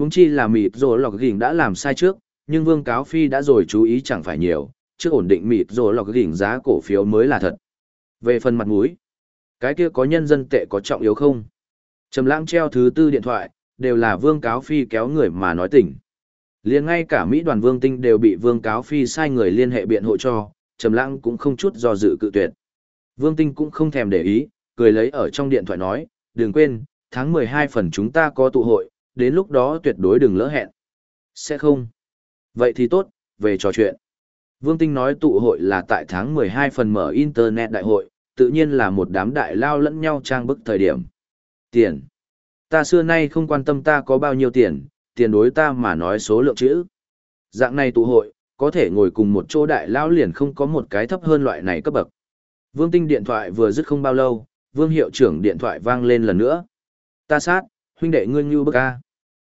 Huống chi là mịt rồi lọc gỉnh đã làm sai trước, nhưng Vương Cáo Phi đã rồi chú ý chẳng phải nhiều, trước ổn định mịt rồi lọc gỉnh giá cổ phiếu mới là thật. Về phần mặt mũi, cái kia có nhân dân tệ có trọng yếu không? Trầm lãng treo thứ tư điện thoại, đều là Vương Cáo Phi kéo người mà nói tỉnh. Liền ngay cả Mỹ đoàn Vương Tinh đều bị Vương Cáo Phi sai người liên hệ biện hộ cho, Trầm lãng cũng không chút do dự cự tuyệt. Vương Tinh cũng không thèm để ý, cười lấy ở trong điện thoại nói, đừng quên, tháng 12 phần chúng ta có tụ hội, đến lúc đó tuyệt đối đừng lỡ hẹn. Sẽ không. Vậy thì tốt, về trò chuyện. Vương Tinh nói tụ hội là tại tháng 12 phần mở Internet đại hội, tự nhiên là một đám đại lao lẫn nhau trang bức thời điểm. Tiền. Ta xưa nay không quan tâm ta có bao nhiêu tiền, tiền đối ta mà nói số lượng chữ. Dạng này tụ hội, có thể ngồi cùng một chỗ đại lao liền không có một cái thấp hơn loại này cấp bậc. Vương Tinh điện thoại vừa dứt không bao lâu, Vương hiệu trưởng điện thoại vang lên lần nữa. Ta sát, huynh đệ ngươi như bức a.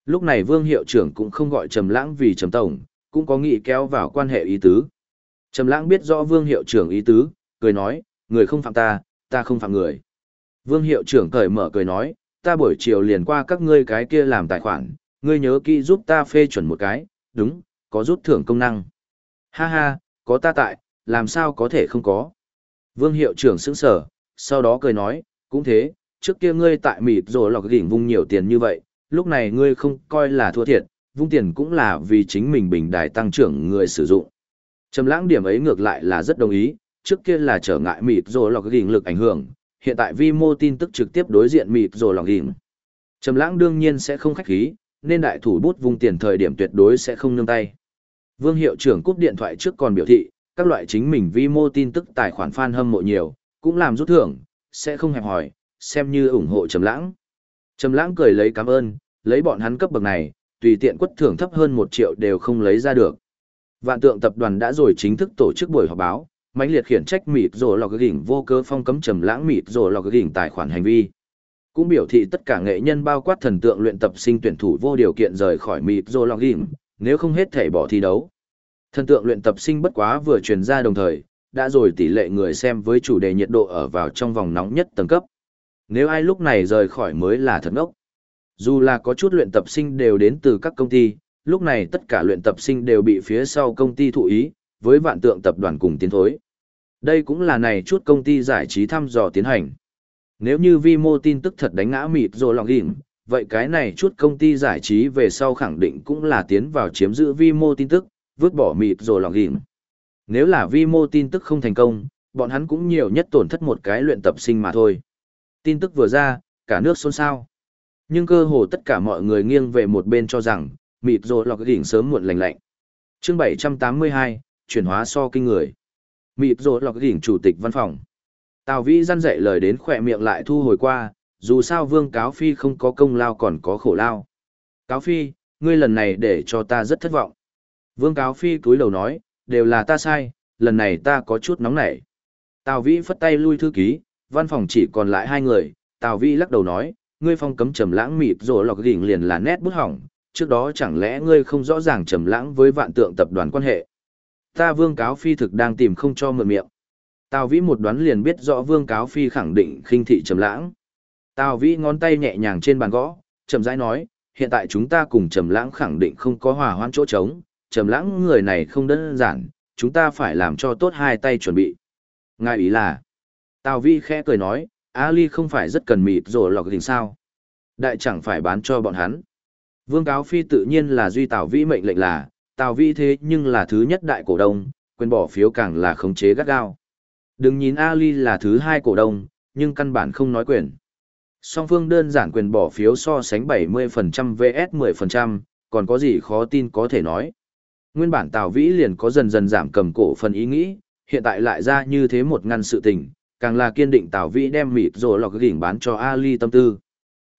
Lúc này Vương hiệu trưởng cũng không gọi Trầm Lãng vì Trầm tổng, cũng có nghĩ kéo vào quan hệ ý tứ. Trầm Lãng biết rõ Vương hiệu trưởng ý tứ, cười nói, người không phạm ta, ta không phạm người. Vương hiệu trưởng cởi mở cười nói, ta buổi chiều liền qua các ngươi cái kia làm tài khoản, ngươi nhớ kỹ giúp ta phê chuẩn một cái, đúng, có rút thưởng công năng. Ha ha, có ta tại, làm sao có thể không có. Vương hiệu trưởng sững sở, sau đó cười nói, cũng thế, trước kia ngươi tại mịt rồi lọc gỉnh vung nhiều tiền như vậy, lúc này ngươi không coi là thua thiệt, vung tiền cũng là vì chính mình bình đài tăng trưởng người sử dụng. Trầm lãng điểm ấy ngược lại là rất đồng ý, trước kia là trở ngại mịt rồi lọc gỉnh lực ảnh hưởng, hiện tại vi mô tin tức trực tiếp đối diện mịt rồi lọc gỉnh. Trầm lãng đương nhiên sẽ không khách khí, nên đại thủ bút vung tiền thời điểm tuyệt đối sẽ không nương tay. Vương hiệu trưởng cúp điện thoại trước còn biểu thị, các loại chính mình vi mô tin tức tài khoản fan hâm mộ nhiều, cũng làm rút thưởng, sẽ không hẹp hỏi, xem như ủng hộ Trầm Lãng. Trầm Lãng cười lấy cảm ơn, lấy bọn hắn cấp bậc này, tùy tiện quất thưởng thấp hơn 1 triệu đều không lấy ra được. Vạn Tượng tập đoàn đã rồi chính thức tổ chức buổi họp báo, mãnh liệt khiển trách mịt rồ lọc gỉnh vô cơ phong cấm Trầm Lãng mịt rồ lọc gỉnh tài khoản hành vi. Cũng biểu thị tất cả nghệ nhân bao quát thần tượng luyện tập sinh tuyển thủ vô điều kiện rời khỏi mịt rồ lọc gỉnh, nếu không hết thể bỏ thi đấu. Thần tượng luyện tập sinh bất quá vừa truyền ra đồng thời, đã rồi tỷ lệ người xem với chủ đề nhiệt độ ở vào trong vòng nóng nhất tầng cấp. Nếu ai lúc này rời khỏi mới là thật ngốc. Dù là có chút luyện tập sinh đều đến từ các công ty, lúc này tất cả luyện tập sinh đều bị phía sau công ty thụ ý, với vạn tượng tập đoàn cùng tiến thối. Đây cũng là này chút công ty giải trí thăm dò tiến hành. Nếu như vi mô tin tức thật đánh ngã mịt rồi lòng ghiểm, vậy cái này chút công ty giải trí về sau khẳng định cũng là tiến vào chiếm giữ vi mô tin tức, vứt bỏ mịt rồi lòng ghiểm. Nếu là vi mô tin tức không thành công, bọn hắn cũng nhiều nhất tổn thất một cái luyện tập sinh mà thôi. Tin tức vừa ra, cả nước xôn xao. Nhưng cơ hồ tất cả mọi người nghiêng về một bên cho rằng, mịt rồ lọc đỉnh sớm muộn lành lạnh. chương 782, chuyển hóa so kinh người. Mịt rồ lọc đỉnh chủ tịch văn phòng. Tào Vĩ răn dạy lời đến khỏe miệng lại thu hồi qua, dù sao vương cáo phi không có công lao còn có khổ lao. Cáo phi, ngươi lần này để cho ta rất thất vọng. Vương cáo phi cúi đầu nói, đều là ta sai, lần này ta có chút nóng nảy. Tào Vĩ phất tay lui thư ký, văn phòng chỉ còn lại hai người, Tào Vĩ lắc đầu nói, ngươi phong cấm trầm lãng mịt rồi lọc đỉnh liền là nét bút hỏng, trước đó chẳng lẽ ngươi không rõ ràng trầm lãng với vạn tượng tập đoàn quan hệ. Ta vương cáo phi thực đang tìm không cho mượn miệng. Tào Vĩ một đoán liền biết rõ vương cáo phi khẳng định khinh thị trầm lãng. Tào Vĩ ngón tay nhẹ nhàng trên bàn gõ, trầm rãi nói, hiện tại chúng ta cùng trầm lãng khẳng định không có hòa hoãn chỗ trống, trầm lãng người này không đơn giản, chúng ta phải làm cho tốt hai tay chuẩn bị. Ngài ý là, Tào Vi khẽ cười nói, Ali không phải rất cần mịt rồi lọc hình sao. Đại chẳng phải bán cho bọn hắn. Vương Cáo Phi tự nhiên là duy Tào Vi mệnh lệnh là, Tào Vi thế nhưng là thứ nhất đại cổ đông, quyền bỏ phiếu càng là khống chế gắt gao. Đừng nhìn Ali là thứ hai cổ đông, nhưng căn bản không nói quyền. Song phương đơn giản quyền bỏ phiếu so sánh 70% vs 10%, còn có gì khó tin có thể nói. Nguyên bản Tào Vĩ liền có dần dần giảm cầm cổ phần ý nghĩ, hiện tại lại ra như thế một ngăn sự tình, càng là kiên định Tào Vĩ đem mịt rồ lọc gỉnh bán cho Ali tâm tư.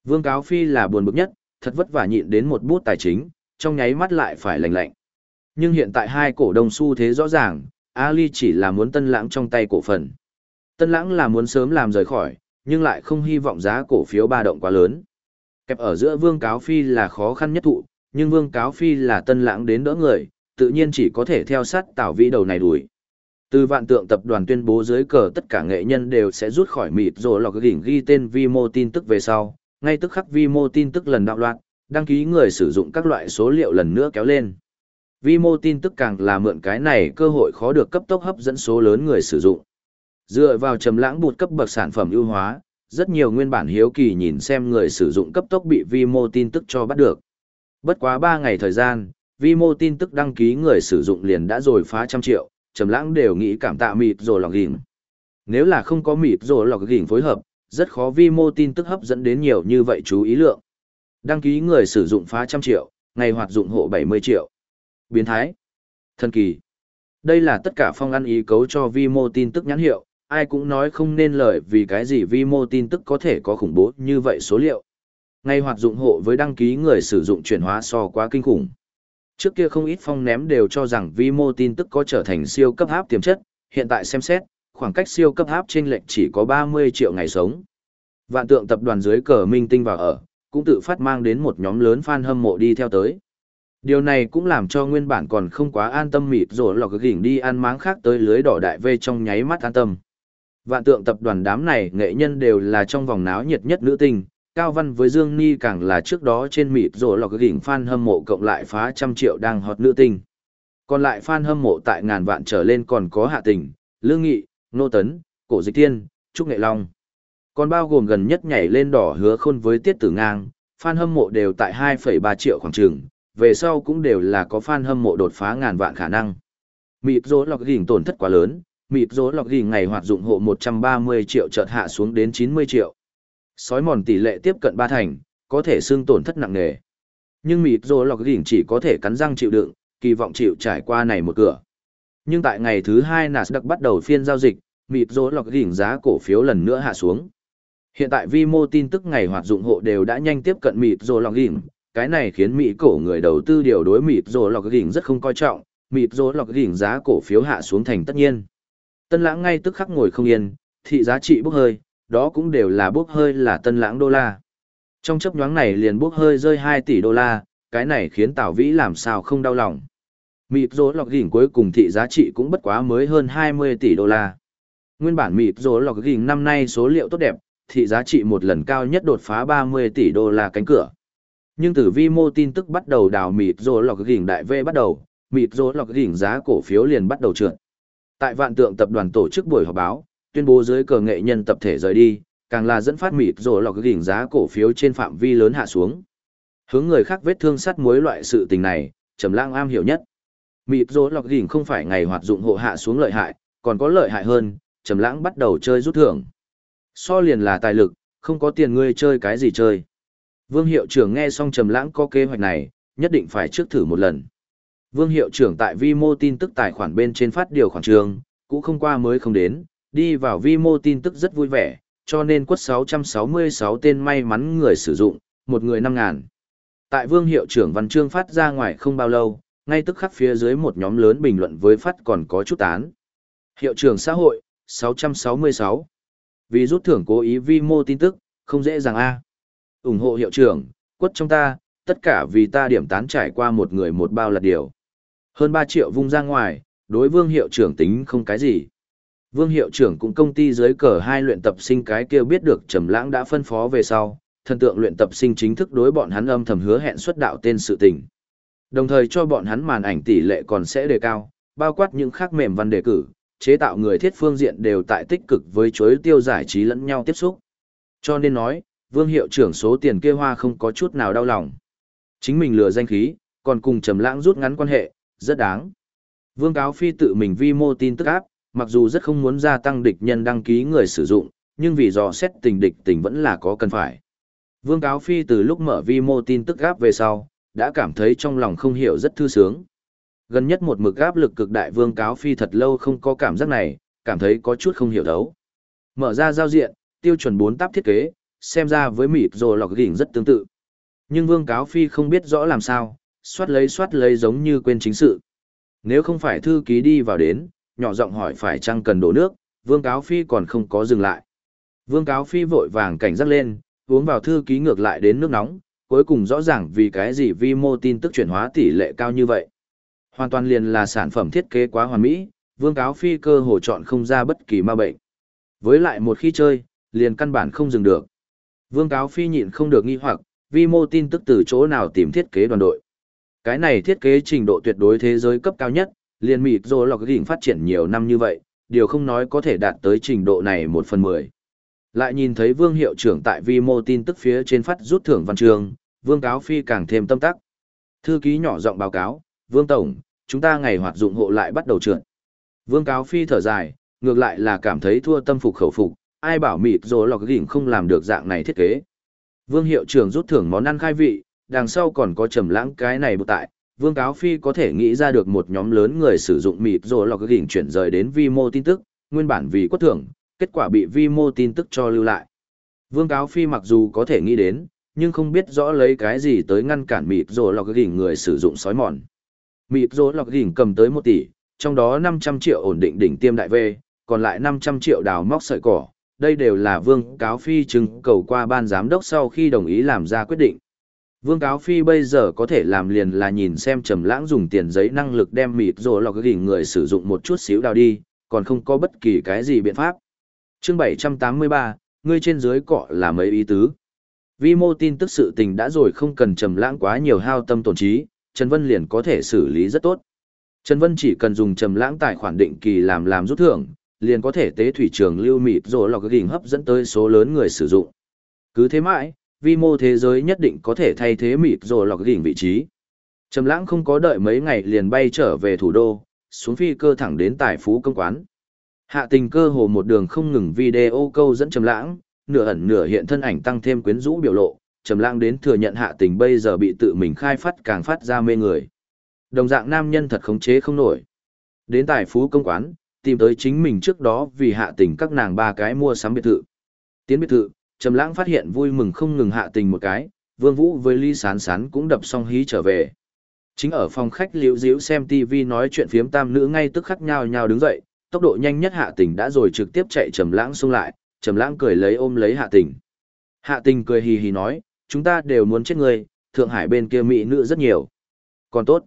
Vương Cáo Phi là buồn bực nhất, thật vất vả nhịn đến một bút tài chính, trong nháy mắt lại phải lạnh lạnh. Nhưng hiện tại hai cổ đông xu thế rõ ràng, Ali chỉ là muốn tân lãng trong tay cổ phần. Tân lãng là muốn sớm làm rời khỏi, nhưng lại không hy vọng giá cổ phiếu ba động quá lớn. Kẹp ở giữa Vương Cáo Phi là khó khăn nhất thụ, nhưng Vương Cáo Phi là tân lãng đến đỡ người, tự nhiên chỉ có thể theo sát Tào Vĩ đầu này đuổi. Từ vạn tượng tập đoàn tuyên bố dưới cờ tất cả nghệ nhân đều sẽ rút khỏi mịt rồi lọc gỉnh ghi tên vi mô tin tức về sau, ngay tức khắc vi mô tin tức lần đạo loạn, đăng ký người sử dụng các loại số liệu lần nữa kéo lên. Vi mô tin tức càng là mượn cái này cơ hội khó được cấp tốc hấp dẫn số lớn người sử dụng. Dựa vào trầm lãng bụt cấp bậc sản phẩm ưu hóa, rất nhiều nguyên bản hiếu kỳ nhìn xem người sử dụng cấp tốc bị vi mô tin tức cho bắt được. Bất quá 3 ngày thời gian, vi mô tin tức đăng ký người sử dụng liền đã rồi phá trăm triệu, trầm lãng đều nghĩ cảm tạ mịt rồi lọc gỉnh. Nếu là không có mịt rồi lọc gỉnh phối hợp, rất khó vi mô tin tức hấp dẫn đến nhiều như vậy chú ý lượng. Đăng ký người sử dụng phá trăm triệu, ngày hoạt dụng hộ 70 triệu. Biến thái. Thần kỳ. Đây là tất cả phong ăn ý cấu cho vi mô tin tức nhãn hiệu, ai cũng nói không nên lời vì cái gì vi mô tin tức có thể có khủng bố như vậy số liệu. Ngày hoạt dụng hộ với đăng ký người sử dụng chuyển hóa so quá kinh khủng. Trước kia không ít phong ném đều cho rằng vi mô tin tức có trở thành siêu cấp háp tiềm chất, hiện tại xem xét, khoảng cách siêu cấp háp trên lệnh chỉ có 30 triệu ngày sống. Vạn tượng tập đoàn dưới cờ minh tinh vào ở, cũng tự phát mang đến một nhóm lớn fan hâm mộ đi theo tới. Điều này cũng làm cho nguyên bản còn không quá an tâm mịt rồi lọc gỉnh đi ăn máng khác tới lưới đỏ đại vê trong nháy mắt an tâm. Vạn tượng tập đoàn đám này nghệ nhân đều là trong vòng náo nhiệt nhất nữ tinh, Cao Văn với Dương Ni càng là trước đó trên mịt rồi lọc gỉnh fan hâm mộ cộng lại phá trăm triệu đang hot nữ tinh. Còn lại fan hâm mộ tại ngàn vạn trở lên còn có Hạ Tình, Lương Nghị, Nô Tấn, Cổ Dịch Tiên, Trúc Nghệ Long. Còn bao gồm gần nhất nhảy lên đỏ hứa khôn với Tiết Tử Ngang, fan hâm mộ đều tại 2,3 triệu khoảng trường, về sau cũng đều là có fan hâm mộ đột phá ngàn vạn khả năng. Mịt rỗ lọc gỉnh tổn thất quá lớn, mịt rỗ lọc gỉnh ngày hoạt dụng hộ 130 triệu chợt hạ xuống đến 90 triệu. Sói mòn tỷ lệ tiếp cận ba thành, có thể xương tổn thất nặng nề. Nhưng mịt rỗ lọc gỉnh chỉ có thể cắn răng chịu đựng, kỳ vọng chịu trải qua này một cửa. Nhưng tại ngày thứ hai Nasdaq bắt đầu phiên giao dịch, mịt rỗ lọc gỉnh giá cổ phiếu lần nữa hạ xuống. Hiện tại vi mô tin tức ngày hoạt dụng hộ đều đã nhanh tiếp cận mịt rỗ lọc gỉnh, cái này khiến Mỹ cổ người đầu tư điều đối mịt rồ lọc gỉnh rất không coi trọng, mịt rồ lọc gỉnh giá cổ phiếu hạ xuống thành tất nhiên. Tân lãng ngay tức khắc ngồi không yên, thị giá trị bốc hơi, đó cũng đều là bốc hơi là tân lãng đô la. Trong chấp nhoáng này liền bốc hơi rơi 2 tỷ đô la, cái này khiến Tào Vĩ làm sao không đau lòng. Mịp rồ lọc gỉnh cuối cùng thị giá trị cũng bất quá mới hơn 20 tỷ đô la. Nguyên bản mịp rồ lọc gỉnh năm nay số liệu tốt đẹp, thị giá trị một lần cao nhất đột phá 30 tỷ đô la cánh cửa. Nhưng từ vi mô tin tức bắt đầu đào mịp rồi lọc gỉnh đại V bắt đầu, mịp rồi lọc gỉnh giá cổ phiếu liền bắt đầu trượt. Tại vạn tượng tập đoàn tổ chức buổi họp báo, tuyên bố dưới cờ nghệ nhân tập thể rời đi, càng là dẫn phát mịt rồi lọc gỉnh giá cổ phiếu trên phạm vi lớn hạ xuống. Hướng người khác vết thương sắt mối loại sự tình này, Trầm Lang am hiểu nhất. Mịt rồi lọc gỉnh không phải ngày hoạt dụng hộ hạ xuống lợi hại, còn có lợi hại hơn, Trầm Lãng bắt đầu chơi rút thưởng. So liền là tài lực, không có tiền ngươi chơi cái gì chơi. Vương hiệu trưởng nghe xong trầm lãng có kế hoạch này, nhất định phải trước thử một lần. Vương hiệu trưởng tại vi mô tin tức tài khoản bên trên phát điều khoản trường, cũng không qua mới không đến, đi vào vi mô tin tức rất vui vẻ, cho nên quất 666 tên may mắn người sử dụng, một người 5 ngàn. Tại vương hiệu trưởng văn chương phát ra ngoài không bao lâu, ngay tức khắc phía dưới một nhóm lớn bình luận với phát còn có chút tán. Hiệu trưởng xã hội, 666. Vì rút thưởng cố ý vi mô tin tức, không dễ dàng a ủng hộ hiệu trưởng, quất trong ta, tất cả vì ta điểm tán trải qua một người một bao là điều. Hơn 3 triệu vung ra ngoài, đối vương hiệu trưởng tính không cái gì. Vương hiệu trưởng cũng công ty dưới cờ hai luyện tập sinh cái kia biết được Trầm Lãng đã phân phó về sau, thần tượng luyện tập sinh chính thức đối bọn hắn âm thầm hứa hẹn xuất đạo tên sự tình. Đồng thời cho bọn hắn màn ảnh tỷ lệ còn sẽ đề cao, bao quát những khác mềm văn đề cử, chế tạo người thiết phương diện đều tại tích cực với chối tiêu giải trí lẫn nhau tiếp xúc. Cho nên nói, vương hiệu trưởng số tiền kia hoa không có chút nào đau lòng. Chính mình lừa danh khí, còn cùng trầm lãng rút ngắn quan hệ, rất đáng. Vương cáo phi tự mình vi mô tin tức áp, mặc dù rất không muốn gia tăng địch nhân đăng ký người sử dụng, nhưng vì dò xét tình địch tình vẫn là có cần phải. Vương cáo phi từ lúc mở vi mô tin tức gáp về sau, đã cảm thấy trong lòng không hiểu rất thư sướng. Gần nhất một mực áp lực cực đại vương cáo phi thật lâu không có cảm giác này, cảm thấy có chút không hiểu đấu. Mở ra giao diện, tiêu chuẩn 4 táp thiết kế, xem ra với mịt rồi lọc gỉnh rất tương tự. Nhưng Vương Cáo Phi không biết rõ làm sao, soát lấy soát lấy giống như quên chính sự. Nếu không phải thư ký đi vào đến, nhỏ giọng hỏi phải chăng cần đổ nước, Vương Cáo Phi còn không có dừng lại. Vương Cáo Phi vội vàng cảnh giác lên, uống vào thư ký ngược lại đến nước nóng, cuối cùng rõ ràng vì cái gì vi mô tin tức chuyển hóa tỷ lệ cao như vậy. Hoàn toàn liền là sản phẩm thiết kế quá hoàn mỹ, Vương Cáo Phi cơ hồ chọn không ra bất kỳ ma bệnh. Với lại một khi chơi, liền căn bản không dừng được. Vương Cáo Phi nhịn không được nghi hoặc, vi mô tin tức từ chỗ nào tìm thiết kế đoàn đội. Cái này thiết kế trình độ tuyệt đối thế giới cấp cao nhất, liền mịt rô lọc gỉnh phát triển nhiều năm như vậy, điều không nói có thể đạt tới trình độ này một phần mười. Lại nhìn thấy vương hiệu trưởng tại vi mô tin tức phía trên phát rút thưởng văn trường, vương cáo phi càng thêm tâm tắc. Thư ký nhỏ giọng báo cáo, vương tổng, chúng ta ngày hoạt dụng hộ lại bắt đầu trượt. Vương cáo phi thở dài, ngược lại là cảm thấy thua tâm phục khẩu phục, ai bảo mịt rô lọc gỉnh không làm được dạng này thiết kế. Vương hiệu trưởng rút thưởng món ăn khai vị, đằng sau còn có trầm lãng cái này bộ tại, Vương Cáo Phi có thể nghĩ ra được một nhóm lớn người sử dụng mịt rồi lọc gỉnh chuyển rời đến vi mô tin tức, nguyên bản vì quất thưởng, kết quả bị vi mô tin tức cho lưu lại. Vương Cáo Phi mặc dù có thể nghĩ đến, nhưng không biết rõ lấy cái gì tới ngăn cản mịt rồi lọc gỉnh người sử dụng sói mòn. Mịt rồi lọc gỉnh cầm tới 1 tỷ, trong đó 500 triệu ổn định đỉnh tiêm đại về, còn lại 500 triệu đào móc sợi cỏ. Đây đều là Vương Cáo Phi chứng cầu qua ban giám đốc sau khi đồng ý làm ra quyết định. Vương Cáo Phi bây giờ có thể làm liền là nhìn xem Trầm Lãng dùng tiền giấy năng lực đem mịt rồi lọc gỉ người sử dụng một chút xíu đào đi, còn không có bất kỳ cái gì biện pháp. Chương 783, ngươi trên dưới cọ là mấy ý tứ. Vi mô tin tức sự tình đã rồi không cần Trầm Lãng quá nhiều hao tâm tổn trí, Trần Vân liền có thể xử lý rất tốt. Trần Vân chỉ cần dùng Trầm Lãng tài khoản định kỳ làm làm rút thưởng, liền có thể tế thủy trường lưu mịt rồi lọc gỉ hấp dẫn tới số lớn người sử dụng. Cứ thế mãi, vi mô thế giới nhất định có thể thay thế mịt rồi lọc đỉnh vị trí. Trầm lãng không có đợi mấy ngày liền bay trở về thủ đô, xuống phi cơ thẳng đến tài phú công quán. Hạ tình cơ hồ một đường không ngừng video câu dẫn trầm lãng, nửa ẩn nửa hiện thân ảnh tăng thêm quyến rũ biểu lộ, trầm lãng đến thừa nhận hạ tình bây giờ bị tự mình khai phát càng phát ra mê người. Đồng dạng nam nhân thật khống chế không nổi. Đến tài phú công quán, tìm tới chính mình trước đó vì hạ tình các nàng ba cái mua sắm biệt thự. Tiến biệt thự, Trầm lãng phát hiện vui mừng không ngừng hạ tình một cái, Vương Vũ với Lý Sán Sán cũng đập xong hí trở về. Chính ở phòng khách liễu diễu xem TV nói chuyện phiếm tam nữ ngay tức khắc nhào nhào đứng dậy, tốc độ nhanh nhất hạ tình đã rồi trực tiếp chạy Trầm lãng xuống lại, Trầm lãng cười lấy ôm lấy hạ tình. Hạ tình cười hì hì nói, chúng ta đều muốn chết người, Thượng Hải bên kia mỹ nữ rất nhiều. Còn tốt.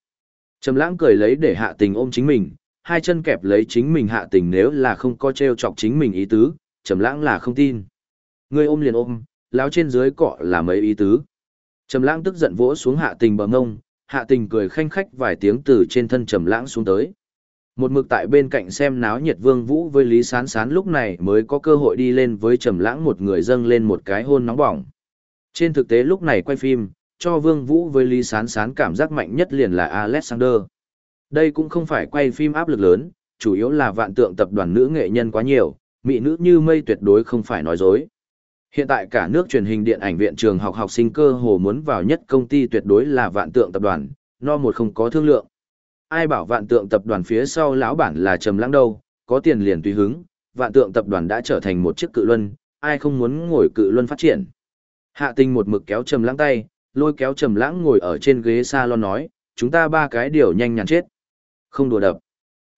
Trầm lãng cười lấy để hạ tình ôm chính mình, hai chân kẹp lấy chính mình hạ tình nếu là không có treo chọc chính mình ý tứ, Trầm lãng là không tin. Ngươi ôm liền ôm, láo trên dưới cọ là mấy ý tứ. Trầm lãng tức giận vỗ xuống hạ tình bờ ngông, hạ tình cười khanh khách vài tiếng từ trên thân trầm lãng xuống tới. Một mực tại bên cạnh xem náo nhiệt vương vũ với Lý Sán Sán lúc này mới có cơ hội đi lên với trầm lãng một người dâng lên một cái hôn nóng bỏng. Trên thực tế lúc này quay phim, cho vương vũ với Lý Sán Sán cảm giác mạnh nhất liền là Alexander. Đây cũng không phải quay phim áp lực lớn, chủ yếu là vạn tượng tập đoàn nữ nghệ nhân quá nhiều, mỹ nữ như mây tuyệt đối không phải nói dối. Hiện tại cả nước truyền hình điện ảnh viện trường học học sinh cơ hồ muốn vào nhất công ty tuyệt đối là vạn tượng tập đoàn, no một không có thương lượng. Ai bảo vạn tượng tập đoàn phía sau lão bản là trầm lãng đâu, có tiền liền tùy hứng, vạn tượng tập đoàn đã trở thành một chiếc cự luân, ai không muốn ngồi cự luân phát triển. Hạ tình một mực kéo trầm lãng tay, lôi kéo trầm lãng ngồi ở trên ghế salon nói, chúng ta ba cái điều nhanh nhàn chết. Không đùa đập.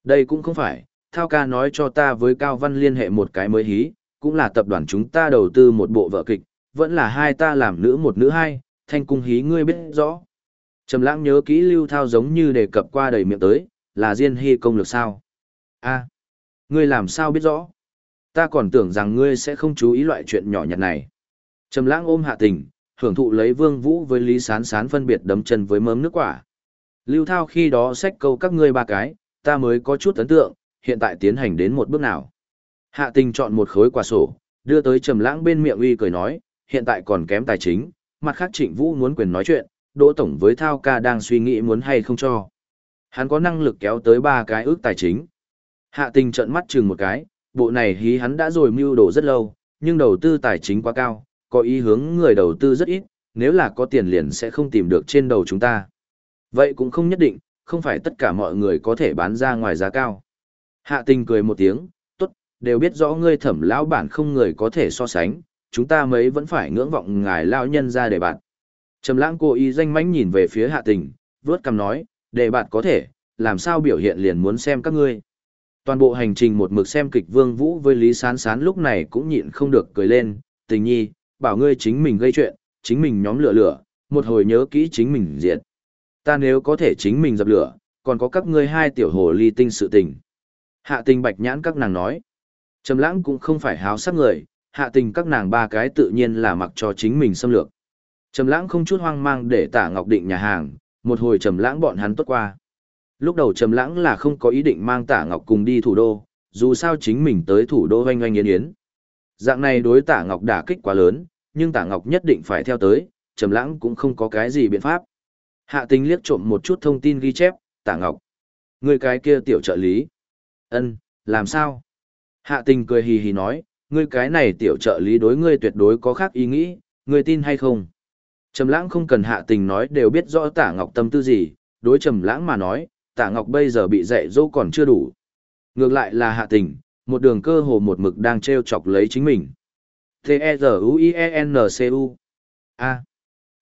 Đây cũng không phải, Thao ca nói cho ta với Cao Văn liên hệ một cái mới hí, cũng là tập đoàn chúng ta đầu tư một bộ vợ kịch, vẫn là hai ta làm nữ một nữ hai, thanh cung hí ngươi biết rõ. Trầm lãng nhớ kỹ lưu thao giống như đề cập qua đầy miệng tới, là diên hy công lực sao. a ngươi làm sao biết rõ? Ta còn tưởng rằng ngươi sẽ không chú ý loại chuyện nhỏ nhặt này. Trầm lãng ôm hạ tình, hưởng thụ lấy vương vũ với lý sán sán phân biệt đấm chân với mớm nước quả. Lưu thao khi đó xách câu các ngươi ba cái, ta mới có chút ấn tượng, hiện tại tiến hành đến một bước nào. Hạ tình chọn một khối quả sổ, đưa tới trầm lãng bên miệng uy cười nói, hiện tại còn kém tài chính, mặt khác trịnh vũ muốn quyền nói chuyện, đỗ tổng với thao ca đang suy nghĩ muốn hay không cho. Hắn có năng lực kéo tới ba cái ước tài chính. Hạ tình trợn mắt chừng một cái, bộ này hí hắn đã rồi mưu đồ rất lâu, nhưng đầu tư tài chính quá cao, có ý hướng người đầu tư rất ít, nếu là có tiền liền sẽ không tìm được trên đầu chúng ta. Vậy cũng không nhất định, không phải tất cả mọi người có thể bán ra ngoài giá cao. Hạ tình cười một tiếng, đều biết rõ ngươi thẩm lão bản không người có thể so sánh, chúng ta mấy vẫn phải ngưỡng vọng ngài lão nhân ra để bạn. Trầm lãng cô y danh mánh nhìn về phía hạ tình, vớt cầm nói, để bạn có thể, làm sao biểu hiện liền muốn xem các ngươi. Toàn bộ hành trình một mực xem kịch Vương Vũ với Lý Sán Sán lúc này cũng nhịn không được cười lên, tình nhi, bảo ngươi chính mình gây chuyện, chính mình nhóm lửa lửa, một hồi nhớ kỹ chính mình diệt. Ta nếu có thể chính mình dập lửa, còn có các ngươi hai tiểu hồ ly tinh sự tình. Hạ tình bạch nhãn các nàng nói. Trầm lãng cũng không phải háo sắc người, hạ tình các nàng ba cái tự nhiên là mặc cho chính mình xâm lược. Trầm lãng không chút hoang mang để tả ngọc định nhà hàng, một hồi trầm lãng bọn hắn tốt qua. Lúc đầu trầm lãng là không có ý định mang tả ngọc cùng đi thủ đô, dù sao chính mình tới thủ đô hoanh hoanh yến yến. Dạng này đối tả ngọc đả kích quá lớn, nhưng tả ngọc nhất định phải theo tới, trầm lãng cũng không có cái gì biện pháp. Hạ tình liếc trộm một chút thông tin ghi chép, tả ngọc. Người cái kia tiểu trợ lý. ân làm sao? Hạ tình cười hì hì nói, ngươi cái này tiểu trợ lý đối ngươi tuyệt đối có khác ý nghĩ, ngươi tin hay không? Trầm lãng không cần hạ tình nói đều biết rõ tả ngọc tâm tư gì, đối trầm lãng mà nói, tả ngọc bây giờ bị dạy dỗ còn chưa đủ. Ngược lại là hạ tình, một đường cơ hồ một mực đang treo chọc lấy chính mình. T-E-Z-U-I-E-N-C-U A.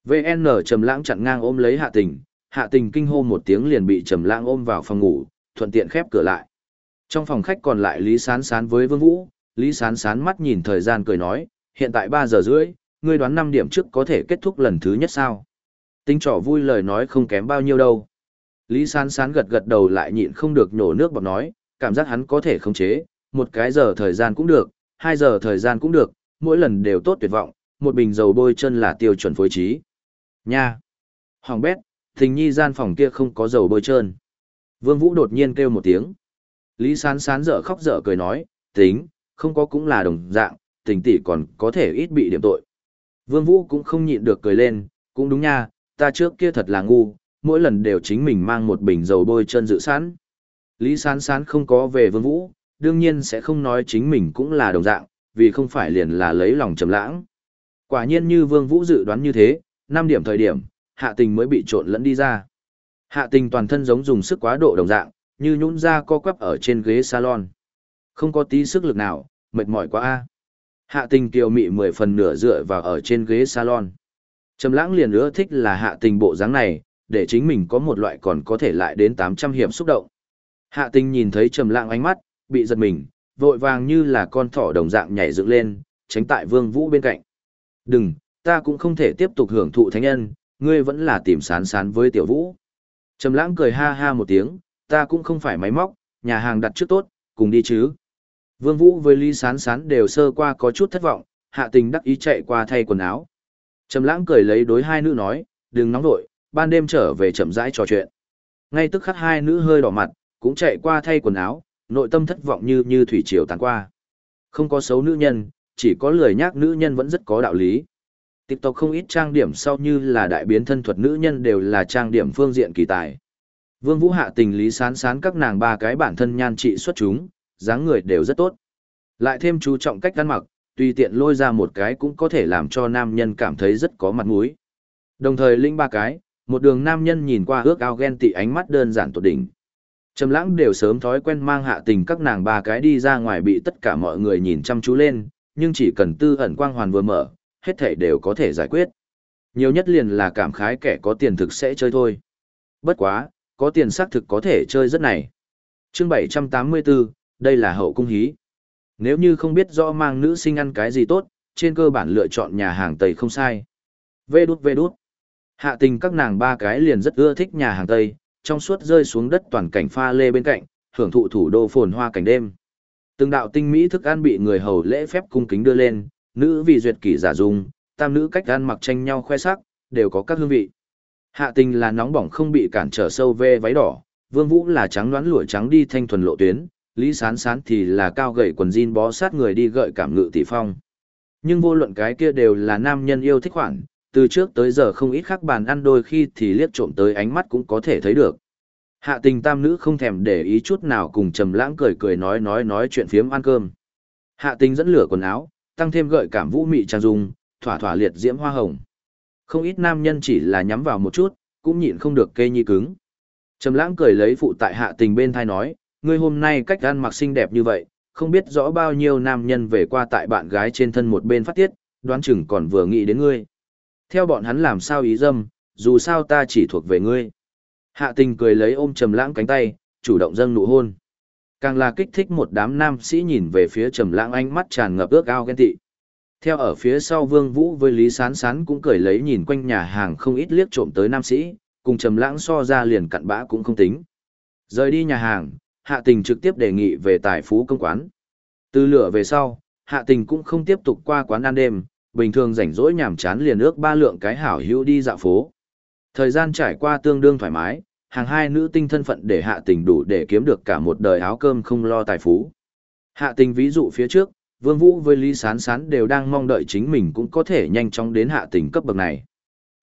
VN trầm lãng chặn ngang ôm lấy hạ tình, hạ tình kinh hô một tiếng liền bị trầm lãng ôm vào phòng ngủ, thuận tiện khép cửa lại. Trong phòng khách còn lại Lý Sán Sán với Vương Vũ, Lý Sán Sán mắt nhìn thời gian cười nói, hiện tại ba giờ rưỡi, ngươi đoán năm điểm trước có thể kết thúc lần thứ nhất sao? Tinh trỏ vui lời nói không kém bao nhiêu đâu. Lý Sán Sán gật gật đầu lại nhịn không được nhổ nước bọt nói, cảm giác hắn có thể khống chế, một cái giờ thời gian cũng được, hai giờ thời gian cũng được, mỗi lần đều tốt tuyệt vọng, một bình dầu bôi chân là tiêu chuẩn phối trí. Nha! Hoàng bét, thình nhi gian phòng kia không có dầu bôi trơn. Vương Vũ đột nhiên kêu một tiếng. Lý sán sán dở khóc dở cười nói, tính, không có cũng là đồng dạng, tình tỷ còn có thể ít bị điểm tội. Vương Vũ cũng không nhịn được cười lên, cũng đúng nha, ta trước kia thật là ngu, mỗi lần đều chính mình mang một bình dầu bôi chân dự sẵn. Lý sán sán không có về Vương Vũ, đương nhiên sẽ không nói chính mình cũng là đồng dạng, vì không phải liền là lấy lòng trầm lãng. Quả nhiên như Vương Vũ dự đoán như thế, 5 điểm thời điểm, hạ tình mới bị trộn lẫn đi ra. Hạ tình toàn thân giống dùng sức quá độ đồng dạng, như nhũn ra co quắp ở trên ghế salon. Không có tí sức lực nào, mệt mỏi quá a. Hạ tình kiều mị mười phần nửa dựa vào ở trên ghế salon. Trầm lãng liền ưa thích là hạ tình bộ dáng này, để chính mình có một loại còn có thể lại đến 800 hiểm xúc động. Hạ tình nhìn thấy trầm lãng ánh mắt, bị giật mình, vội vàng như là con thỏ đồng dạng nhảy dựng lên, tránh tại vương vũ bên cạnh. Đừng, ta cũng không thể tiếp tục hưởng thụ thánh nhân, ngươi vẫn là tìm sán sán với tiểu vũ. Trầm lãng cười ha ha một tiếng, ta cũng không phải máy móc, nhà hàng đặt trước tốt, cùng đi chứ. Vương Vũ với Lý Sán Sán đều sơ qua có chút thất vọng, hạ tình đắc ý chạy qua thay quần áo. Trầm lãng cười lấy đối hai nữ nói, đừng nóng vội, ban đêm trở về chậm rãi trò chuyện. Ngay tức khắc hai nữ hơi đỏ mặt, cũng chạy qua thay quần áo, nội tâm thất vọng như như thủy triều tàn qua. Không có xấu nữ nhân, chỉ có lười nhác nữ nhân vẫn rất có đạo lý. TikTok không ít trang điểm sau như là đại biến thân thuật nữ nhân đều là trang điểm phương diện kỳ tài. Vương Vũ hạ tình lý sán sán các nàng ba cái bản thân nhan trị xuất chúng, dáng người đều rất tốt. Lại thêm chú trọng cách ăn mặc, tùy tiện lôi ra một cái cũng có thể làm cho nam nhân cảm thấy rất có mặt mũi. Đồng thời linh ba cái, một đường nam nhân nhìn qua ước ao ghen tị ánh mắt đơn giản tột đỉnh. Trầm lãng đều sớm thói quen mang hạ tình các nàng ba cái đi ra ngoài bị tất cả mọi người nhìn chăm chú lên, nhưng chỉ cần tư ẩn quang hoàn vừa mở, hết thảy đều có thể giải quyết. Nhiều nhất liền là cảm khái kẻ có tiền thực sẽ chơi thôi. Bất quá, có tiền xác thực có thể chơi rất này. Chương 784, đây là hậu cung hí. Nếu như không biết rõ mang nữ sinh ăn cái gì tốt, trên cơ bản lựa chọn nhà hàng Tây không sai. Vê đút vê đút. Hạ tình các nàng ba cái liền rất ưa thích nhà hàng Tây, trong suốt rơi xuống đất toàn cảnh pha lê bên cạnh, hưởng thụ thủ đô phồn hoa cảnh đêm. Từng đạo tinh mỹ thức ăn bị người hầu lễ phép cung kính đưa lên, nữ vì duyệt kỷ giả dung, tam nữ cách ăn mặc tranh nhau khoe sắc, đều có các hương vị. Hạ tình là nóng bỏng không bị cản trở sâu ve váy đỏ, vương vũ là trắng đoán lụa trắng đi thanh thuần lộ tuyến, lý sán sán thì là cao gậy quần jean bó sát người đi gợi cảm ngự tỷ phong. Nhưng vô luận cái kia đều là nam nhân yêu thích khoản, từ trước tới giờ không ít khác bàn ăn đôi khi thì liếc trộm tới ánh mắt cũng có thể thấy được. Hạ tình tam nữ không thèm để ý chút nào cùng trầm lãng cười cười nói nói nói chuyện phiếm ăn cơm. Hạ tình dẫn lửa quần áo, tăng thêm gợi cảm vũ mị trang dung, thỏa thỏa liệt diễm hoa hồng. Không ít nam nhân chỉ là nhắm vào một chút, cũng nhịn không được kê nhi cứng. Trầm lãng cười lấy phụ tại hạ tình bên thai nói, ngươi hôm nay cách ăn mặc xinh đẹp như vậy, không biết rõ bao nhiêu nam nhân về qua tại bạn gái trên thân một bên phát tiết, đoán chừng còn vừa nghĩ đến ngươi. Theo bọn hắn làm sao ý dâm, dù sao ta chỉ thuộc về ngươi. Hạ tình cười lấy ôm trầm lãng cánh tay, chủ động dâng nụ hôn. Càng là kích thích một đám nam sĩ nhìn về phía trầm lãng ánh mắt tràn ngập ước ao ghen tị. Theo ở phía sau Vương Vũ với Lý Sán Sán cũng cười lấy nhìn quanh nhà hàng không ít liếc trộm tới nam sĩ, cùng trầm lãng so ra liền cặn bã cũng không tính. Rời đi nhà hàng, Hạ Tình trực tiếp đề nghị về tài phú công quán. Từ lửa về sau, Hạ Tình cũng không tiếp tục qua quán ăn đêm, bình thường rảnh rỗi nhàm chán liền ước ba lượng cái hảo hữu đi dạo phố. Thời gian trải qua tương đương thoải mái, hàng hai nữ tinh thân phận để hạ tình đủ để kiếm được cả một đời áo cơm không lo tài phú. Hạ tình ví dụ phía trước, Vương Vũ với Lý Sán Sán đều đang mong đợi chính mình cũng có thể nhanh chóng đến hạ tỉnh cấp bậc này.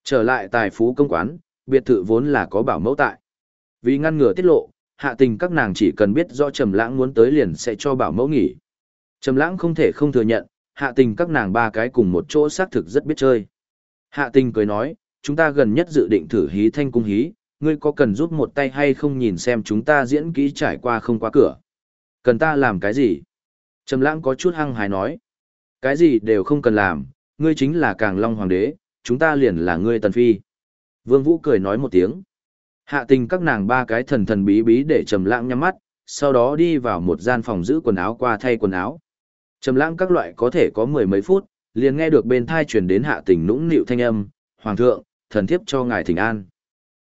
Trở lại tài phú công quán, biệt thự vốn là có bảo mẫu tại. Vì ngăn ngừa tiết lộ, hạ tình các nàng chỉ cần biết do Trầm Lãng muốn tới liền sẽ cho bảo mẫu nghỉ. Trầm Lãng không thể không thừa nhận, hạ tình các nàng ba cái cùng một chỗ xác thực rất biết chơi. Hạ tình cười nói, chúng ta gần nhất dự định thử hí thanh cung hí, ngươi có cần giúp một tay hay không nhìn xem chúng ta diễn kỹ trải qua không qua cửa. Cần ta làm cái gì? Trầm lãng có chút hăng hái nói. Cái gì đều không cần làm, ngươi chính là càng long hoàng đế, chúng ta liền là ngươi tần phi. Vương Vũ cười nói một tiếng. Hạ tình các nàng ba cái thần thần bí bí để trầm lãng nhắm mắt, sau đó đi vào một gian phòng giữ quần áo qua thay quần áo. Trầm lãng các loại có thể có mười mấy phút, liền nghe được bên thai truyền đến hạ tình nũng nịu thanh âm, "Hoàng thượng, thần thiếp cho ngài thỉnh an."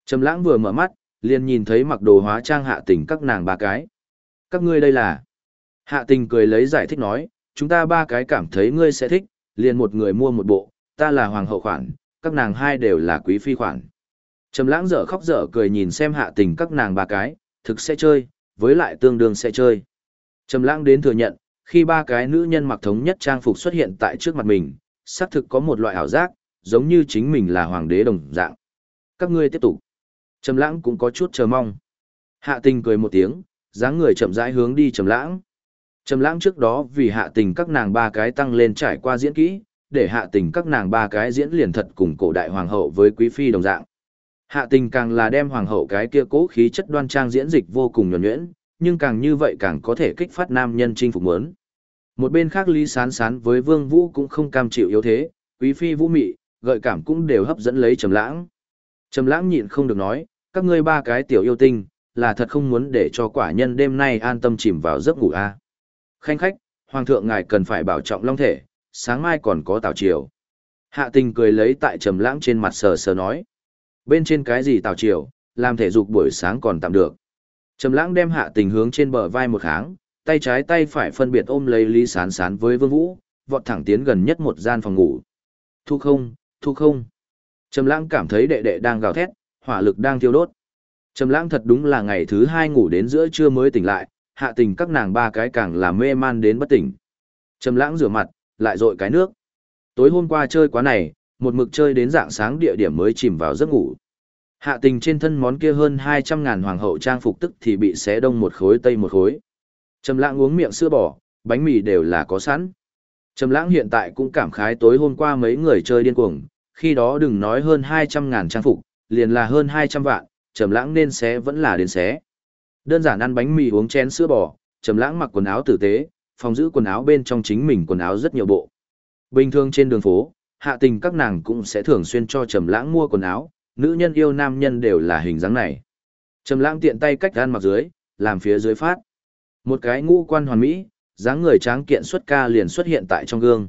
Trầm lãng vừa mở mắt, liền nhìn thấy mặc đồ hóa trang hạ tình các nàng ba cái. "Các ngươi đây là?" Hạ tình cười lấy giải thích nói, "Chúng ta ba cái cảm thấy ngươi sẽ thích, liền một người mua một bộ, ta là hoàng hậu khoản, các nàng hai đều là quý phi khoản." Trầm lãng dở khóc dở cười nhìn xem hạ tình các nàng ba cái, thực sẽ chơi, với lại tương đương sẽ chơi. Trầm lãng đến thừa nhận, khi ba cái nữ nhân mặc thống nhất trang phục xuất hiện tại trước mặt mình, xác thực có một loại ảo giác, giống như chính mình là hoàng đế đồng dạng. Các ngươi tiếp tục. Trầm lãng cũng có chút chờ mong. Hạ tình cười một tiếng, dáng người chậm rãi hướng đi trầm lãng. Trầm lãng trước đó vì hạ tình các nàng ba cái tăng lên trải qua diễn kỹ, để hạ tình các nàng ba cái diễn liền thật cùng cổ đại hoàng hậu với quý phi đồng dạng. Hạ tình càng là đem hoàng hậu cái kia cố khí chất đoan trang diễn dịch vô cùng nhuần nhuyễn, nhưng càng như vậy càng có thể kích phát nam nhân chinh phục muốn. Một bên khác Lý Sán Sán với Vương Vũ cũng không cam chịu yếu thế, quý phi vũ mị, gợi cảm cũng đều hấp dẫn lấy Trầm Lãng. Trầm Lãng nhịn không được nói, các ngươi ba cái tiểu yêu tinh, là thật không muốn để cho quả nhân đêm nay an tâm chìm vào giấc ngủ a. À. Khanh khách, hoàng thượng ngài cần phải bảo trọng long thể, sáng mai còn có tảo triều. Hạ Tình cười lấy tại Trầm Lãng trên mặt sờ sờ nói, bên trên cái gì tảo triều, làm thể dục buổi sáng còn tạm được. Trầm Lãng đem Hạ Tình hướng trên bờ vai một kháng, tay trái tay phải phân biệt ôm lấy Lý Sán Sán với Vương Vũ, vọt thẳng tiến gần nhất một gian phòng ngủ. Thu không, thu không. Trầm lãng cảm thấy đệ đệ đang gào thét, hỏa lực đang thiêu đốt. Trầm lãng thật đúng là ngày thứ hai ngủ đến giữa trưa mới tỉnh lại, hạ tình các nàng ba cái càng làm mê man đến bất tỉnh. Trầm lãng rửa mặt, lại rội cái nước. Tối hôm qua chơi quá này, một mực chơi đến dạng sáng địa điểm mới chìm vào giấc ngủ. Hạ tình trên thân món kia hơn 200 ngàn hoàng hậu trang phục tức thì bị xé đông một khối tây một khối. Trầm lãng uống miệng sữa bò, bánh mì đều là có sẵn. Trầm lãng hiện tại cũng cảm khái tối hôm qua mấy người chơi điên cuồng, khi đó đừng nói hơn 200 ngàn trang phục, liền là hơn 200 vạn, trầm lãng nên xé vẫn là đến xé. Đơn giản ăn bánh mì uống chén sữa bò, trầm lãng mặc quần áo tử tế, phòng giữ quần áo bên trong chính mình quần áo rất nhiều bộ. Bình thường trên đường phố, hạ tình các nàng cũng sẽ thường xuyên cho trầm lãng mua quần áo, nữ nhân yêu nam nhân đều là hình dáng này. Trầm lãng tiện tay cách gan mặc dưới, làm phía dưới phát. Một cái ngũ quan hoàn mỹ, dáng người tráng kiện xuất ca liền xuất hiện tại trong gương.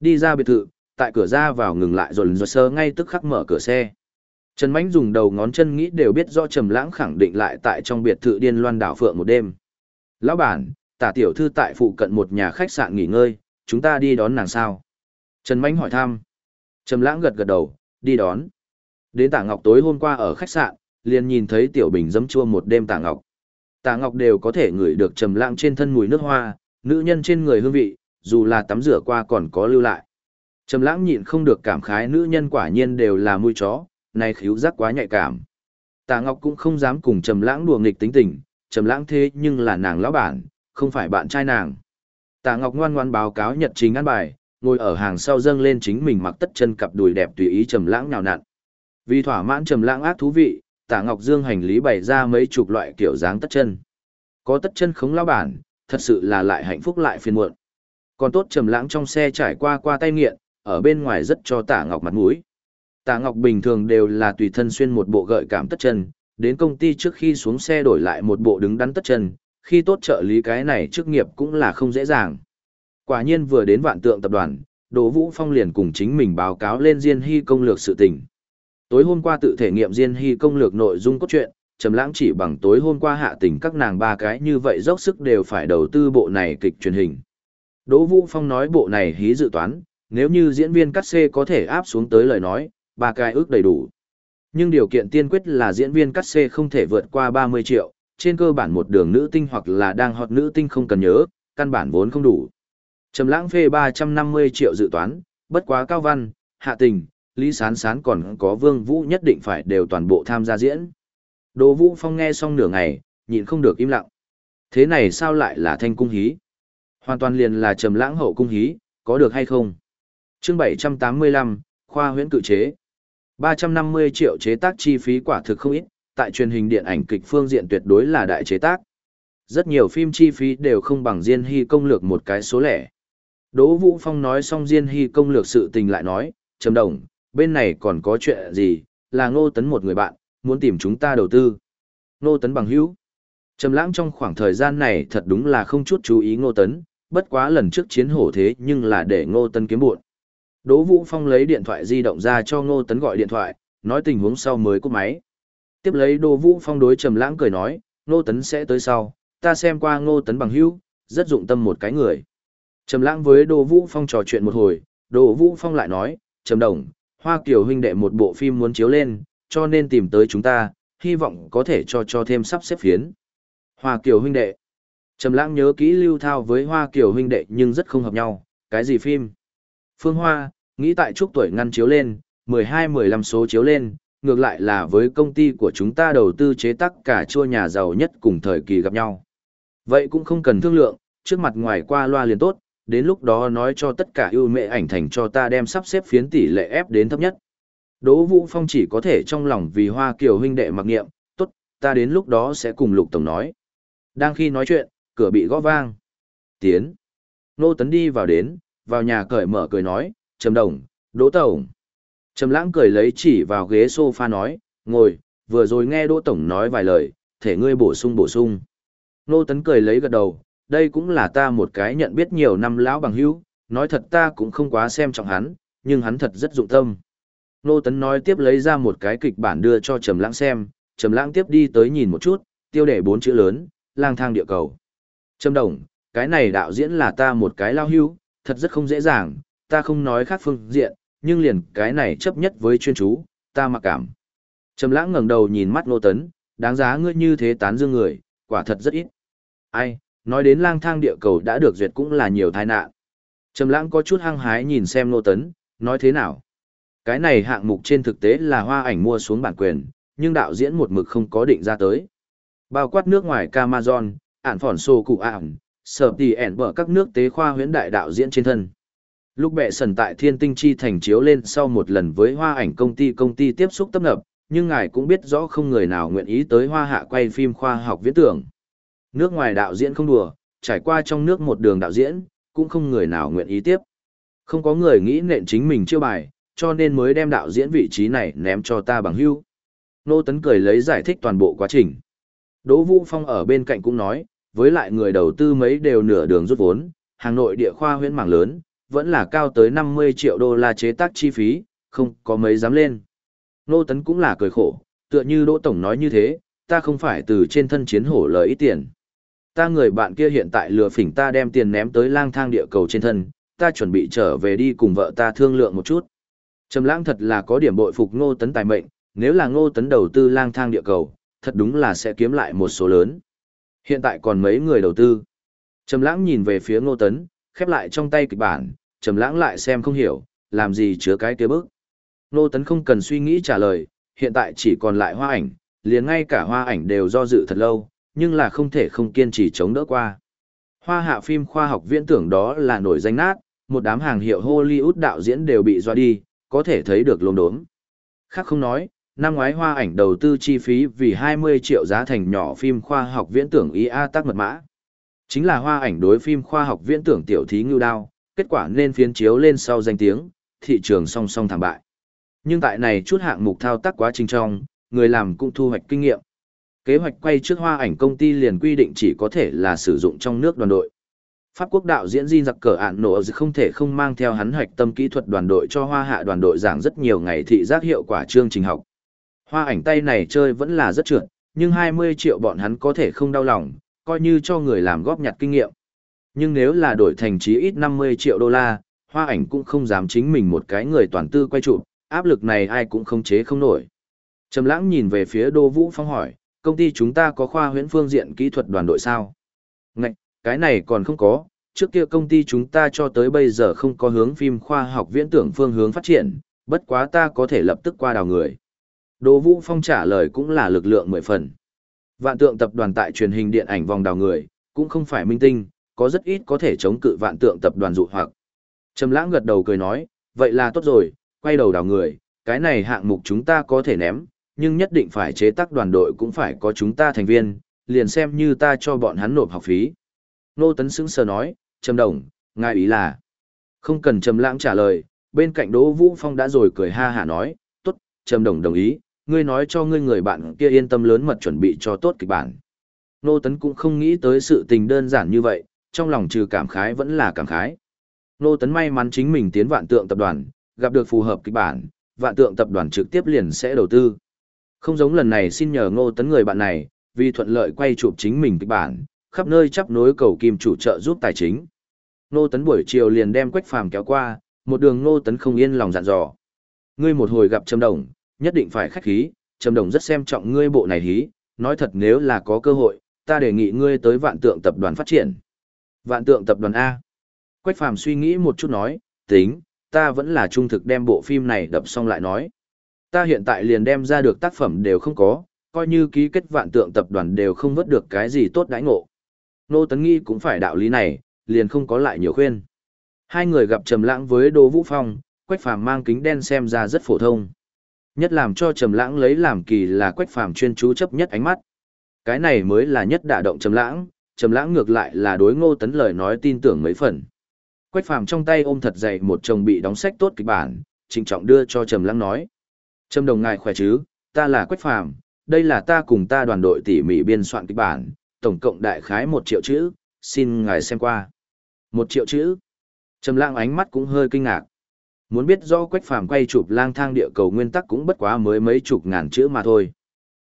Đi ra biệt thự, tại cửa ra vào ngừng lại rồi rồi sơ ngay tức khắc mở cửa xe. Trần Mánh dùng đầu ngón chân nghĩ đều biết rõ Trầm Lãng khẳng định lại tại trong biệt thự điên loan đảo phượng một đêm. Lão bản, tả tiểu thư tại phụ cận một nhà khách sạn nghỉ ngơi, chúng ta đi đón nàng sao? Trần Mánh hỏi thăm. Trầm Lãng gật gật đầu, đi đón. Đến Tả Ngọc tối hôm qua ở khách sạn, liền nhìn thấy Tiểu Bình dấm chua một đêm Tả Ngọc. Tả Ngọc đều có thể ngửi được Trầm Lãng trên thân mùi nước hoa, nữ nhân trên người hương vị, dù là tắm rửa qua còn có lưu lại. Trầm lãng nhịn không được cảm khái nữ nhân quả nhiên đều là mùi chó, này khíu giác quá nhạy cảm. Tạ Ngọc cũng không dám cùng Trầm lãng đùa nghịch tính tình, Trầm lãng thế nhưng là nàng lão bản, không phải bạn trai nàng. Tạ Ngọc ngoan ngoãn báo cáo nhật trình ăn bài, ngồi ở hàng sau dâng lên chính mình mặc tất chân cặp đùi đẹp tùy ý Trầm lãng nhào nặn. Vì thỏa mãn Trầm lãng ác thú vị, Tạ Ngọc Dương hành lý bày ra mấy chục loại kiểu dáng tất chân. Có tất chân khống lão bản, thật sự là lại hạnh phúc lại phiền muộn. Còn tốt Trầm lãng trong xe trải qua qua tay nghiện, ở bên ngoài rất cho Tả Ngọc mặt mũi. Tạ Ngọc bình thường đều là tùy thân xuyên một bộ gợi cảm tất chân, đến công ty trước khi xuống xe đổi lại một bộ đứng đắn tất chân, khi tốt trợ lý cái này chức nghiệp cũng là không dễ dàng. Quả nhiên vừa đến vạn tượng tập đoàn, Đỗ Vũ Phong liền cùng chính mình báo cáo lên Diên Hy công lược sự tình. Tối hôm qua tự thể nghiệm Diên Hy công lược nội dung cốt truyện, Trầm Lãng chỉ bằng tối hôm qua hạ tình các nàng ba cái như vậy dốc sức đều phải đầu tư bộ này kịch truyền hình. Đỗ Vũ Phong nói bộ này hí dự toán, nếu như diễn viên cắt xê có thể áp xuống tới lời nói, ba cái ước đầy đủ. Nhưng điều kiện tiên quyết là diễn viên cắt xê không thể vượt qua 30 triệu, trên cơ bản một đường nữ tinh hoặc là đang hot nữ tinh không cần nhớ, căn bản vốn không đủ. Trầm lãng phê 350 triệu dự toán, bất quá cao văn, hạ tình, Lý Sán Sán còn có Vương Vũ nhất định phải đều toàn bộ tham gia diễn. Đỗ Vũ Phong nghe xong nửa ngày, nhịn không được im lặng. Thế này sao lại là thanh cung hí? Hoàn toàn liền là trầm lãng hậu cung hí, có được hay không? Chương 785, khoa huyễn cự chế. 350 triệu chế tác chi phí quả thực không ít, tại truyền hình điện ảnh kịch phương diện tuyệt đối là đại chế tác. Rất nhiều phim chi phí đều không bằng Diên Hy công lược một cái số lẻ. Đỗ Vũ Phong nói xong Diên Hy công lược sự tình lại nói, trầm đồng, bên này còn có chuyện gì, là ngô tấn một người bạn, muốn tìm chúng ta đầu tư. Ngô tấn bằng hữu. Trầm lãng trong khoảng thời gian này thật đúng là không chút chú ý ngô tấn, bất quá lần trước chiến hổ thế nhưng là để ngô tấn kiếm buộn. Đỗ Vũ Phong lấy điện thoại di động ra cho ngô tấn gọi điện thoại, nói tình huống sau mới cúp máy. Tiếp lấy Đỗ Vũ Phong đối Trầm lãng cười nói, ngô tấn sẽ tới sau, ta xem qua ngô tấn bằng hữu, rất dụng tâm một cái người. Trầm lãng với Đỗ Vũ Phong trò chuyện một hồi, Đỗ Vũ Phong lại nói, Trầm Đồng, Hoa Kiều huynh đệ một bộ phim muốn chiếu lên, cho nên tìm tới chúng ta, hy vọng có thể cho cho thêm sắp xếp phiến. Hoa Kiều huynh đệ. Trầm lãng nhớ kỹ lưu thao với Hoa Kiều huynh đệ nhưng rất không hợp nhau, cái gì phim? Phương Hoa, nghĩ tại chúc tuổi ngăn chiếu lên, 12-15 số chiếu lên, ngược lại là với công ty của chúng ta đầu tư chế tác cả chua nhà giàu nhất cùng thời kỳ gặp nhau. Vậy cũng không cần thương lượng, trước mặt ngoài qua loa liền tốt, đến lúc đó nói cho tất cả ưu mệ ảnh thành cho ta đem sắp xếp phiến tỷ lệ ép đến thấp nhất. Đỗ Vũ Phong chỉ có thể trong lòng vì Hoa Kiều huynh đệ mặc nghiệm, tốt, ta đến lúc đó sẽ cùng Lục Tổng nói. Đang khi nói chuyện, cửa bị gõ vang. Tiến. Nô Tấn đi vào đến, vào nhà cởi mở cười nói, Trầm Đồng, Đỗ Tổng. Trầm Lãng cười lấy chỉ vào ghế sofa nói, ngồi, vừa rồi nghe Đỗ Tổng nói vài lời, thể ngươi bổ sung bổ sung. Nô Tấn cười lấy gật đầu, đây cũng là ta một cái nhận biết nhiều năm lão bằng hữu, nói thật ta cũng không quá xem trọng hắn, nhưng hắn thật rất dụng tâm. Nô Tấn nói tiếp lấy ra một cái kịch bản đưa cho Trầm Lãng xem, Trầm Lãng tiếp đi tới nhìn một chút, tiêu đề bốn chữ lớn, lang thang địa cầu. Trầm Đồng, cái này đạo diễn là ta một cái lao hữu, thật rất không dễ dàng, ta không nói khác phương diện, nhưng liền cái này chấp nhất với chuyên chú, ta mặc cảm. Trầm Lãng ngẩng đầu nhìn mắt Nô Tấn, đáng giá ngươi như thế tán dương người, quả thật rất ít. Ai, nói đến lang thang địa cầu đã được duyệt cũng là nhiều tai nạn. Trầm lãng có chút hăng hái nhìn xem nô tấn, nói thế nào. Cái này hạng mục trên thực tế là hoa ảnh mua xuống bản quyền, nhưng đạo diễn một mực không có định ra tới. Bao quát nước ngoài Amazon, ản phỏn sô cụ ản, sở tỉ ẻn bở các nước tế khoa huyễn đại đạo diễn trên thân. Lúc bệ sần tại thiên tinh chi thành chiếu lên sau một lần với hoa ảnh công ty công ty tiếp xúc tập nập, nhưng ngài cũng biết rõ không người nào nguyện ý tới hoa hạ quay phim khoa học viễn tưởng. Nước ngoài đạo diễn không đùa, trải qua trong nước một đường đạo diễn, cũng không người nào nguyện ý tiếp. Không có người nghĩ nện chính mình chiêu bài, cho nên mới đem đạo diễn vị trí này ném cho ta bằng hưu. Nô Tấn cười lấy giải thích toàn bộ quá trình. Đỗ Vũ Phong ở bên cạnh cũng nói, với lại người đầu tư mấy đều nửa đường rút vốn, hàng nội địa khoa huyễn mảng lớn, vẫn là cao tới 50 triệu đô la chế tác chi phí, không có mấy dám lên. Nô Tấn cũng là cười khổ, tựa như Đỗ Tổng nói như thế, ta không phải từ trên thân chiến hổ lời ít tiền. Ta người bạn kia hiện tại lừa phỉnh ta đem tiền ném tới lang thang địa cầu trên thân, ta chuẩn bị trở về đi cùng vợ ta thương lượng một chút. Trầm lãng thật là có điểm bội phục ngô tấn tài mệnh, nếu là ngô tấn đầu tư lang thang địa cầu, thật đúng là sẽ kiếm lại một số lớn. Hiện tại còn mấy người đầu tư. Trầm lãng nhìn về phía ngô tấn, khép lại trong tay kịch bản, trầm lãng lại xem không hiểu, làm gì chứa cái kia bức. Ngô tấn không cần suy nghĩ trả lời, hiện tại chỉ còn lại hoa ảnh, liền ngay cả hoa ảnh đều do dự thật lâu, nhưng là không thể không kiên trì chống đỡ qua. Hoa hạ phim khoa học viễn tưởng đó là nổi danh nát, một đám hàng hiệu Hollywood đạo diễn đều bị doa đi, có thể thấy được lồn đốm. Khác không nói, năm ngoái hoa ảnh đầu tư chi phí vì 20 triệu giá thành nhỏ phim khoa học viễn tưởng IA tác mật mã. Chính là hoa ảnh đối phim khoa học viễn tưởng tiểu thí ngưu đao, kết quả nên phiến chiếu lên sau danh tiếng, thị trường song song thảm bại. Nhưng tại này chút hạng mục thao tác quá trình trong, người làm cũng thu hoạch kinh nghiệm. Kế hoạch quay trước hoa ảnh công ty liền quy định chỉ có thể là sử dụng trong nước đoàn đội. Pháp quốc đạo diễn Jin giặc cờ ạn nổ không thể không mang theo hắn hoạch tâm kỹ thuật đoàn đội cho hoa hạ đoàn đội giảng rất nhiều ngày thị giác hiệu quả chương trình học. Hoa ảnh tay này chơi vẫn là rất trượt, nhưng 20 triệu bọn hắn có thể không đau lòng, coi như cho người làm góp nhặt kinh nghiệm. Nhưng nếu là đổi thành chí ít 50 triệu đô la, hoa ảnh cũng không dám chính mình một cái người toàn tư quay trụ. áp lực này ai cũng không chế không nổi. Trầm lãng nhìn về phía Đô Vũ Phong hỏi, công ty chúng ta có khoa huyễn phương diện kỹ thuật đoàn đội sao? Ngạch, cái này còn không có, trước kia công ty chúng ta cho tới bây giờ không có hướng phim khoa học viễn tưởng phương hướng phát triển, bất quá ta có thể lập tức qua đào người. Đỗ Vũ Phong trả lời cũng là lực lượng mười phần. Vạn tượng tập đoàn tại truyền hình điện ảnh vòng đào người, cũng không phải minh tinh, có rất ít có thể chống cự vạn tượng tập đoàn dụ hoặc. Trầm lãng gật đầu cười nói, vậy là tốt rồi, quay đầu đào người, cái này hạng mục chúng ta có thể ném, nhưng nhất định phải chế tác đoàn đội cũng phải có chúng ta thành viên, liền xem như ta cho bọn hắn nộp học phí. Nô Tấn sững sờ nói, Trầm Đồng, ngài ý là. Không cần Trầm Lãng trả lời, bên cạnh Đỗ Vũ Phong đã rồi cười ha hả nói, tốt, Trầm Đồng đồng ý, ngươi nói cho ngươi người bạn kia yên tâm lớn mật chuẩn bị cho tốt kịch bản. Nô Tấn cũng không nghĩ tới sự tình đơn giản như vậy, trong lòng trừ cảm khái vẫn là cảm khái. Nô Tấn may mắn chính mình tiến vạn tượng tập đoàn, gặp được phù hợp kịch bản, vạn tượng tập đoàn trực tiếp liền sẽ đầu tư. Không giống lần này xin nhờ Ngô Tấn người bạn này, vì thuận lợi quay chụp chính mình kịch bản, khắp nơi chấp nối cầu kim chủ trợ giúp tài chính. Ngô Tấn buổi chiều liền đem Quách Phàm kéo qua, một đường Ngô Tấn không yên lòng dặn dò. Ngươi một hồi gặp Trầm Đồng, nhất định phải khách khí, Trầm Đồng rất xem trọng ngươi bộ này hí, nói thật nếu là có cơ hội, ta đề nghị ngươi tới Vạn Tượng tập đoàn phát triển. Vạn Tượng tập đoàn A. Quách Phàm suy nghĩ một chút nói, tính, ta vẫn là trung thực đem bộ phim này đập xong lại nói. Ta hiện tại liền đem ra được tác phẩm đều không có, coi như ký kết vạn tượng tập đoàn đều không vớt được cái gì tốt đãi ngộ. Nô Tấn Nghi cũng phải đạo lý này, liền không có lại nhiều khuyên. Hai người gặp Trầm Lãng với Đỗ Vũ Phong, Quách Phàm mang kính đen xem ra rất phổ thông. Nhất làm cho Trầm Lãng lấy làm kỳ là Quách Phàm chuyên chú chấp nhất ánh mắt. Cái này mới là nhất đả động Trầm Lãng, Trầm Lãng ngược lại là đối Ngô Tấn lời nói tin tưởng mấy phần. Quách Phàm trong tay ôm thật dày một chồng bị đóng sách tốt kịch bản, trịnh trọng đưa cho Trầm Lãng nói: "Trầm đồng ngài khỏe chứ, ta là Quách Phàm, đây là ta cùng ta đoàn đội tỉ mỉ biên soạn kịch bản, tổng cộng đại khái một triệu chữ, xin ngài xem qua." Một triệu chữ? Trầm Lãng ánh mắt cũng hơi kinh ngạc. Muốn biết do Quách Phàm quay chụp Lang Thang địa cầu nguyên tắc cũng bất quá mới mấy chục ngàn chữ mà thôi.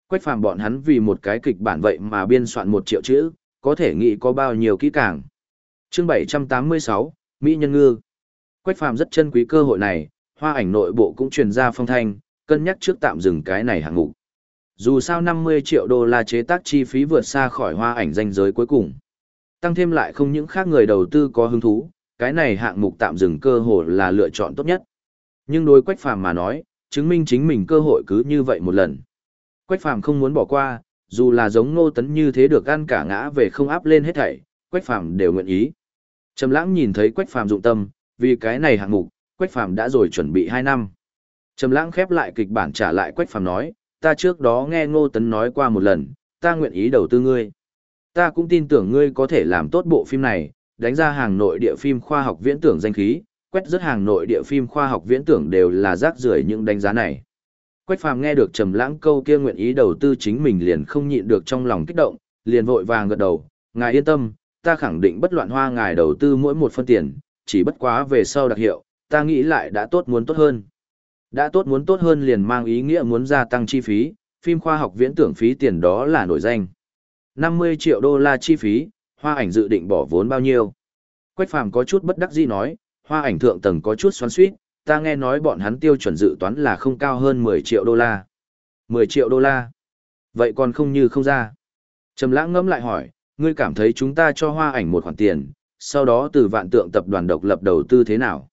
Quách Phàm bọn hắn vì một cái kịch bản vậy mà biên soạn một triệu chữ, có thể nghĩ có bao nhiêu kỹ càng. Chương 786, Mỹ nhân ngư. Quách phàm rất chân quý cơ hội này, hoa ảnh nội bộ cũng truyền ra phong thanh, cân nhắc trước tạm dừng cái này hạng ngục. Dù sao 50 triệu đô la chế tác chi phí vượt xa khỏi hoa ảnh danh giới cuối cùng. Tăng thêm lại không những khác người đầu tư có hứng thú, cái này hạng mục tạm dừng cơ hội là lựa chọn tốt nhất. Nhưng đối Quách Phàm mà nói, chứng minh chính mình cơ hội cứ như vậy một lần. Quách Phàm không muốn bỏ qua, dù là giống Ngô Tấn như thế được ăn cả ngã về không áp lên hết thảy, Quách Phàm đều nguyện ý. Trầm Lãng nhìn thấy Quách Phàm dụng tâm, vì cái này hạng mục, Quách Phàm đã rồi chuẩn bị 2 năm. Trầm Lãng khép lại kịch bản trả lại Quách Phàm nói, ta trước đó nghe Ngô Tấn nói qua một lần, ta nguyện ý đầu tư ngươi. Ta cũng tin tưởng ngươi có thể làm tốt bộ phim này, đánh ra hàng nội địa phim khoa học viễn tưởng danh khí, quét rất hàng nội địa phim khoa học viễn tưởng đều là rác rưởi những đánh giá này. Quách Phàm nghe được Trầm Lãng câu kia nguyện ý đầu tư chính mình liền không nhịn được trong lòng kích động, liền vội vàng gật đầu, "Ngài yên tâm, ta khẳng định bất loạn hoa ngài đầu tư mỗi một phân tiền, chỉ bất quá về sau đặc hiệu, ta nghĩ lại đã tốt muốn tốt hơn. Đã tốt muốn tốt hơn liền mang ý nghĩa muốn gia tăng chi phí, phim khoa học viễn tưởng phí tiền đó là nổi danh. 50 triệu đô la chi phí, hoa ảnh dự định bỏ vốn bao nhiêu? Quách phàm có chút bất đắc dĩ nói, hoa ảnh thượng tầng có chút xoắn suýt, ta nghe nói bọn hắn tiêu chuẩn dự toán là không cao hơn 10 triệu đô la. 10 triệu đô la? Vậy còn không như không ra. Trầm lãng ngẫm lại hỏi, ngươi cảm thấy chúng ta cho hoa ảnh một khoản tiền, sau đó từ vạn tượng tập đoàn độc lập đầu tư thế nào?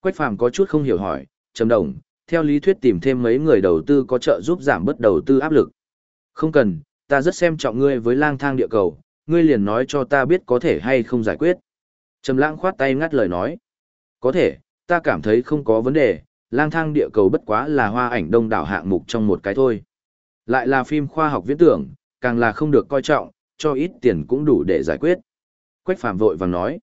Quách phàm có chút không hiểu hỏi, trầm đồng, theo lý thuyết tìm thêm mấy người đầu tư có trợ giúp giảm bớt đầu tư áp lực. Không cần, ta rất xem trọng ngươi với lang thang địa cầu, ngươi liền nói cho ta biết có thể hay không giải quyết. Trầm lãng khoát tay ngắt lời nói. Có thể, ta cảm thấy không có vấn đề, lang thang địa cầu bất quá là hoa ảnh đông đảo hạng mục trong một cái thôi. Lại là phim khoa học viễn tưởng, càng là không được coi trọng, cho ít tiền cũng đủ để giải quyết. Quách Phạm vội vàng nói.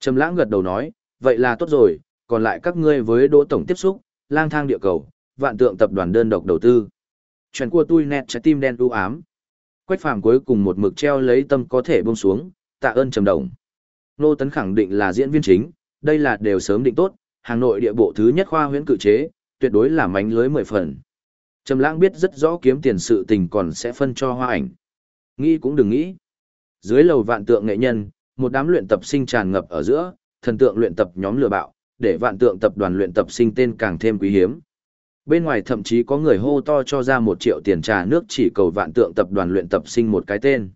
Trầm lãng gật đầu nói, vậy là tốt rồi, còn lại các ngươi với đỗ tổng tiếp xúc, lang thang địa cầu, vạn tượng tập đoàn đơn độc đầu tư. Chuyện của tôi nét trái tim đen u ám. Quách Phạm cuối cùng một mực treo lấy tâm có thể buông xuống, tạ ơn trầm đồng. Nô Tấn khẳng định là diễn viên chính, đây là đều sớm định tốt, hàng nội địa bộ thứ nhất khoa huyễn cự chế, tuyệt đối là mánh lưới mười phần. Trầm lãng biết rất rõ kiếm tiền sự tình còn sẽ phân cho hoa ảnh. Nghĩ cũng đừng nghĩ. Dưới lầu vạn tượng nghệ nhân, một đám luyện tập sinh tràn ngập ở giữa, thần tượng luyện tập nhóm lừa bạo, để vạn tượng tập đoàn luyện tập sinh tên càng thêm quý hiếm. Bên ngoài thậm chí có người hô to cho ra một triệu tiền trà nước chỉ cầu vạn tượng tập đoàn luyện tập sinh một cái tên.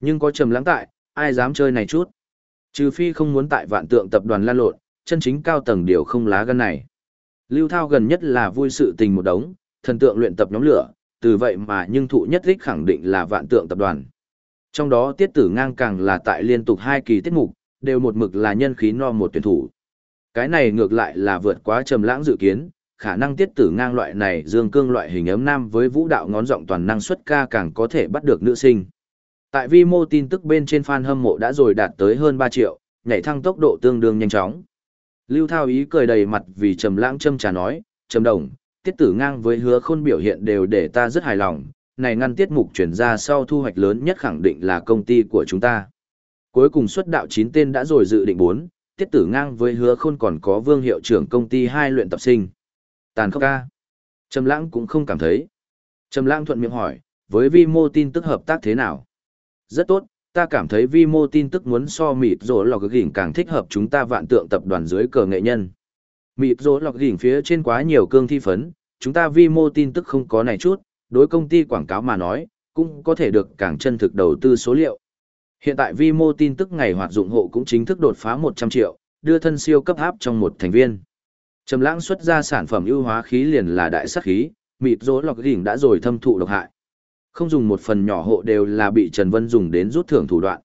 Nhưng có trầm lắng tại, ai dám chơi này chút. Trừ phi không muốn tại vạn tượng tập đoàn lan lộn, chân chính cao tầng điều không lá gan này. Lưu Thao gần nhất là vui sự tình một đống, thần tượng luyện tập nhóm lửa, từ vậy mà nhưng thụ nhất thích khẳng định là vạn tượng tập đoàn. Trong đó tiết tử ngang càng là tại liên tục hai kỳ tiết mục, đều một mực là nhân khí no một tuyển thủ. Cái này ngược lại là vượt quá trầm lãng dự kiến, khả năng tiết tử ngang loại này dương cương loại hình ấm nam với vũ đạo ngón giọng toàn năng suất ca càng có thể bắt được nữ sinh. Tại vi mô tin tức bên trên fan hâm mộ đã rồi đạt tới hơn 3 triệu, nhảy thăng tốc độ tương đương nhanh chóng. Lưu Thao ý cười đầy mặt vì Trầm Lãng châm trà nói, "Trầm Đồng, tiết tử ngang với hứa khôn biểu hiện đều để ta rất hài lòng, này ngăn tiết mục chuyển ra sau thu hoạch lớn nhất khẳng định là công ty của chúng ta." Cuối cùng xuất đạo 9 tên đã rồi dự định 4, tiết tử ngang với hứa khôn còn có Vương hiệu trưởng công ty hai luyện tập sinh. Tàn khốc ca. Trầm Lãng cũng không cảm thấy. Trầm Lãng thuận miệng hỏi, với vi mô tin tức hợp tác thế nào? Rất tốt, ta cảm thấy vi mô tin tức muốn so mịt rỗ lọc gỉnh càng thích hợp chúng ta vạn tượng tập đoàn dưới cờ nghệ nhân. Mịt rỗ lọc gỉnh phía trên quá nhiều cương thi phấn, chúng ta vi mô tin tức không có này chút, đối công ty quảng cáo mà nói, cũng có thể được càng chân thực đầu tư số liệu. Hiện tại vi mô tin tức ngày hoạt dụng hộ cũng chính thức đột phá 100 triệu, đưa thân siêu cấp áp trong một thành viên. Trầm lãng xuất ra sản phẩm ưu hóa khí liền là đại sát khí, mịt rỗ lọc gỉnh đã rồi thâm thụ độc hại. Không dùng một phần nhỏ hộ đều là bị Trần Vân dùng đến rút thưởng thủ đoạn.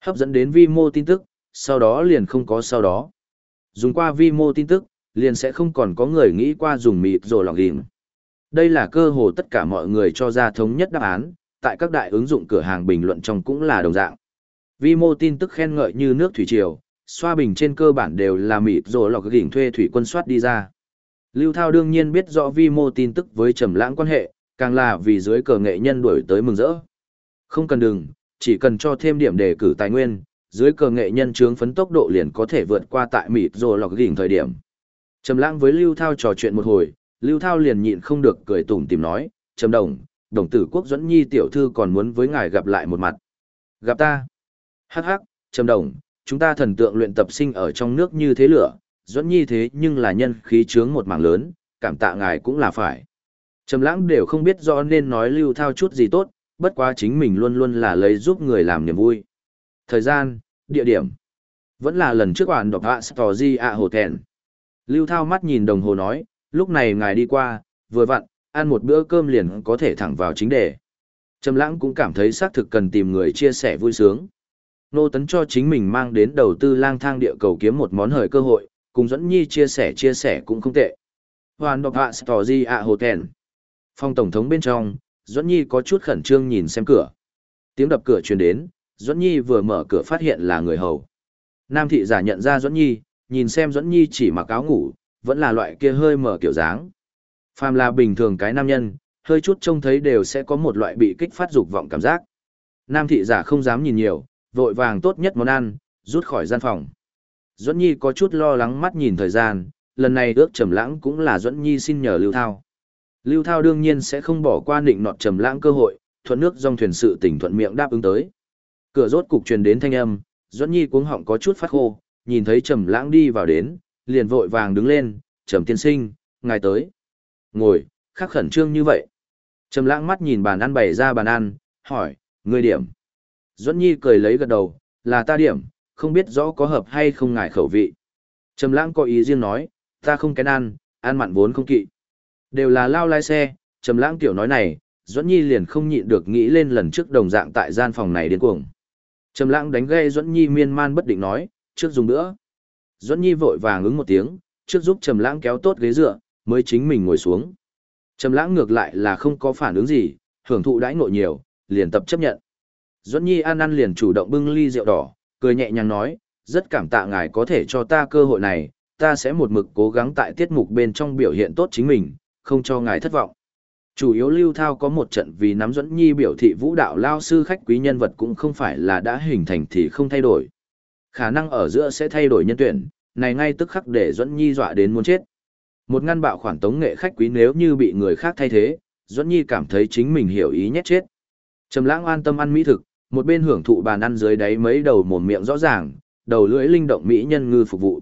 Hấp dẫn đến vi mô tin tức, sau đó liền không có sau đó. Dùng qua vi mô tin tức, liền sẽ không còn có người nghĩ qua dùng mịt rỗ lọc gỉnh. Đây là cơ hồ tất cả mọi người cho ra thống nhất đáp án, tại các đại ứng dụng cửa hàng bình luận trong cũng là đồng dạng. Vi mô tin tức khen ngợi như nước thủy triều, xoa bình trên cơ bản đều là mịt rồi lọc gỉnh thuê thủy quân soát đi ra. Lưu Thao đương nhiên biết rõ vi mô tin tức với trầm lãng quan hệ, càng là vì dưới cờ nghệ nhân đuổi tới mừng rỡ. Không cần đừng, chỉ cần cho thêm điểm đề cử tài nguyên, dưới cờ nghệ nhân trướng phấn tốc độ liền có thể vượt qua tại mịt rồi lọc gỉnh thời điểm. Trầm lãng với Lưu Thao trò chuyện một hồi, Lưu Thao liền nhịn không được cười tủm tỉm nói, "Trầm Đồng, đồng tử quốc dẫn nhi tiểu thư còn muốn với ngài gặp lại một mặt." "Gặp ta?" "Hắc hắc, Trầm Đồng, chúng ta thần tượng luyện tập sinh ở trong nước như thế lửa, dẫn nhi thế nhưng là nhân khí chướng một mảng lớn, cảm tạ ngài cũng là phải." Trầm lãng đều không biết rõ nên nói lưu thao chút gì tốt, bất quá chính mình luôn luôn là lấy giúp người làm niềm vui. Thời gian, địa điểm. Vẫn là lần trước hoàn đọc hạ Story ạ hồ thẹn. Lưu thao mắt nhìn đồng hồ nói, lúc này ngài đi qua, vừa vặn, ăn một bữa cơm liền có thể thẳng vào chính đề. Trầm lãng cũng cảm thấy xác thực cần tìm người chia sẻ vui sướng. Nô tấn cho chính mình mang đến đầu tư lang thang địa cầu kiếm một món hời cơ hội, cùng dẫn nhi chia sẻ chia sẻ cũng không tệ. Hoàn đọc hạ Story ạ hồ thẹn. Phòng tổng thống bên trong, Duẫn Nhi có chút khẩn trương nhìn xem cửa. Tiếng đập cửa truyền đến, Duẫn Nhi vừa mở cửa phát hiện là người hầu. Nam thị giả nhận ra Duẫn Nhi, nhìn xem Duẫn Nhi chỉ mặc áo ngủ, vẫn là loại kia hơi mở kiểu dáng. Phàm là bình thường cái nam nhân, hơi chút trông thấy đều sẽ có một loại bị kích phát dục vọng cảm giác. Nam thị giả không dám nhìn nhiều, vội vàng tốt nhất món ăn, rút khỏi gian phòng. Duẫn Nhi có chút lo lắng mắt nhìn thời gian, lần này ước trầm lãng cũng là Duẫn Nhi xin nhờ Lưu Thao. Lưu Thao đương nhiên sẽ không bỏ qua định nọt trầm lãng cơ hội, thuận nước dòng thuyền sự tỉnh thuận miệng đáp ứng tới. Cửa rốt cục truyền đến thanh âm, Duẫn Nhi cuống họng có chút phát khô, nhìn thấy Trầm Lãng đi vào đến, liền vội vàng đứng lên, "Trầm tiên sinh, ngài tới." Ngồi, khắc khẩn trương như vậy. Trầm Lãng mắt nhìn bàn ăn bày ra bàn ăn, hỏi, "Ngươi điểm?" Duẫn Nhi cười lấy gật đầu, "Là ta điểm, không biết rõ có hợp hay không ngại khẩu vị." Trầm Lãng có ý riêng nói, "Ta không kén ăn, ăn mặn vốn không kỵ." Đều là lao lái xe, trầm lãng tiểu nói này, Duẫn Nhi liền không nhịn được nghĩ lên lần trước đồng dạng tại gian phòng này điên cuồng. Trầm lãng đánh gây Duẫn Nhi miên man bất định nói, trước dùng nữa. Duẫn Nhi vội vàng ứng một tiếng, trước giúp Trầm lãng kéo tốt ghế dựa, mới chính mình ngồi xuống. Trầm lãng ngược lại là không có phản ứng gì, hưởng thụ đãi ngộ nhiều, liền tập chấp nhận. Duẫn Nhi ăn ăn liền chủ động bưng ly rượu đỏ, cười nhẹ nhàng nói, rất cảm tạ ngài có thể cho ta cơ hội này, ta sẽ một mực cố gắng tại tiết mục bên trong biểu hiện tốt chính mình, không cho ngài thất vọng. Chủ yếu Lưu Thao có một trận vì nắm dẫn nhi biểu thị vũ đạo lao sư khách quý nhân vật cũng không phải là đã hình thành thì không thay đổi. Khả năng ở giữa sẽ thay đổi nhân tuyển, này ngay tức khắc để dẫn nhi dọa đến muốn chết. Một ngăn bạo khoản tống nghệ khách quý nếu như bị người khác thay thế, dẫn nhi cảm thấy chính mình hiểu ý nhét chết. Trầm lãng an tâm ăn mỹ thực, một bên hưởng thụ bàn ăn dưới đáy mấy đầu mồm miệng rõ ràng, đầu lưỡi linh động mỹ nhân ngư phục vụ.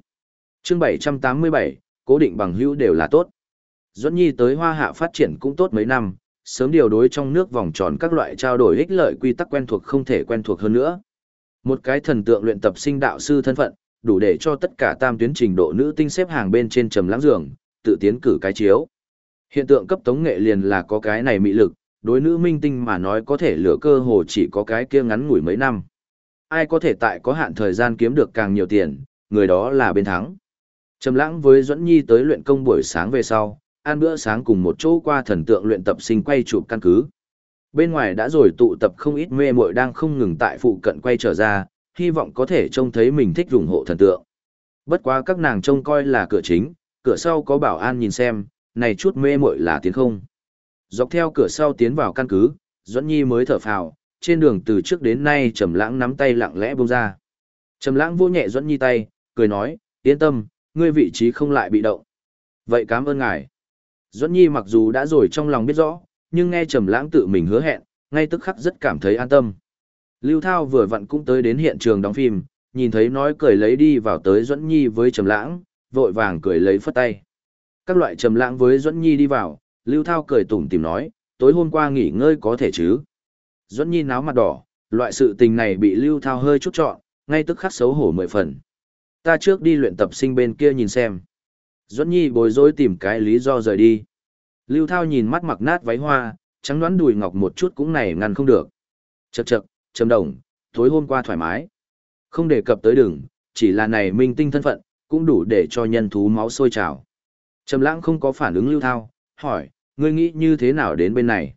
Chương 787, cố định bằng hữu đều là tốt. Duẫn Nhi tới Hoa Hạ phát triển cũng tốt mấy năm, sớm điều đối trong nước vòng tròn các loại trao đổi ích lợi quy tắc quen thuộc không thể quen thuộc hơn nữa. Một cái thần tượng luyện tập sinh đạo sư thân phận, đủ để cho tất cả tam tuyến trình độ nữ tinh xếp hàng bên trên trầm lãng giường, tự tiến cử cái chiếu. Hiện tượng cấp tống nghệ liền là có cái này mị lực, đối nữ minh tinh mà nói có thể lửa cơ hồ chỉ có cái kia ngắn ngủi mấy năm. Ai có thể tại có hạn thời gian kiếm được càng nhiều tiền, người đó là bên thắng. Trầm lãng với Duẫn Nhi tới luyện công buổi sáng về sau, ăn bữa sáng cùng một chỗ qua thần tượng luyện tập sinh quay chụp căn cứ. Bên ngoài đã rồi tụ tập không ít mê muội đang không ngừng tại phụ cận quay trở ra, hy vọng có thể trông thấy mình thích ủng hộ thần tượng. Bất quá các nàng trông coi là cửa chính, cửa sau có bảo an nhìn xem, này chút mê muội là tiến không. Dọc theo cửa sau tiến vào căn cứ, Duẫn Nhi mới thở phào, trên đường từ trước đến nay Trầm Lãng nắm tay lặng lẽ buông ra. Trầm Lãng vô nhẹ Duẫn Nhi tay, cười nói, "Yên tâm, ngươi vị trí không lại bị động." "Vậy cảm ơn ngài." Duẫn Nhi mặc dù đã rồi trong lòng biết rõ, nhưng nghe Trầm Lãng tự mình hứa hẹn, ngay tức khắc rất cảm thấy an tâm. Lưu Thao vừa vặn cũng tới đến hiện trường đóng phim, nhìn thấy nói cười lấy đi vào tới Duẫn Nhi với Trầm Lãng, vội vàng cười lấy phất tay. Các loại Trầm Lãng với Duẫn Nhi đi vào, Lưu Thao cười tủm tỉm nói, tối hôm qua nghỉ ngơi có thể chứ? Duẫn Nhi náo mặt đỏ, loại sự tình này bị Lưu Thao hơi chút trọn, ngay tức khắc xấu hổ mười phần. Ta trước đi luyện tập sinh bên kia nhìn xem. Duẫn Nhi bối rối tìm cái lý do rời đi. Lưu Thao nhìn mắt mặc nát váy hoa, trắng đoán đùi ngọc một chút cũng này ngăn không được. Chậc chậc, trầm đồng, tối hôm qua thoải mái. Không đề cập tới đường, chỉ là này minh tinh thân phận, cũng đủ để cho nhân thú máu sôi trào. Trầm lãng không có phản ứng Lưu Thao, hỏi, ngươi nghĩ như thế nào đến bên này?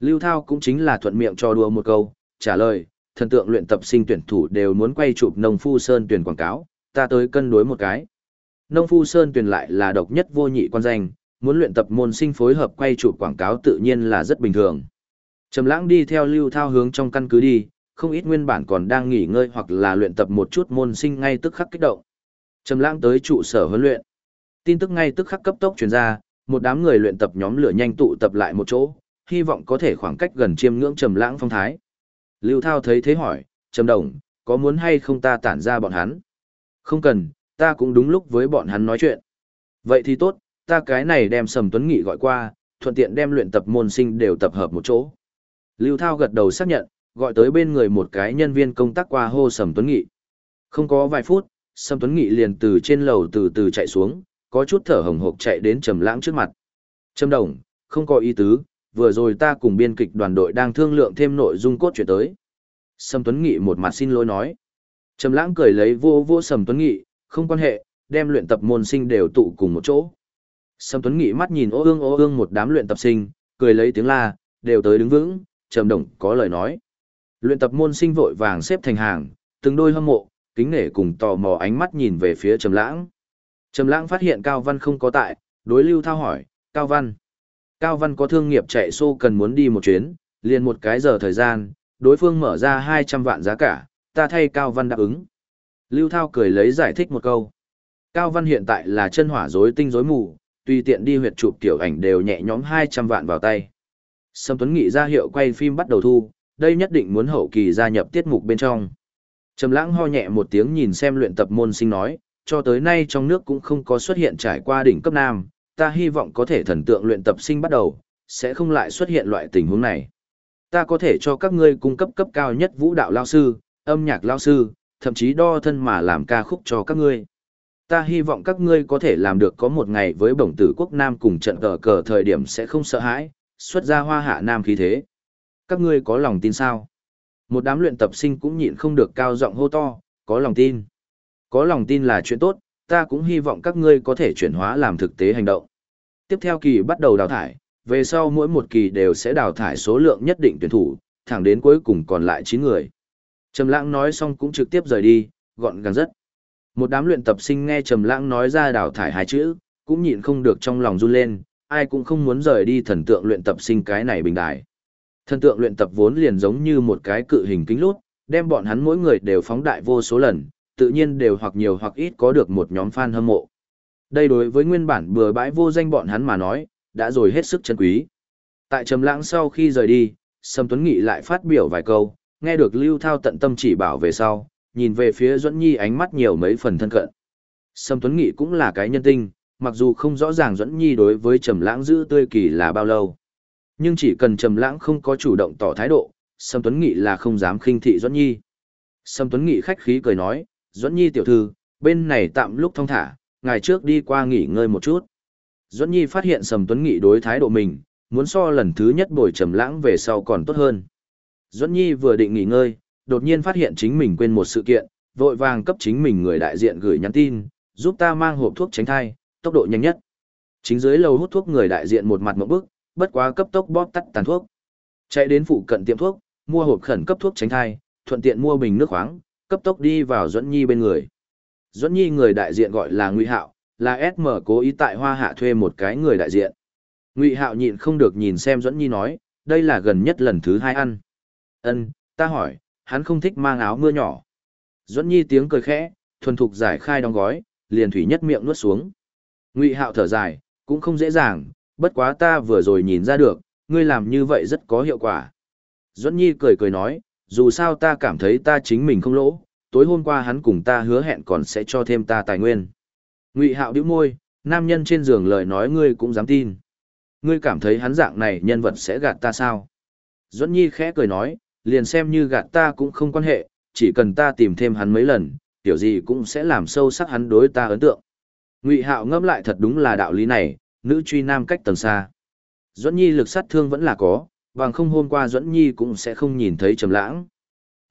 Lưu Thao cũng chính là thuận miệng cho đùa một câu, trả lời, thần tượng luyện tập sinh tuyển thủ đều muốn quay chụp nông phu sơn tuyển quảng cáo, ta tới cân đối một cái. Nông phu sơn tuyển lại là độc nhất vô nhị quan danh, muốn luyện tập môn sinh phối hợp quay chụp quảng cáo tự nhiên là rất bình thường. Trầm lãng đi theo Lưu Thao hướng trong căn cứ đi, không ít nguyên bản còn đang nghỉ ngơi hoặc là luyện tập một chút môn sinh ngay tức khắc kích động. Trầm lãng tới trụ sở huấn luyện. Tin tức ngay tức khắc cấp tốc truyền ra, một đám người luyện tập nhóm lửa nhanh tụ tập lại một chỗ, hy vọng có thể khoảng cách gần chiêm ngưỡng trầm lãng phong thái. Lưu Thao thấy thế hỏi, Trầm Đồng, có muốn hay không ta tản ra bọn hắn? Không cần, ta cũng đúng lúc với bọn hắn nói chuyện. Vậy thì tốt, ta cái này đem Sầm Tuấn Nghị gọi qua, thuận tiện đem luyện tập môn sinh đều tập hợp một chỗ. Lưu Thao gật đầu xác nhận, gọi tới bên người một cái nhân viên công tác qua hô Sầm Tuấn Nghị. Không có vài phút, Sầm Tuấn Nghị liền từ trên lầu từ từ chạy xuống, có chút thở hồng hộc chạy đến Trầm Lãng trước mặt. "Trầm Đồng, không có ý tứ, vừa rồi ta cùng biên kịch đoàn đội đang thương lượng thêm nội dung cốt truyện tới." Sầm Tuấn Nghị một mặt xin lỗi nói. Trầm Lãng cười lấy vô vô Sầm Tuấn Nghị, "Không quan hệ, đem luyện tập môn sinh đều tụ cùng một chỗ." Sầm Tuấn Nghị mắt nhìn ô ương ô ương một đám luyện tập sinh, cười lấy tiếng la, đều tới đứng vững, Trầm Đồng có lời nói. Luyện tập môn sinh vội vàng xếp thành hàng, từng đôi hâm mộ, kính nể cùng tò mò ánh mắt nhìn về phía Trầm Lãng. Trầm Lãng phát hiện Cao Văn không có tại, đối Lưu Thao hỏi, "Cao Văn, Cao Văn có thương nghiệp chạy xô cần muốn đi một chuyến, liền một cái giờ thời gian, đối phương mở ra 200 vạn giá cả, ta thay Cao Văn đáp ứng." Lưu Thao cười lấy giải thích một câu. Cao Văn hiện tại là chân hỏa rối tinh rối mù, tùy tiện đi huyệt chụp tiểu ảnh đều nhẹ nhõm 200 vạn vào tay. Sâm Tuấn Nghị ra hiệu quay phim bắt đầu thu, đây nhất định muốn hậu kỳ gia nhập tiết mục bên trong. Trầm lãng ho nhẹ một tiếng nhìn xem luyện tập môn sinh nói, cho tới nay trong nước cũng không có xuất hiện trải qua đỉnh cấp nam, ta hy vọng có thể thần tượng luyện tập sinh bắt đầu, sẽ không lại xuất hiện loại tình huống này. Ta có thể cho các ngươi cung cấp cấp cao nhất vũ đạo lao sư, âm nhạc lao sư, thậm chí đo thân mà làm ca khúc cho các ngươi. Ta hy vọng các ngươi có thể làm được có một ngày với bổng tử quốc nam cùng trận cờ cờ thời điểm sẽ không sợ hãi, xuất ra hoa hạ nam khí thế. Các ngươi có lòng tin sao? Một đám luyện tập sinh cũng nhịn không được cao giọng hô to, có lòng tin. Có lòng tin là chuyện tốt, ta cũng hy vọng các ngươi có thể chuyển hóa làm thực tế hành động. Tiếp theo kỳ bắt đầu đào thải, về sau mỗi một kỳ đều sẽ đào thải số lượng nhất định tuyển thủ, thẳng đến cuối cùng còn lại 9 người. Trầm Lãng nói xong cũng trực tiếp rời đi, gọn gàng rất. Một đám luyện tập sinh nghe Trầm Lãng nói ra đào thải hai chữ, cũng nhịn không được trong lòng run lên, ai cũng không muốn rời đi thần tượng luyện tập sinh cái này bình đài. Thần tượng luyện tập vốn liền giống như một cái cự hình kính lút, đem bọn hắn mỗi người đều phóng đại vô số lần, tự nhiên đều hoặc nhiều hoặc ít có được một nhóm fan hâm mộ. Đây đối với nguyên bản bừa bãi vô danh bọn hắn mà nói, đã rồi hết sức chân quý. Tại Trầm Lãng sau khi rời đi, Sâm Tuấn Nghị lại phát biểu vài câu, nghe được Lưu Thao tận tâm chỉ bảo về sau, nhìn về phía Duẫn Nhi ánh mắt nhiều mấy phần thân cận. Sâm Tuấn Nghị cũng là cái nhân tinh, mặc dù không rõ ràng Duẫn Nhi đối với Trầm Lãng giữ tươi kỳ là bao lâu. Nhưng chỉ cần Trầm Lãng không có chủ động tỏ thái độ, Sâm Tuấn Nghị là không dám khinh thị Duẫn Nhi. Sâm Tuấn Nghị khách khí cười nói, Duẫn Nhi tiểu thư, bên này tạm lúc thông thả, ngày trước đi qua nghỉ ngơi một chút. Duẫn Nhi phát hiện Sầm Tuấn Nghị đối thái độ mình, muốn so lần thứ nhất bồi Trầm Lãng về sau còn tốt hơn. Duẫn Nhi vừa định nghỉ ngơi, đột nhiên phát hiện chính mình quên một sự kiện, vội vàng cấp chính mình người đại diện gửi nhắn tin, giúp ta mang hộp thuốc tránh thai, tốc độ nhanh nhất. Chính dưới lầu hút thuốc người đại diện một mặt ngộp bức, bất quá cấp tốc bóp tắt tàn thuốc. Chạy đến phụ cận tiệm thuốc, mua hộp khẩn cấp thuốc tránh thai, thuận tiện mua bình nước khoáng, cấp tốc đi vào Duẫn Nhi bên người. Duẫn Nhi người đại diện gọi là Ngụy Hạo, là SM cố ý tại Hoa Hạ thuê một cái người đại diện. Ngụy Hạo nhịn không được nhìn xem Duẫn Nhi nói, đây là gần nhất lần thứ hai ăn. Ân, ta hỏi, hắn không thích mang áo mưa nhỏ. Duẫn Nhi tiếng cười khẽ, thuần thục giải khai đóng gói, liền thủy nhất miệng nuốt xuống. Ngụy Hạo thở dài, cũng không dễ dàng, bất quá ta vừa rồi nhìn ra được, ngươi làm như vậy rất có hiệu quả. Duẫn Nhi cười cười nói, dù sao ta cảm thấy ta chính mình không lỗ, tối hôm qua hắn cùng ta hứa hẹn còn sẽ cho thêm ta tài nguyên. Ngụy Hạo bĩu môi, nam nhân trên giường lời nói ngươi cũng dám tin. Ngươi cảm thấy hắn dạng này nhân vật sẽ gạt ta sao? Duẫn Nhi khẽ cười nói, liền xem như gạt ta cũng không quan hệ, chỉ cần ta tìm thêm hắn mấy lần, tiểu gì cũng sẽ làm sâu sắc hắn đối ta ấn tượng. Ngụy Hạo ngẫm lại thật đúng là đạo lý này, nữ truy nam cách tầng xa. Duẫn Nhi lực sát thương vẫn là có, bằng không hôm qua Duẫn Nhi cũng sẽ không nhìn thấy Trầm Lãng.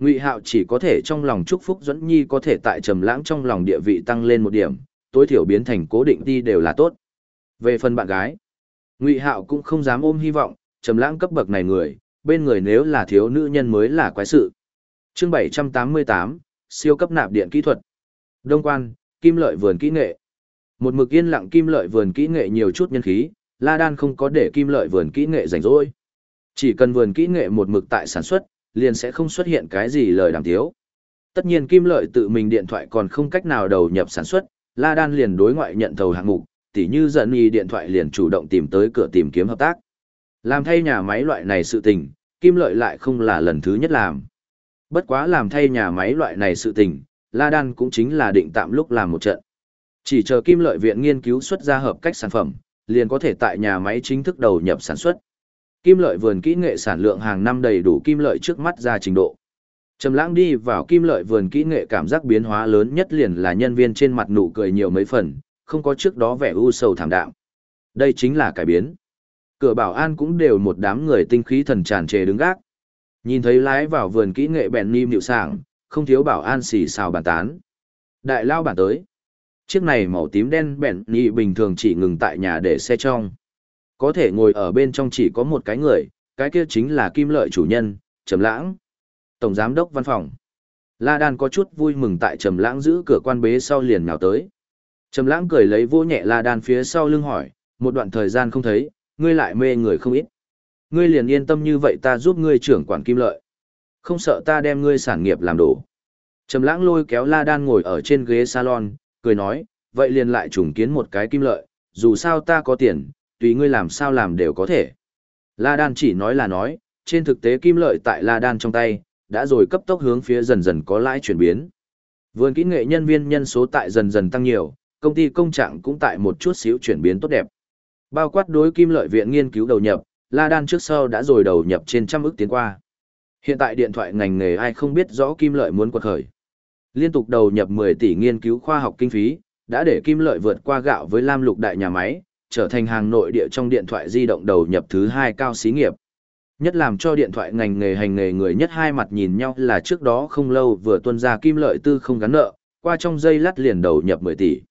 Ngụy Hạo chỉ có thể trong lòng chúc phúc Duẫn Nhi có thể tại Trầm Lãng trong lòng địa vị tăng lên một điểm, tối thiểu biến thành cố định đi đều là tốt. Về phần bạn gái, Ngụy Hạo cũng không dám ôm hy vọng, Trầm Lãng cấp bậc này người, bên người nếu là thiếu nữ nhân mới là quái sự. Chương 788, siêu cấp nạp điện kỹ thuật. Đông quan, Kim Lợi vườn kỹ nghệ. Một mực yên lặng Kim Lợi vườn kỹ nghệ nhiều chút nhân khí, La Đan không có để Kim Lợi vườn kỹ nghệ rảnh rỗi. Chỉ cần vườn kỹ nghệ một mực tại sản xuất, liền sẽ không xuất hiện cái gì lời đàm tiếu. Tất nhiên Kim Lợi tự mình điện thoại còn không cách nào đầu nhập sản xuất, La Đan liền đối ngoại nhận thầu hạng mục, tỉ như giận y điện thoại liền chủ động tìm tới cửa tìm kiếm hợp tác. Làm thay nhà máy loại này sự tình, Kim Lợi lại không là lần thứ nhất làm. Bất quá làm thay nhà máy loại này sự tình, La Đan cũng chính là định tạm lúc làm một trận. Chỉ chờ Kim Lợi viện nghiên cứu xuất ra hợp cách sản phẩm, liền có thể tại nhà máy chính thức đầu nhập sản xuất. Kim Lợi vườn kỹ nghệ sản lượng hàng năm đầy đủ kim lợi trước mắt ra trình độ. Trầm Lãng đi vào Kim Lợi vườn kỹ nghệ cảm giác biến hóa lớn nhất liền là nhân viên trên mặt nụ cười nhiều mấy phần, không có trước đó vẻ u sầu thảm đạm. Đây chính là cải biến. Cửa bảo an cũng đều một đám người tinh khí thần tràn trề đứng gác. Nhìn thấy lái vào vườn kỹ nghệ bèn nim nhịu sảng, không thiếu bảo an xì xào bàn tán. Đại lao bản tới. Chiếc này màu tím đen bèn nhị bình thường chỉ ngừng tại nhà để xe trong. Có thể ngồi ở bên trong chỉ có một cái người, cái kia chính là kim lợi chủ nhân, Trầm Lãng. Tổng giám đốc văn phòng. La Đan có chút vui mừng tại Trầm Lãng giữ cửa quan bế sau liền nhào tới. Trầm Lãng cười lấy vỗ nhẹ La Đan phía sau lưng hỏi, một đoạn thời gian không thấy, ngươi lại mê người không ít. Ngươi liền yên tâm như vậy ta giúp ngươi trưởng quản kim lợi. Không sợ ta đem ngươi sản nghiệp làm đổ. Trầm lãng lôi kéo La Đan ngồi ở trên ghế salon, cười nói, vậy liền lại trùng kiến một cái kim lợi, dù sao ta có tiền, tùy ngươi làm sao làm đều có thể. La Đan chỉ nói là nói, trên thực tế kim lợi tại La Đan trong tay, đã rồi cấp tốc hướng phía dần dần có lãi chuyển biến. Vườn kỹ nghệ nhân viên nhân số tại dần dần tăng nhiều, công ty công trạng cũng tại một chút xíu chuyển biến tốt đẹp. Bao quát đối kim lợi viện nghiên cứu đầu nhập, La Đan trước sau đã rồi đầu nhập trên trăm ức tiến qua. Hiện tại điện thoại ngành nghề ai không biết rõ kim lợi muốn quật khởi. Liên tục đầu nhập 10 tỷ nghiên cứu khoa học kinh phí, đã để kim lợi vượt qua gạo với lam lục đại nhà máy, trở thành hàng nội địa trong điện thoại di động đầu nhập thứ hai cao xí nghiệp. Nhất làm cho điện thoại ngành nghề hành nghề người nhất hai mặt nhìn nhau là trước đó không lâu vừa tuân ra kim lợi tư không gắn nợ, qua trong dây lát liền đầu nhập 10 tỷ.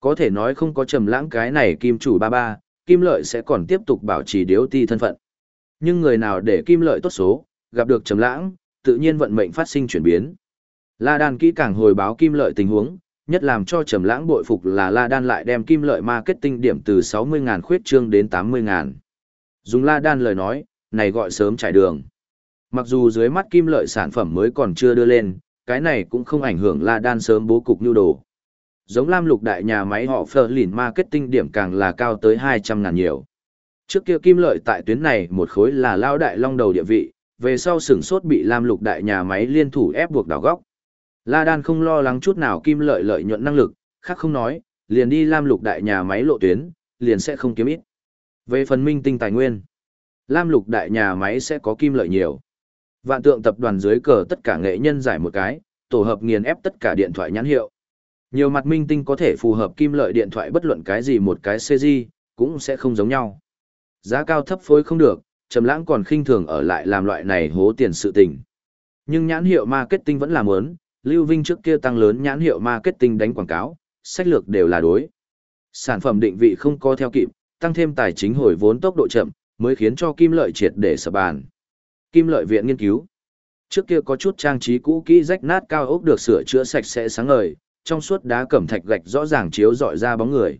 Có thể nói không có trầm lãng cái này kim chủ ba ba, kim lợi sẽ còn tiếp tục bảo trì điếu ti thân phận. Nhưng người nào để kim lợi tốt số, gặp được trầm lãng, tự nhiên vận mệnh phát sinh chuyển biến. La Đan kỹ càng hồi báo kim lợi tình huống, nhất làm cho trầm lãng bội phục là La Đan lại đem kim lợi marketing điểm từ 60.000 khuyết trương đến 80.000. Dùng La Đan lời nói, này gọi sớm trải đường. Mặc dù dưới mắt kim lợi sản phẩm mới còn chưa đưa lên, cái này cũng không ảnh hưởng La Đan sớm bố cục nhu đồ. Giống Lam Lục đại nhà máy họ Phở Lìn marketing điểm càng là cao tới 200 ngàn nhiều. Trước kia kim lợi tại tuyến này một khối là lao đại long đầu địa vị, về sau sửng sốt bị Lam Lục đại nhà máy liên thủ ép buộc đảo góc. La Đan không lo lắng chút nào kim lợi lợi nhuận năng lực, khác không nói, liền đi Lam Lục đại nhà máy lộ tuyến, liền sẽ không kiếm ít. Về phần minh tinh tài nguyên, Lam Lục đại nhà máy sẽ có kim lợi nhiều. Vạn tượng tập đoàn dưới cờ tất cả nghệ nhân giải một cái, tổ hợp nghiền ép tất cả điện thoại nhãn hiệu. Nhiều mặt minh tinh có thể phù hợp kim lợi điện thoại bất luận cái gì một cái CG, cũng sẽ không giống nhau. Giá cao thấp phối không được, Trầm Lãng còn khinh thường ở lại làm loại này hố tiền sự tình. Nhưng nhãn hiệu marketing vẫn là muốn, Lưu Vinh trước kia tăng lớn nhãn hiệu marketing đánh quảng cáo, sách lược đều là đối. Sản phẩm định vị không có theo kịp, tăng thêm tài chính hồi vốn tốc độ chậm, mới khiến cho Kim Lợi triệt để sập bàn. Kim Lợi viện nghiên cứu. Trước kia có chút trang trí cũ kỹ rách nát cao ốc được sửa chữa sạch sẽ sáng ngời, trong suốt đá cẩm thạch gạch rõ ràng chiếu rọi ra bóng người.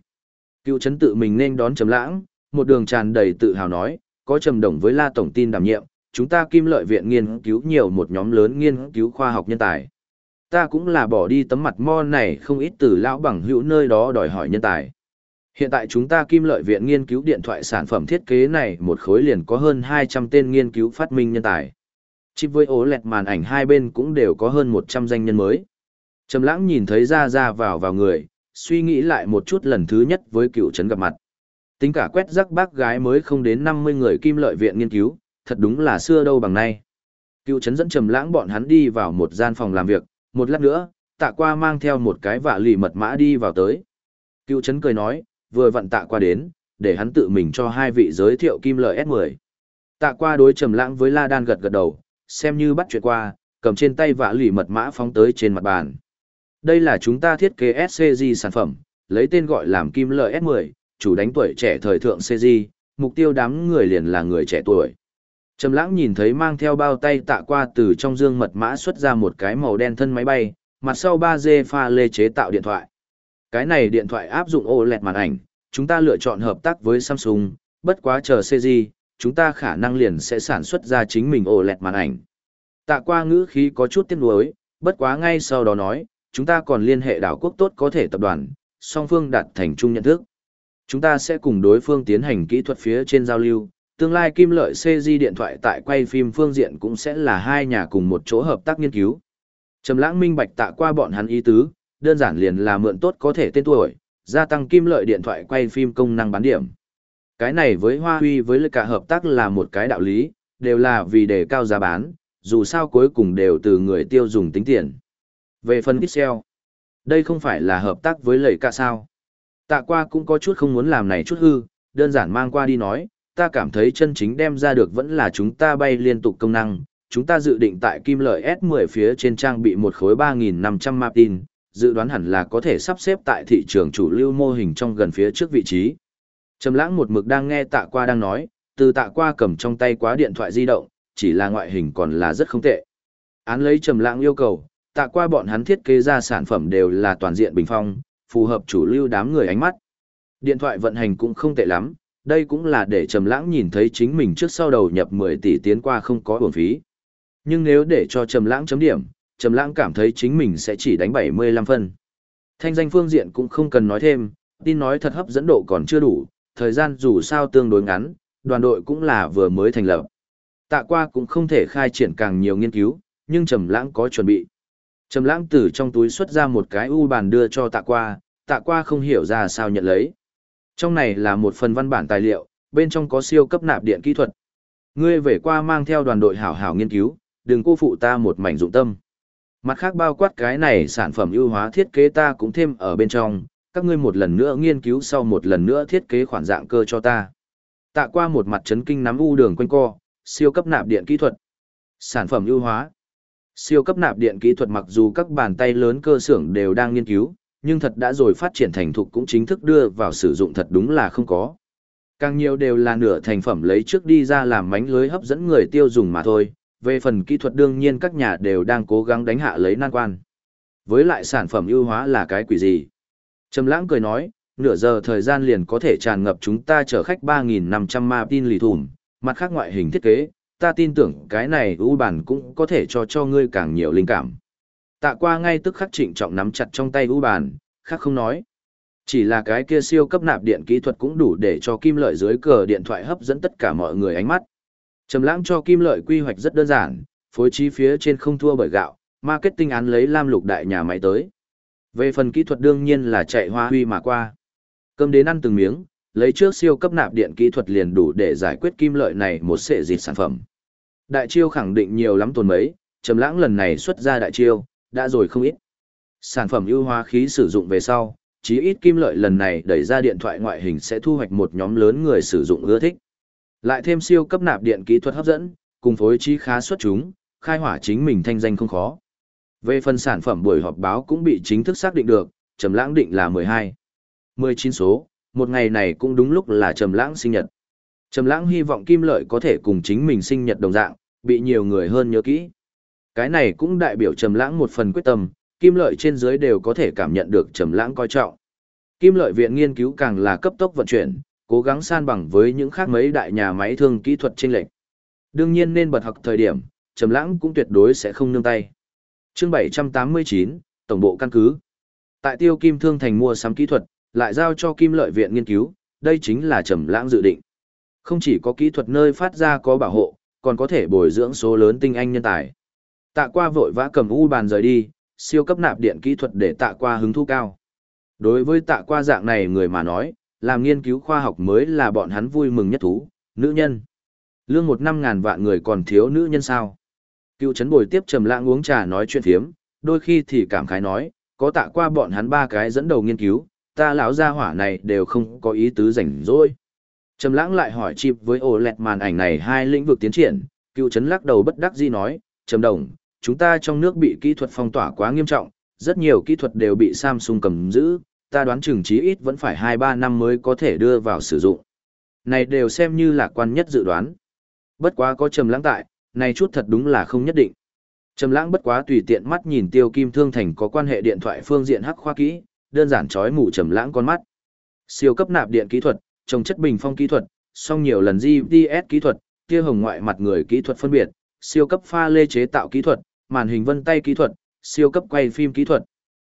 Cựu Trấn tự mình nên đón Trầm Lãng, một đường tràn đầy tự hào nói, có Trầm Đồng với La tổng tin đảm nhiệm, chúng ta Kim Lợi viện nghiên cứu nhiều một nhóm lớn nghiên cứu khoa học nhân tài. Ta cũng là bỏ đi tấm mặt mo này không ít từ lão bằng hữu nơi đó đòi hỏi nhân tài. Hiện tại chúng ta Kim Lợi viện nghiên cứu điện thoại sản phẩm thiết kế này một khối liền có hơn 200 tên nghiên cứu phát minh nhân tài. Chip với ố lẹt màn ảnh hai bên cũng đều có hơn 100 danh nhân mới. Trầm lãng nhìn thấy ra ra vào vào người, suy nghĩ lại một chút lần thứ nhất với cựu trấn gặp mặt. Tính cả quét rắc bác gái mới không đến 50 người kim lợi viện nghiên cứu, thật đúng là xưa đâu bằng nay. Cựu trấn dẫn trầm lãng bọn hắn đi vào một gian phòng làm việc, một lát nữa, tạ qua mang theo một cái vạ lì mật mã đi vào tới. Cựu trấn cười nói, vừa vặn tạ qua đến, để hắn tự mình cho hai vị giới thiệu kim lợi S10. Tạ qua đối trầm lãng với La Đan gật gật đầu, xem như bắt chuyện qua, cầm trên tay vạ lì mật mã phóng tới trên mặt bàn. Đây là chúng ta thiết kế SCG sản phẩm, lấy tên gọi làm kim lợi S10, chủ đánh tuổi trẻ thời thượng CG, mục tiêu đám người liền là người trẻ tuổi. Trầm lãng nhìn thấy mang theo bao tay tạ qua từ trong dương mật mã xuất ra một cái màu đen thân máy bay, mặt sau 3G pha lê chế tạo điện thoại. Cái này điện thoại áp dụng OLED màn ảnh, chúng ta lựa chọn hợp tác với Samsung, bất quá chờ CG, chúng ta khả năng liền sẽ sản xuất ra chính mình OLED màn ảnh. Tạ qua ngữ khí có chút tiếc nuối, bất quá ngay sau đó nói, chúng ta còn liên hệ đảo quốc tốt có thể tập đoàn, song phương đạt thành chung nhận thức. Chúng ta sẽ cùng đối phương tiến hành kỹ thuật phía trên giao lưu, tương lai kim lợi CG điện thoại tại quay phim phương diện cũng sẽ là hai nhà cùng một chỗ hợp tác nghiên cứu. Trầm lãng minh bạch tạ qua bọn hắn ý tứ, đơn giản liền là mượn tốt có thể tên tuổi, gia tăng kim lợi điện thoại quay phim công năng bán điểm. Cái này với Hoa Huy với lực cả hợp tác là một cái đạo lý, đều là vì đề cao giá bán, dù sao cuối cùng đều từ người tiêu dùng tính tiền. Về phần Pixel, đây không phải là hợp tác với lầy cả sao. Tạ qua cũng có chút không muốn làm này chút hư, đơn giản mang qua đi nói, ta cảm thấy chân chính đem ra được vẫn là chúng ta bay liên tục công năng. Chúng ta dự định tại kim lợi S10 phía trên trang bị một khối 3.500 Martin, dự đoán hẳn là có thể sắp xếp tại thị trường chủ lưu mô hình trong gần phía trước vị trí. Trầm lãng một mực đang nghe tạ qua đang nói, từ tạ qua cầm trong tay quá điện thoại di động, chỉ là ngoại hình còn là rất không tệ. Án lấy trầm lãng yêu cầu, tạ qua bọn hắn thiết kế ra sản phẩm đều là toàn diện bình phong, phù hợp chủ lưu đám người ánh mắt. Điện thoại vận hành cũng không tệ lắm, đây cũng là để Trầm Lãng nhìn thấy chính mình trước sau đầu nhập 10 tỷ tiến qua không có uổng phí. Nhưng nếu để cho Trầm Lãng chấm điểm, Trầm Lãng cảm thấy chính mình sẽ chỉ đánh 75 phân. Thanh danh phương diện cũng không cần nói thêm, tin nói thật hấp dẫn độ còn chưa đủ, thời gian dù sao tương đối ngắn, đoàn đội cũng là vừa mới thành lập. Tạ qua cũng không thể khai triển càng nhiều nghiên cứu, nhưng Trầm Lãng có chuẩn bị. Trầm lãng từ trong túi xuất ra một cái u bàn đưa cho tạ qua, tạ qua không hiểu ra sao nhận lấy. Trong này là một phần văn bản tài liệu, bên trong có siêu cấp nạp điện kỹ thuật. Ngươi về qua mang theo đoàn đội hảo hảo nghiên cứu, đừng cô phụ ta một mảnh dụng tâm. Mặt khác bao quát cái này sản phẩm ưu hóa thiết kế ta cũng thêm ở bên trong, các ngươi một lần nữa nghiên cứu sau một lần nữa thiết kế khoản dạng cơ cho ta. Tạ qua một mặt chấn kinh nắm u đường quanh co, siêu cấp nạp điện kỹ thuật. Sản phẩm ưu hóa. Siêu cấp nạp điện kỹ thuật mặc dù các bàn tay lớn cơ xưởng đều đang nghiên cứu, nhưng thật đã rồi phát triển thành thục cũng chính thức đưa vào sử dụng thật đúng là không có. Càng nhiều đều là nửa thành phẩm lấy trước đi ra làm mánh lưới hấp dẫn người tiêu dùng mà thôi, về phần kỹ thuật đương nhiên các nhà đều đang cố gắng đánh hạ lấy nan quan. Với lại sản phẩm ưu hóa là cái quỷ gì? Trầm lãng cười nói, nửa giờ thời gian liền có thể tràn ngập chúng ta chở khách 3.500 ma tin lì thùm, mặt khác ngoại hình thiết kế, ta tin tưởng cái này ưu bản cũng có thể cho cho ngươi càng nhiều linh cảm. Tạ qua ngay tức khắc trịnh trọng nắm chặt trong tay ưu bàn, khác không nói. Chỉ là cái kia siêu cấp nạp điện kỹ thuật cũng đủ để cho kim lợi dưới cờ điện thoại hấp dẫn tất cả mọi người ánh mắt. Trầm lãng cho kim lợi quy hoạch rất đơn giản, phối trí phía trên không thua bởi gạo, marketing án lấy lam lục đại nhà máy tới. Về phần kỹ thuật đương nhiên là chạy hoa huy mà qua. Cơm đến ăn từng miếng, lấy trước siêu cấp nạp điện kỹ thuật liền đủ để giải quyết kim lợi này một sệ dịch sản phẩm. Đại chiêu khẳng định nhiều lắm tồn mấy, trầm lãng lần này xuất ra đại chiêu, đã rồi không ít. Sản phẩm ưu hóa khí sử dụng về sau, chí ít kim lợi lần này đẩy ra điện thoại ngoại hình sẽ thu hoạch một nhóm lớn người sử dụng ưa thích. Lại thêm siêu cấp nạp điện kỹ thuật hấp dẫn, cùng phối trí khá xuất chúng, khai hỏa chính mình thanh danh không khó. Về phần sản phẩm buổi họp báo cũng bị chính thức xác định được, Trầm Lãng định là 12. 19 số, một ngày này cũng đúng lúc là Trầm Lãng sinh nhật. Trầm Lãng hy vọng Kim Lợi có thể cùng chính mình sinh nhật đồng dạng, bị nhiều người hơn nhớ kỹ. Cái này cũng đại biểu Trầm Lãng một phần quyết tâm, Kim Lợi trên dưới đều có thể cảm nhận được Trầm Lãng coi trọng. Kim Lợi viện nghiên cứu càng là cấp tốc vận chuyển, cố gắng san bằng với những khác mấy đại nhà máy thương kỹ thuật chênh lệch. Đương nhiên nên bật học thời điểm, Trầm Lãng cũng tuyệt đối sẽ không nương tay. Chương 789, tổng bộ căn cứ. Tại Tiêu Kim Thương thành mua sắm kỹ thuật, lại giao cho Kim Lợi viện nghiên cứu, đây chính là Trầm Lãng dự định. Không chỉ có kỹ thuật nơi phát ra có bảo hộ, còn có thể bồi dưỡng số lớn tinh anh nhân tài. Tạ Qua vội vã cầm u bàn rời đi, siêu cấp nạp điện kỹ thuật để Tạ Qua hứng thú cao. Đối với Tạ Qua dạng này người mà nói, làm nghiên cứu khoa học mới là bọn hắn vui mừng nhất thú, nữ nhân. Lương một năm ngàn vạn người còn thiếu nữ nhân sao? Cựu trấn bồi tiếp trầm lãng uống trà nói chuyện phiếm, đôi khi thì cảm khái nói, có tạ qua bọn hắn ba cái dẫn đầu nghiên cứu, ta lão gia hỏa này đều không có ý tứ rảnh rỗi. Trầm lãng lại hỏi chịp với ổ lẹt màn ảnh này hai lĩnh vực tiến triển, cựu trấn lắc đầu bất đắc dĩ nói, trầm đồng, chúng ta trong nước bị kỹ thuật phong tỏa quá nghiêm trọng, rất nhiều kỹ thuật đều bị Samsung cầm giữ, ta đoán chừng chí ít vẫn phải 2-3 năm mới có thể đưa vào sử dụng. Này đều xem như là quan nhất dự đoán. Bất quá có trầm lãng tại, này chút thật đúng là không nhất định. Trầm lãng bất quá tùy tiện mắt nhìn tiêu kim thương thành có quan hệ điện thoại phương diện hắc khoa kỹ, đơn giản chói mù trầm lãng con mắt. Siêu cấp nạp điện kỹ thuật, trồng chất bình phong kỹ thuật, song nhiều lần GPS kỹ thuật, tia hồng ngoại mặt người kỹ thuật phân biệt, siêu cấp pha lê chế tạo kỹ thuật, màn hình vân tay kỹ thuật, siêu cấp quay phim kỹ thuật.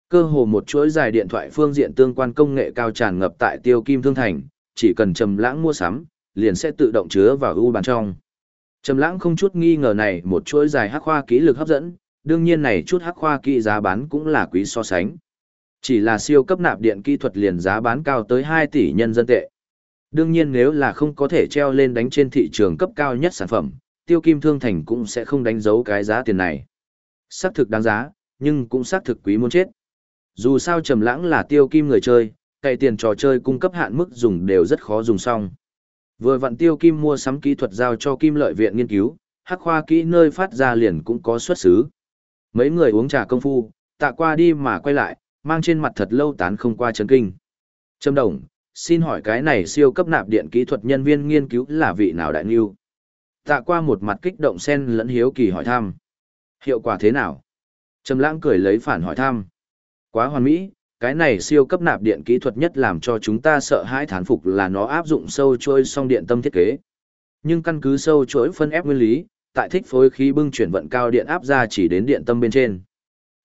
Cơ hồ một chuỗi dài điện thoại phương diện tương quan công nghệ cao tràn ngập tại Tiêu Kim Thương Thành, chỉ cần trầm lãng mua sắm, liền sẽ tự động chứa vào ưu bàn trong. Trầm lãng không chút nghi ngờ này một chuỗi dài hắc khoa kỹ lực hấp dẫn, đương nhiên này chút hắc khoa kỹ giá bán cũng là quý so sánh. Chỉ là siêu cấp nạp điện kỹ thuật liền giá bán cao tới 2 tỷ nhân dân tệ. Đương nhiên nếu là không có thể treo lên đánh trên thị trường cấp cao nhất sản phẩm, tiêu kim thương thành cũng sẽ không đánh dấu cái giá tiền này. Xác thực đáng giá, nhưng cũng xác thực quý muốn chết. Dù sao trầm lãng là tiêu kim người chơi, cày tiền trò chơi cung cấp hạn mức dùng đều rất khó dùng xong. Vừa vặn tiêu kim mua sắm kỹ thuật giao cho kim lợi viện nghiên cứu, hắc khoa kỹ nơi phát ra liền cũng có xuất xứ. Mấy người uống trà công phu, tạ qua đi mà quay lại, mang trên mặt thật lâu tán không qua chấn kinh. Trâm Đồng, xin hỏi cái này siêu cấp nạp điện kỹ thuật nhân viên nghiên cứu là vị nào đại nghiêu? Tạ qua một mặt kích động sen lẫn hiếu kỳ hỏi thăm. Hiệu quả thế nào? Trầm lãng cười lấy phản hỏi thăm. Quá hoàn mỹ, cái này siêu cấp nạp điện kỹ thuật nhất làm cho chúng ta sợ hãi thán phục là nó áp dụng sâu trôi song điện tâm thiết kế. Nhưng căn cứ sâu chuỗi phân ép nguyên lý, tại thích phối khí bưng chuyển vận cao điện áp ra chỉ đến điện tâm bên trên.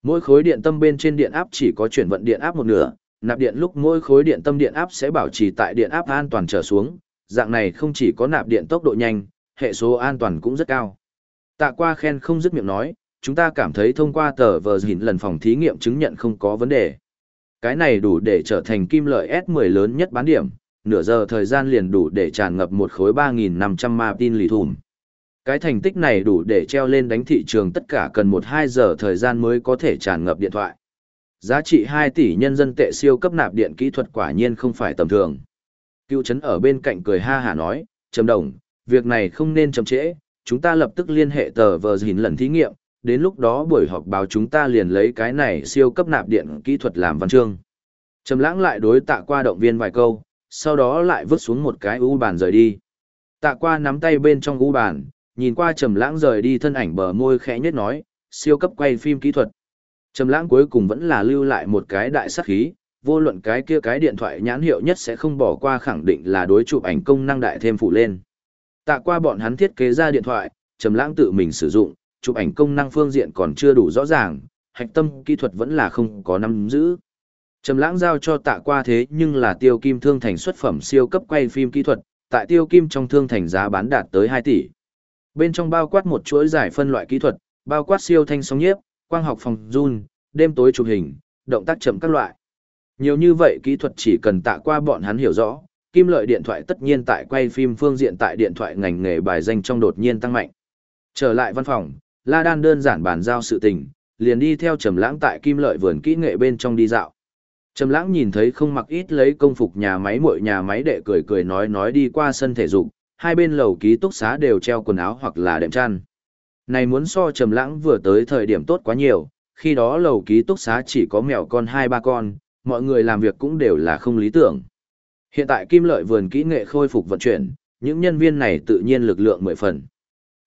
Mỗi khối điện tâm bên trên điện áp chỉ có chuyển vận điện áp một nửa, nạp điện lúc mỗi khối điện tâm điện áp sẽ bảo trì tại điện áp an toàn trở xuống, dạng này không chỉ có nạp điện tốc độ nhanh, hệ số an toàn cũng rất cao. Tạ qua khen không dứt miệng nói, chúng ta cảm thấy thông qua tờ vờ dìn lần phòng thí nghiệm chứng nhận không có vấn đề. Cái này đủ để trở thành kim lợi S10 lớn nhất bán điểm, nửa giờ thời gian liền đủ để tràn ngập một khối 3.500 ma tin lì thùm. Cái thành tích này đủ để treo lên đánh thị trường tất cả cần 1-2 giờ thời gian mới có thể tràn ngập điện thoại. Giá trị 2 tỷ nhân dân tệ siêu cấp nạp điện kỹ thuật quả nhiên không phải tầm thường. Cựu chấn ở bên cạnh cười ha hả nói, Trầm Đồng, việc này không nên chậm trễ, chúng ta lập tức liên hệ tờ vờ dìn lần thí nghiệm, đến lúc đó buổi họp báo chúng ta liền lấy cái này siêu cấp nạp điện kỹ thuật làm văn chương. Trầm lãng lại đối tạ qua động viên vài câu, sau đó lại vứt xuống một cái u bàn rời đi. Tạ qua nắm tay bên trong u bàn, nhìn qua trầm lãng rời đi thân ảnh bờ môi khẽ nhếch nói, siêu cấp quay phim kỹ thuật. Trầm lãng cuối cùng vẫn là lưu lại một cái đại sát khí, vô luận cái kia cái điện thoại nhãn hiệu nhất sẽ không bỏ qua khẳng định là đối chụp ảnh công năng đại thêm phụ lên. Tạ qua bọn hắn thiết kế ra điện thoại, trầm lãng tự mình sử dụng, chụp ảnh công năng phương diện còn chưa đủ rõ ràng, hạch tâm kỹ thuật vẫn là không có nắm giữ. Trầm lãng giao cho tạ qua thế nhưng là tiêu kim thương thành xuất phẩm siêu cấp quay phim kỹ thuật, tại tiêu kim trong thương thành giá bán đạt tới 2 tỷ. Bên trong bao quát một chuỗi giải phân loại kỹ thuật, bao quát siêu thanh sóng nhiếp, quang học phòng run, đêm tối chụp hình, động tác chậm các loại. Nhiều như vậy kỹ thuật chỉ cần tạ qua bọn hắn hiểu rõ, kim lợi điện thoại tất nhiên tại quay phim phương diện tại điện thoại ngành nghề bài danh trong đột nhiên tăng mạnh. Trở lại văn phòng, La Đan đơn giản bàn giao sự tình, liền đi theo Trầm Lãng tại kim lợi vườn kỹ nghệ bên trong đi dạo. Trầm Lãng nhìn thấy không mặc ít lấy công phục nhà máy muội nhà máy đệ cười cười nói nói đi qua sân thể dục, hai bên lầu ký túc xá đều treo quần áo hoặc là đệm chăn. Này muốn so Trầm Lãng vừa tới thời điểm tốt quá nhiều, khi đó lầu ký túc xá chỉ có mèo con hai ba con, mọi người làm việc cũng đều là không lý tưởng. Hiện tại kim lợi vườn kỹ nghệ khôi phục vận chuyển, những nhân viên này tự nhiên lực lượng mười phần.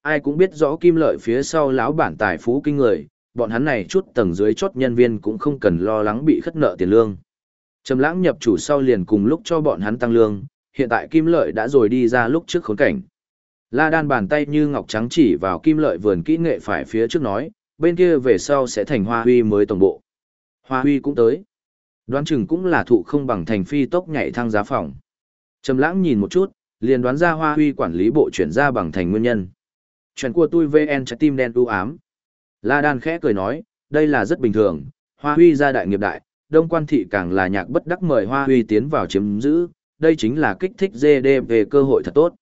Ai cũng biết rõ kim lợi phía sau lão bản tài phú kinh người, bọn hắn này chút tầng dưới chốt nhân viên cũng không cần lo lắng bị khất nợ tiền lương. Trầm lãng nhập chủ sau liền cùng lúc cho bọn hắn tăng lương, hiện tại kim lợi đã rồi đi ra lúc trước khốn cảnh. La đan bàn tay như ngọc trắng chỉ vào kim lợi vườn kỹ nghệ phải phía trước nói, bên kia về sau sẽ thành hoa huy mới tổng bộ. Hoa huy cũng tới. Đoán chừng cũng là thụ không bằng thành phi tốc nhảy thang giá phòng. Trầm lãng nhìn một chút, liền đoán ra hoa huy quản lý bộ chuyển ra bằng thành nguyên nhân. Chuyện của tôi VN trái tim đen u ám. La Đan khẽ cười nói, đây là rất bình thường, hoa huy gia đại nghiệp đại, đông quan thị càng là nhạc bất đắc mời hoa huy tiến vào chiếm giữ, đây chính là kích thích GD về cơ hội thật tốt.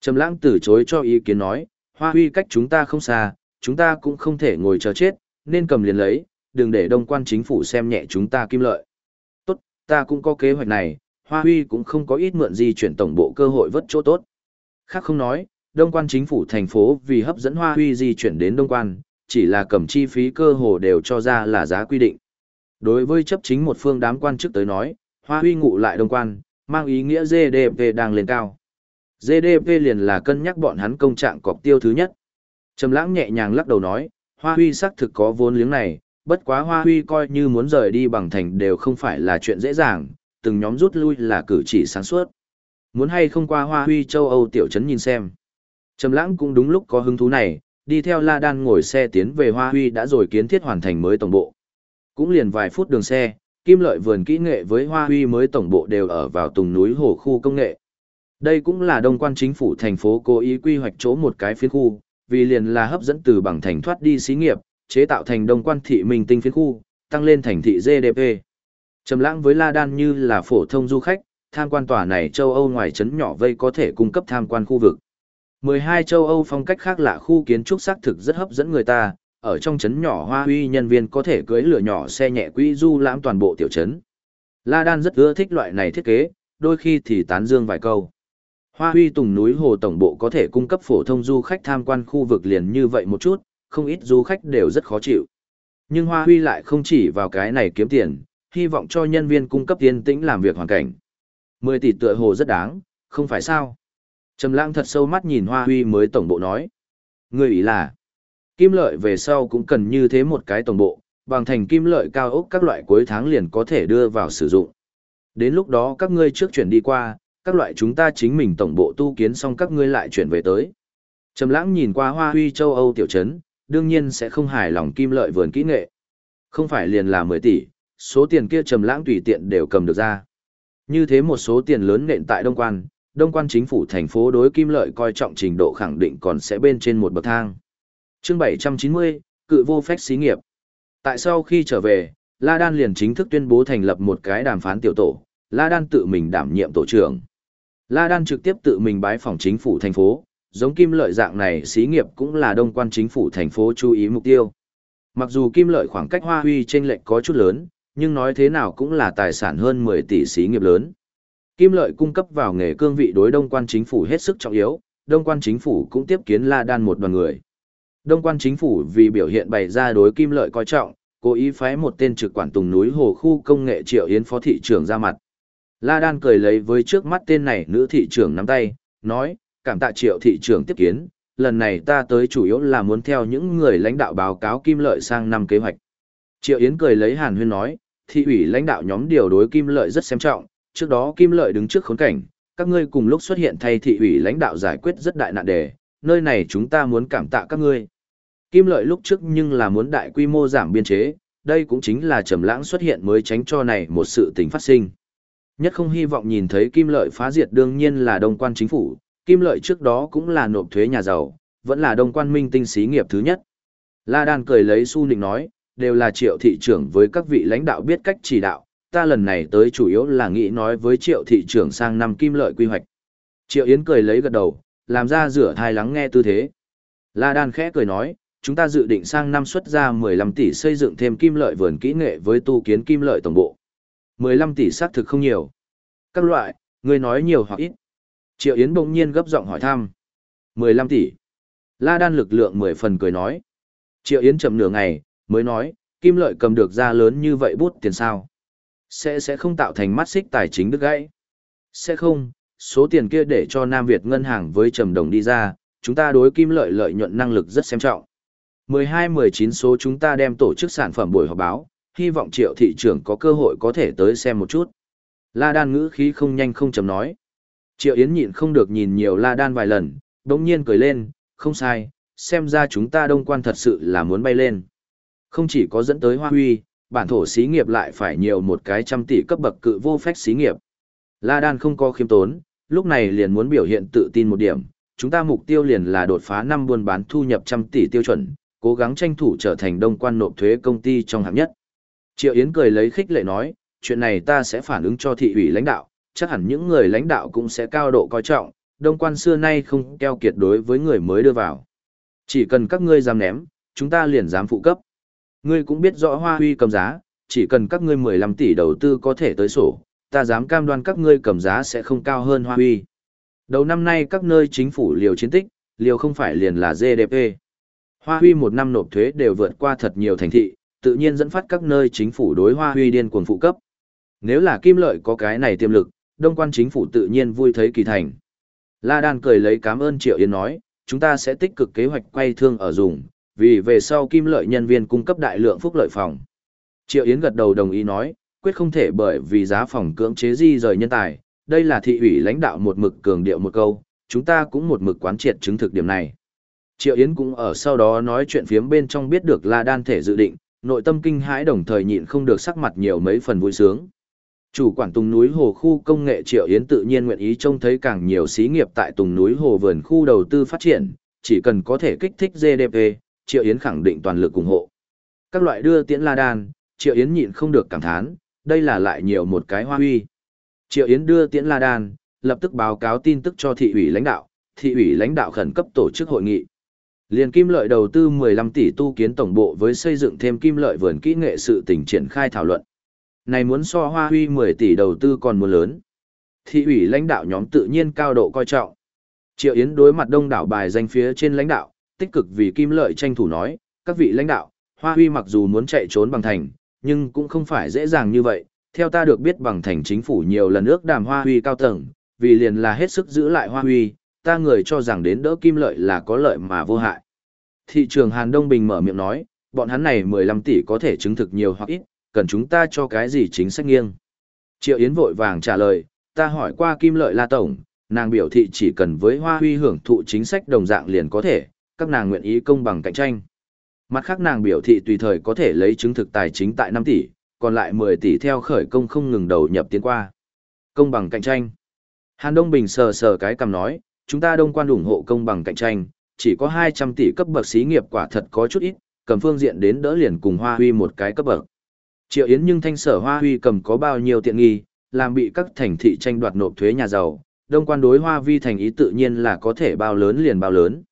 Trầm lãng từ chối cho ý kiến nói, hoa huy cách chúng ta không xa, chúng ta cũng không thể ngồi chờ chết, nên cầm liền lấy, đừng để đông quan chính phủ xem nhẹ chúng ta kim lợi Tốt, ta cũng có kế hoạch này, Hoa Huy cũng không có ít mượn gì chuyển tổng bộ cơ hội vất chỗ tốt. Khác không nói, Đông quan chính phủ thành phố vì hấp dẫn Hoa Huy di chuyển đến Đông quan, chỉ là cầm chi phí cơ hồ đều cho ra là giá quy định. Đối với chấp chính một phương đám quan chức tới nói, Hoa Huy ngụ lại Đông quan, mang ý nghĩa GDP đang lên cao. GDP liền là cân nhắc bọn hắn công trạng cọc tiêu thứ nhất. Trầm lãng nhẹ nhàng lắc đầu nói, Hoa Huy xác thực có vốn liếng này, bất quá hoa huy coi như muốn rời đi bằng thành đều không phải là chuyện dễ dàng, từng nhóm rút lui là cử chỉ sáng suốt. Muốn hay không qua hoa huy châu Âu tiểu trấn nhìn xem. Trầm lãng cũng đúng lúc có hứng thú này, đi theo La Đan ngồi xe tiến về Hoa Huy đã rồi kiến thiết hoàn thành mới tổng bộ. Cũng liền vài phút đường xe, Kim Lợi vườn kỹ nghệ với Hoa Huy mới tổng bộ đều ở vào tùng núi hồ khu công nghệ. Đây cũng là đông quan chính phủ thành phố cố ý quy hoạch chỗ một cái phiến khu, vì liền là hấp dẫn từ bằng thành thoát đi xí nghiệp, chế tạo thành đông quan thị minh tinh phiến khu, tăng lên thành thị GDP. Trầm lãng với La Đan như là phổ thông du khách, tham quan tòa này châu Âu ngoài trấn nhỏ vây có thể cung cấp tham quan khu vực. 12 châu Âu phong cách khác lạ khu kiến trúc xác thực rất hấp dẫn người ta, ở trong trấn nhỏ Hoa Huy nhân viên có thể cưỡi lửa nhỏ xe nhẹ quỹ du lãm toàn bộ tiểu trấn. La Đan rất ưa thích loại này thiết kế, đôi khi thì tán dương vài câu. Hoa Huy Tùng núi hồ tổng bộ có thể cung cấp phổ thông du khách tham quan khu vực liền như vậy một chút, không ít du khách đều rất khó chịu. Nhưng Hoa Huy lại không chỉ vào cái này kiếm tiền, hy vọng cho nhân viên cung cấp tiên tĩnh làm việc hoàn cảnh. 10 tỷ tựa hồ rất đáng, không phải sao? Trầm lãng thật sâu mắt nhìn Hoa Huy mới tổng bộ nói. Người ý là, kim lợi về sau cũng cần như thế một cái tổng bộ, bằng thành kim lợi cao ốc các loại cuối tháng liền có thể đưa vào sử dụng. Đến lúc đó các ngươi trước chuyển đi qua, các loại chúng ta chính mình tổng bộ tu kiến xong các ngươi lại chuyển về tới. Trầm lãng nhìn qua Hoa Huy châu Âu tiểu trấn, đương nhiên sẽ không hài lòng kim lợi vườn kỹ nghệ. Không phải liền là 10 tỷ, số tiền kia trầm lãng tùy tiện đều cầm được ra. Như thế một số tiền lớn nện tại Đông Quan, Đông Quan chính phủ thành phố đối kim lợi coi trọng trình độ khẳng định còn sẽ bên trên một bậc thang. Chương 790, cự vô phép xí nghiệp. Tại sau khi trở về, La Đan liền chính thức tuyên bố thành lập một cái đàm phán tiểu tổ, La Đan tự mình đảm nhiệm tổ trưởng. La Đan trực tiếp tự mình bái phòng chính phủ thành phố, giống kim lợi dạng này xí nghiệp cũng là đông quan chính phủ thành phố chú ý mục tiêu. Mặc dù kim lợi khoảng cách hoa huy trên lệch có chút lớn, nhưng nói thế nào cũng là tài sản hơn 10 tỷ xí nghiệp lớn. Kim lợi cung cấp vào nghề cương vị đối đông quan chính phủ hết sức trọng yếu, đông quan chính phủ cũng tiếp kiến La Đan một đoàn người. Đông quan chính phủ vì biểu hiện bày ra đối kim lợi coi trọng, cố ý phái một tên trực quản tùng núi hồ khu công nghệ triệu yến phó thị trưởng ra mặt. La Đan cười lấy với trước mắt tên này nữ thị trưởng nắm tay, nói, cảm tạ triệu thị trưởng tiếp kiến, lần này ta tới chủ yếu là muốn theo những người lãnh đạo báo cáo kim lợi sang năm kế hoạch. Triệu Yến cười lấy hàn huyên nói, thị ủy lãnh đạo nhóm điều đối kim lợi rất xem trọng, trước đó kim lợi đứng trước khốn cảnh, các ngươi cùng lúc xuất hiện thay thị ủy lãnh đạo giải quyết rất đại nạn đề, nơi này chúng ta muốn cảm tạ các ngươi. Kim lợi lúc trước nhưng là muốn đại quy mô giảm biên chế, đây cũng chính là trầm lãng xuất hiện mới tránh cho này một sự tình phát sinh. Nhất không hy vọng nhìn thấy kim lợi phá diệt đương nhiên là đông quan chính phủ, Kim lợi trước đó cũng là nộp thuế nhà giàu, vẫn là đông quan minh tinh xí nghiệp thứ nhất. La Đan cười lấy su nịnh nói, đều là triệu thị trưởng với các vị lãnh đạo biết cách chỉ đạo, ta lần này tới chủ yếu là nghĩ nói với triệu thị trưởng sang năm kim lợi quy hoạch. Triệu Yến cười lấy gật đầu, làm ra rửa thai lắng nghe tư thế. La Đan khẽ cười nói, chúng ta dự định sang năm xuất ra 15 tỷ xây dựng thêm kim lợi vườn kỹ nghệ với tu kiến kim lợi tổng bộ. 15 tỷ xác thực không nhiều. Các loại, người nói nhiều hoặc ít. Triệu Yến bỗng nhiên gấp giọng hỏi thăm. 15 tỷ. La Đan lực lượng 10 phần cười nói. Triệu Yến chậm nửa ngày, mới nói, kim lợi cầm được ra lớn như vậy bút tiền sao. Sẽ sẽ không tạo thành mắt xích tài chính đứt gãy. Sẽ không, số tiền kia để cho Nam Việt ngân hàng với trầm đồng đi ra, chúng ta đối kim lợi lợi nhuận năng lực rất xem trọng. 12-19 số chúng ta đem tổ chức sản phẩm buổi họp báo, hy vọng triệu thị trưởng có cơ hội có thể tới xem một chút. La Đan ngữ khí không nhanh không chậm nói. Triệu Yến nhịn không được nhìn nhiều La Đan vài lần, đồng nhiên cười lên, không sai, xem ra chúng ta đông quan thật sự là muốn bay lên. Không chỉ có dẫn tới hoa huy, bản thổ xí nghiệp lại phải nhiều một cái trăm tỷ cấp bậc cự vô phách xí nghiệp. La Đan không có khiêm tốn, lúc này liền muốn biểu hiện tự tin một điểm, chúng ta mục tiêu liền là đột phá năm buôn bán thu nhập trăm tỷ tiêu chuẩn, cố gắng tranh thủ trở thành đông quan nộp thuế công ty trong hạng nhất. Triệu Yến cười lấy khích lệ nói, chuyện này ta sẽ phản ứng cho thị ủy lãnh đạo, chắc hẳn những người lãnh đạo cũng sẽ cao độ coi trọng, đông quan xưa nay không keo kiệt đối với người mới đưa vào. Chỉ cần các ngươi dám ném, chúng ta liền dám phụ cấp. Ngươi cũng biết rõ hoa huy cầm giá, chỉ cần các ngươi 15 tỷ đầu tư có thể tới sổ, ta dám cam đoan các ngươi cầm giá sẽ không cao hơn hoa huy. Đầu năm nay các nơi chính phủ liều chiến tích, liều không phải liền là GDP. Hoa huy một năm nộp thuế đều vượt qua thật nhiều thành thị, tự nhiên dẫn phát các nơi chính phủ đối hoa huy điên cuồng phụ cấp. Nếu là kim lợi có cái này tiềm lực, đông quan chính phủ tự nhiên vui thấy kỳ thành. La Đan cười lấy cảm ơn Triệu Yến nói, chúng ta sẽ tích cực kế hoạch quay thương ở dùng, vì về sau kim lợi nhân viên cung cấp đại lượng phúc lợi phòng. Triệu Yến gật đầu đồng ý nói, quyết không thể bởi vì giá phòng cưỡng chế di rời nhân tài, đây là thị ủy lãnh đạo một mực cường điệu một câu, chúng ta cũng một mực quán triệt chứng thực điểm này. Triệu Yến cũng ở sau đó nói chuyện phiếm bên trong biết được La Đan thể dự định, nội tâm kinh hãi đồng thời nhịn không được sắc mặt nhiều mấy phần vui sướng. Chủ quản Tùng núi Hồ khu công nghệ Triệu Yến tự nhiên nguyện ý trông thấy càng nhiều xí nghiệp tại Tùng núi Hồ vườn khu đầu tư phát triển, chỉ cần có thể kích thích GDP, Triệu Yến khẳng định toàn lực ủng hộ. Các loại đưa tiễn La Đan, Triệu Yến nhịn không được cảm thán, đây là lại nhiều một cái hoa huy. Triệu Yến đưa tiễn La Đan, lập tức báo cáo tin tức cho thị ủy lãnh đạo, thị ủy lãnh đạo khẩn cấp tổ chức hội nghị. Liên kim lợi đầu tư 15 tỷ tu kiến tổng bộ với xây dựng thêm kim lợi vườn kỹ nghệ sự tỉnh triển khai thảo luận. Này muốn so hoa huy 10 tỷ đầu tư còn muốn lớn. Thị ủy lãnh đạo nhóm tự nhiên cao độ coi trọng. Triệu Yến đối mặt đông đảo bài danh phía trên lãnh đạo, tích cực vì kim lợi tranh thủ nói, các vị lãnh đạo, hoa huy mặc dù muốn chạy trốn bằng thành, nhưng cũng không phải dễ dàng như vậy. Theo ta được biết bằng thành chính phủ nhiều lần ước đàm hoa huy cao tầng, vì liền là hết sức giữ lại hoa huy, ta người cho rằng đến đỡ kim lợi là có lợi mà vô hại. Thị trường Hàn Đông Bình mở miệng nói, bọn hắn này 15 tỷ có thể chứng thực nhiều hoặc ít, cần chúng ta cho cái gì chính sách nghiêng. Triệu Yến vội vàng trả lời, ta hỏi qua kim lợi la tổng, nàng biểu thị chỉ cần với hoa huy hưởng thụ chính sách đồng dạng liền có thể, các nàng nguyện ý công bằng cạnh tranh. Mặt khác nàng biểu thị tùy thời có thể lấy chứng thực tài chính tại 5 tỷ, còn lại 10 tỷ theo khởi công không ngừng đầu nhập tiến qua. Công bằng cạnh tranh. Hàn Đông Bình sờ sờ cái cầm nói, chúng ta đông quan ủng hộ công bằng cạnh tranh, chỉ có 200 tỷ cấp bậc xí nghiệp quả thật có chút ít, cầm phương diện đến đỡ liền cùng Hoa Huy một cái cấp bậc. Triệu Yến nhưng thanh sở Hoa Huy cầm có bao nhiêu tiện nghi, làm bị các thành thị tranh đoạt nộp thuế nhà giàu, đông quan đối Hoa Vi thành ý tự nhiên là có thể bao lớn liền bao lớn.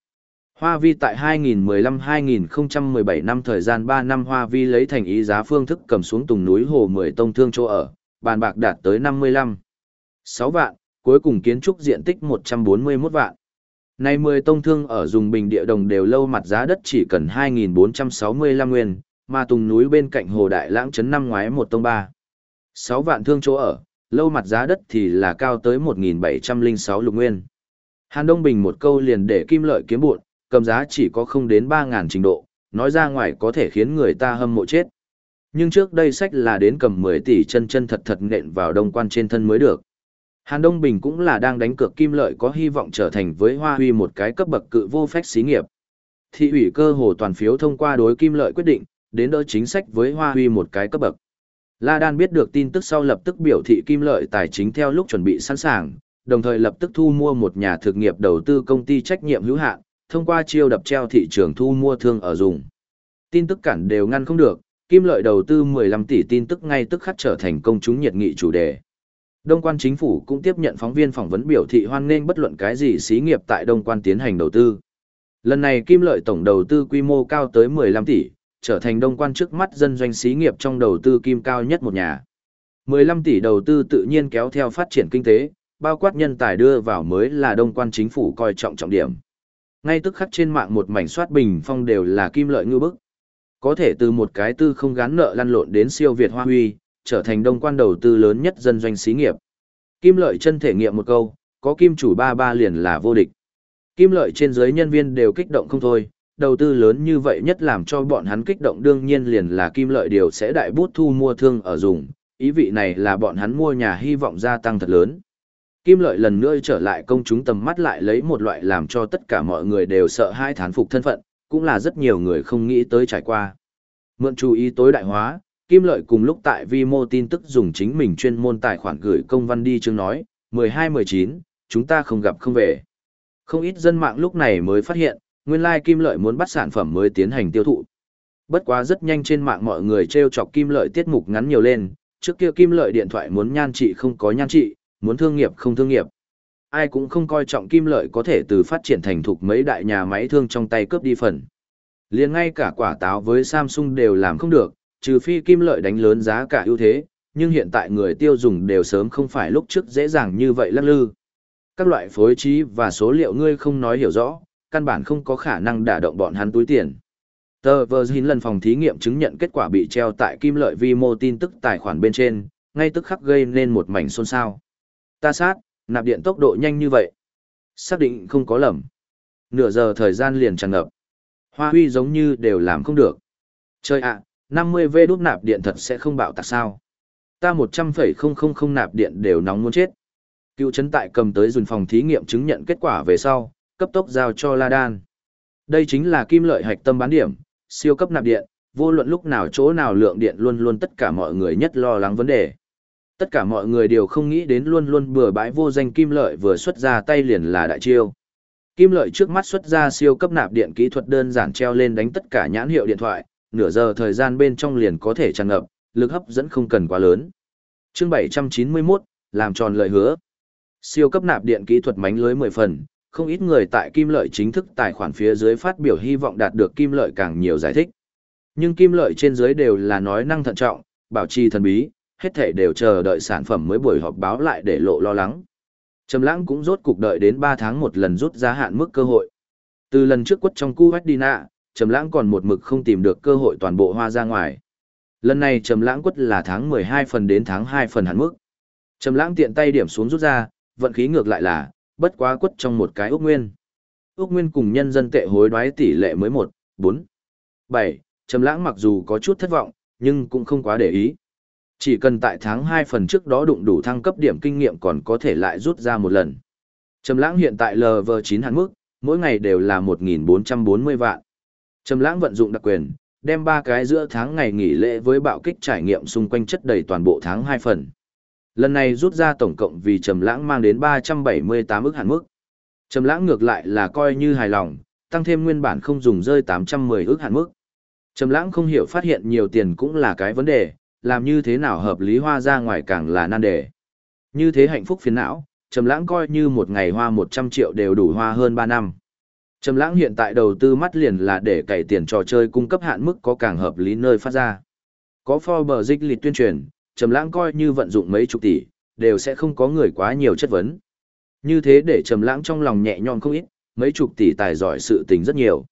Hoa Vi tại 2015-2017 năm thời gian 3 năm Hoa Vi lấy thành ý giá phương thức cầm xuống tùng núi hồ 10 tông thương chỗ ở, bàn bạc đạt tới 55. 6 vạn, cuối cùng kiến trúc diện tích 141 vạn. Nay 10 tông thương ở dùng bình địa đồng đều lâu mặt giá đất chỉ cần 2.465 nguyên, mà tùng núi bên cạnh hồ đại lãng chấn năm ngoái 1 tông 3. 6 vạn thương chỗ ở, lâu mặt giá đất thì là cao tới 1.706 lục nguyên. Hàn Đông Bình một câu liền để kim lợi kiếm buộn, cầm giá chỉ có không đến 3.000 trình độ, nói ra ngoài có thể khiến người ta hâm mộ chết. Nhưng trước đây sách là đến cầm 10 tỷ chân chân thật thật nện vào đông quan trên thân mới được. Hàn Đông Bình cũng là đang đánh cược kim lợi có hy vọng trở thành với Hoa Huy một cái cấp bậc cự vô phách xí nghiệp. Thị ủy cơ hồ toàn phiếu thông qua đối kim lợi quyết định, đến đỡ chính sách với Hoa Huy một cái cấp bậc. La Đan biết được tin tức sau lập tức biểu thị kim lợi tài chính theo lúc chuẩn bị sẵn sàng, đồng thời lập tức thu mua một nhà thực nghiệp đầu tư công ty trách nhiệm hữu hạn, thông qua chiêu đập treo thị trường thu mua thương ở dùng. Tin tức cản đều ngăn không được, kim lợi đầu tư 15 tỷ tin tức ngay tức khắc trở thành công chúng nhiệt nghị chủ đề. Đông quan chính phủ cũng tiếp nhận phóng viên phỏng vấn biểu thị hoan nghênh bất luận cái gì xí nghiệp tại Đông quan tiến hành đầu tư. Lần này kim lợi tổng đầu tư quy mô cao tới 15 tỷ, trở thành đông quan trước mắt dân doanh xí nghiệp trong đầu tư kim cao nhất một nhà. 15 tỷ đầu tư tự nhiên kéo theo phát triển kinh tế, bao quát nhân tài đưa vào mới là đông quan chính phủ coi trọng trọng điểm. Ngay tức khắc trên mạng một mảnh soát bình phong đều là kim lợi ngư bức. Có thể từ một cái tư không gán nợ lăn lộn đến siêu Việt Hoa Huy, trở thành đông quan đầu tư lớn nhất dân doanh xí nghiệp. Kim lợi chân thể nghiệm một câu, có kim chủ ba ba liền là vô địch. Kim lợi trên dưới nhân viên đều kích động không thôi, đầu tư lớn như vậy nhất làm cho bọn hắn kích động đương nhiên liền là kim lợi điều sẽ đại bút thu mua thương ở dùng, ý vị này là bọn hắn mua nhà hy vọng gia tăng thật lớn. Kim lợi lần nữa trở lại công chúng tầm mắt lại lấy một loại làm cho tất cả mọi người đều sợ hai thán phục thân phận, cũng là rất nhiều người không nghĩ tới trải qua. Mượn chú ý tối đại hóa, Kim lợi cùng lúc tại vi mô tin tức dùng chính mình chuyên môn tài khoản gửi công văn đi chương nói, 12-19, chúng ta không gặp không về. Không ít dân mạng lúc này mới phát hiện, nguyên lai Kim lợi muốn bắt sản phẩm mới tiến hành tiêu thụ. Bất quá rất nhanh trên mạng mọi người treo chọc Kim lợi tiết mục ngắn nhiều lên, trước kia Kim lợi điện thoại muốn nhan trị không có nhan trị, muốn thương nghiệp không thương nghiệp. Ai cũng không coi trọng Kim lợi có thể từ phát triển thành thục mấy đại nhà máy thương trong tay cướp đi phần. liền ngay cả quả táo với Samsung đều làm không được, trừ phi Kim lợi đánh lớn giá cả ưu thế, nhưng hiện tại người tiêu dùng đều sớm không phải lúc trước dễ dàng như vậy lắc lư. Các loại phối trí và số liệu ngươi không nói hiểu rõ, căn bản không có khả năng đả động bọn hắn túi tiền. Tờ Virgin lần phòng thí nghiệm chứng nhận kết quả bị treo tại kim lợi vi mô tin tức tài khoản bên trên, ngay tức khắc gây nên một mảnh xôn xao. Ta sát, nạp điện tốc độ nhanh như vậy. Xác định không có lầm. Nửa giờ thời gian liền tràn ngập. Hoa huy giống như đều làm không được. Chơi ạ, 50 v đút nạp điện thật sẽ không bạo tạc sao. Ta 100,000 nạp điện đều nóng muốn chết. Cựu trấn tại cầm tới dùn phòng thí nghiệm chứng nhận kết quả về sau, cấp tốc giao cho La Đan. Đây chính là kim lợi hạch tâm bán điểm, siêu cấp nạp điện, vô luận lúc nào chỗ nào lượng điện luôn luôn tất cả mọi người nhất lo lắng vấn đề. Tất cả mọi người đều không nghĩ đến luôn luôn bừa bãi vô danh kim lợi vừa xuất ra tay liền là đại chiêu. Kim lợi trước mắt xuất ra siêu cấp nạp điện kỹ thuật đơn giản treo lên đánh tất cả nhãn hiệu điện thoại, nửa giờ thời gian bên trong liền có thể tràn ngập, lực hấp dẫn không cần quá lớn. Chương 791, làm tròn lời hứa. Siêu cấp nạp điện kỹ thuật mánh lưới 10 phần, không ít người tại kim lợi chính thức tài khoản phía dưới phát biểu hy vọng đạt được kim lợi càng nhiều giải thích. Nhưng kim lợi trên dưới đều là nói năng thận trọng, bảo trì thần bí, hết thể đều chờ đợi sản phẩm mới buổi họp báo lại để lộ lo lắng. Trầm lãng cũng rốt cục đợi đến 3 tháng một lần rút giá hạn mức cơ hội. Từ lần trước quất trong cu đi nạ, Trầm lãng còn một mực không tìm được cơ hội toàn bộ hoa ra ngoài. Lần này Trầm lãng quất là tháng 12 phần đến tháng 2 phần hạn mức. Trầm lãng tiện tay điểm xuống rút ra, vận khí ngược lại là, bất quá quất trong một cái úc nguyên. Úc nguyên cùng nhân dân tệ hối đoái tỷ lệ mới 1, 4, 7, Trầm lãng mặc dù có chút thất vọng, nhưng cũng không quá để ý. Chỉ cần tại tháng 2 phần trước đó đụng đủ thăng cấp điểm kinh nghiệm còn có thể lại rút ra một lần. Trầm lãng hiện tại LV9 hạn mức, mỗi ngày đều là 1.440 vạn. Trầm lãng vận dụng đặc quyền, đem ba cái giữa tháng ngày nghỉ lễ với bạo kích trải nghiệm xung quanh chất đầy toàn bộ tháng 2 phần. Lần này rút ra tổng cộng vì Trầm lãng mang đến 378 ức hạn mức. Trầm lãng ngược lại là coi như hài lòng, tăng thêm nguyên bản không dùng rơi 810 ức hạn mức. Trầm lãng không hiểu phát hiện nhiều tiền cũng là cái vấn đề, làm như thế nào hợp lý hoa ra ngoài càng là nan đề. Như thế hạnh phúc phiền não, Trầm lãng coi như một ngày hoa 100 triệu đều đủ hoa hơn 3 năm. Trầm lãng hiện tại đầu tư mắt liền là để cải tiền trò chơi cung cấp hạn mức có càng hợp lý nơi phát ra. Có Forbes dịch lịch tuyên truyền, Trầm lãng coi như vận dụng mấy chục tỷ, đều sẽ không có người quá nhiều chất vấn. Như thế để Trầm lãng trong lòng nhẹ nhõm không ít, mấy chục tỷ tài giỏi sự tình rất nhiều.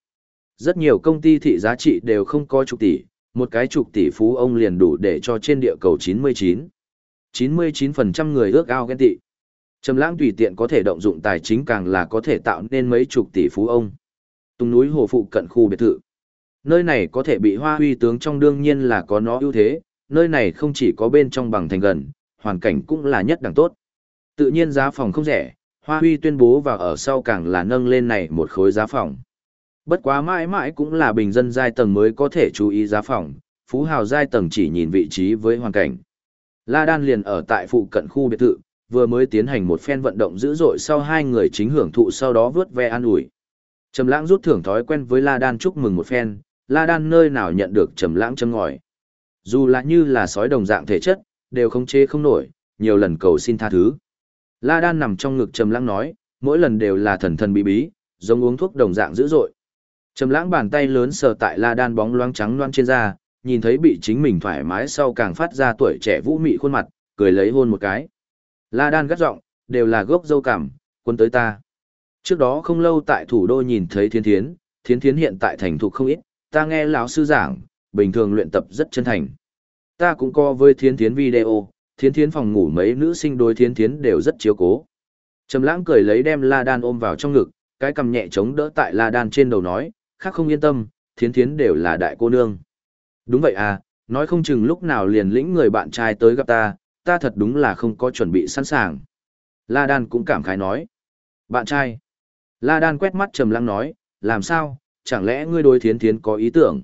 Rất nhiều công ty thị giá trị đều không có chục tỷ, một cái chục tỷ phú ông liền đủ để cho trên địa cầu 99. 99% người ước ao ghen tị. Trầm lãng tùy tiện có thể động dụng tài chính càng là có thể tạo nên mấy chục tỷ phú ông. Tùng núi hồ phụ cận khu biệt thự. Nơi này có thể bị hoa huy tướng trong đương nhiên là có nó ưu thế, nơi này không chỉ có bên trong bằng thành gần, hoàn cảnh cũng là nhất đẳng tốt. Tự nhiên giá phòng không rẻ, hoa huy tuyên bố và ở sau càng là nâng lên này một khối giá phòng. Bất quá mãi mãi cũng là bình dân giai tầng mới có thể chú ý giá phòng, phú hào giai tầng chỉ nhìn vị trí với hoàn cảnh. La Đan liền ở tại phụ cận khu biệt thự, vừa mới tiến hành một phen vận động dữ dội sau hai người chính hưởng thụ sau đó vớt ve an ủi. Trầm Lãng rút thưởng thói quen với La Đan chúc mừng một phen, La Đan nơi nào nhận được Trầm Lãng châm ngòi. Dù là như là sói đồng dạng thể chất, đều không chế không nổi, nhiều lần cầu xin tha thứ. La Đan nằm trong ngực Trầm Lãng nói, mỗi lần đều là thần thần bí bí, giống uống thuốc đồng dạng dữ dội. Trầm Lãng bàn tay lớn sờ tại La Đan bóng loáng trắng loáng trên da, nhìn thấy bị chính mình thoải mái sau càng phát ra tuổi trẻ vũ mị khuôn mặt, cười lấy hôn một cái. La Đan gắt giọng, đều là gốc dâu cảm, quân tới ta. Trước đó không lâu tại thủ đô nhìn thấy Thiên Thiến, Thiên Thiến hiện tại thành thục không ít, ta nghe lão sư giảng, bình thường luyện tập rất chân thành. Ta cũng có với Thiên Thiến video, Thiên Thiến phòng ngủ mấy nữ sinh đối Thiên Thiến đều rất chiếu cố. Trầm Lãng cười lấy đem La Đan ôm vào trong ngực, cái cầm nhẹ chống đỡ tại La Đan trên đầu nói, khác không yên tâm, Thiến Thiến đều là đại cô nương. Đúng vậy à, nói không chừng lúc nào liền lĩnh người bạn trai tới gặp ta, ta thật đúng là không có chuẩn bị sẵn sàng. La Đan cũng cảm khái nói. Bạn trai. La Đan quét mắt trầm lắng nói, làm sao, chẳng lẽ ngươi đối thiến thiến có ý tưởng?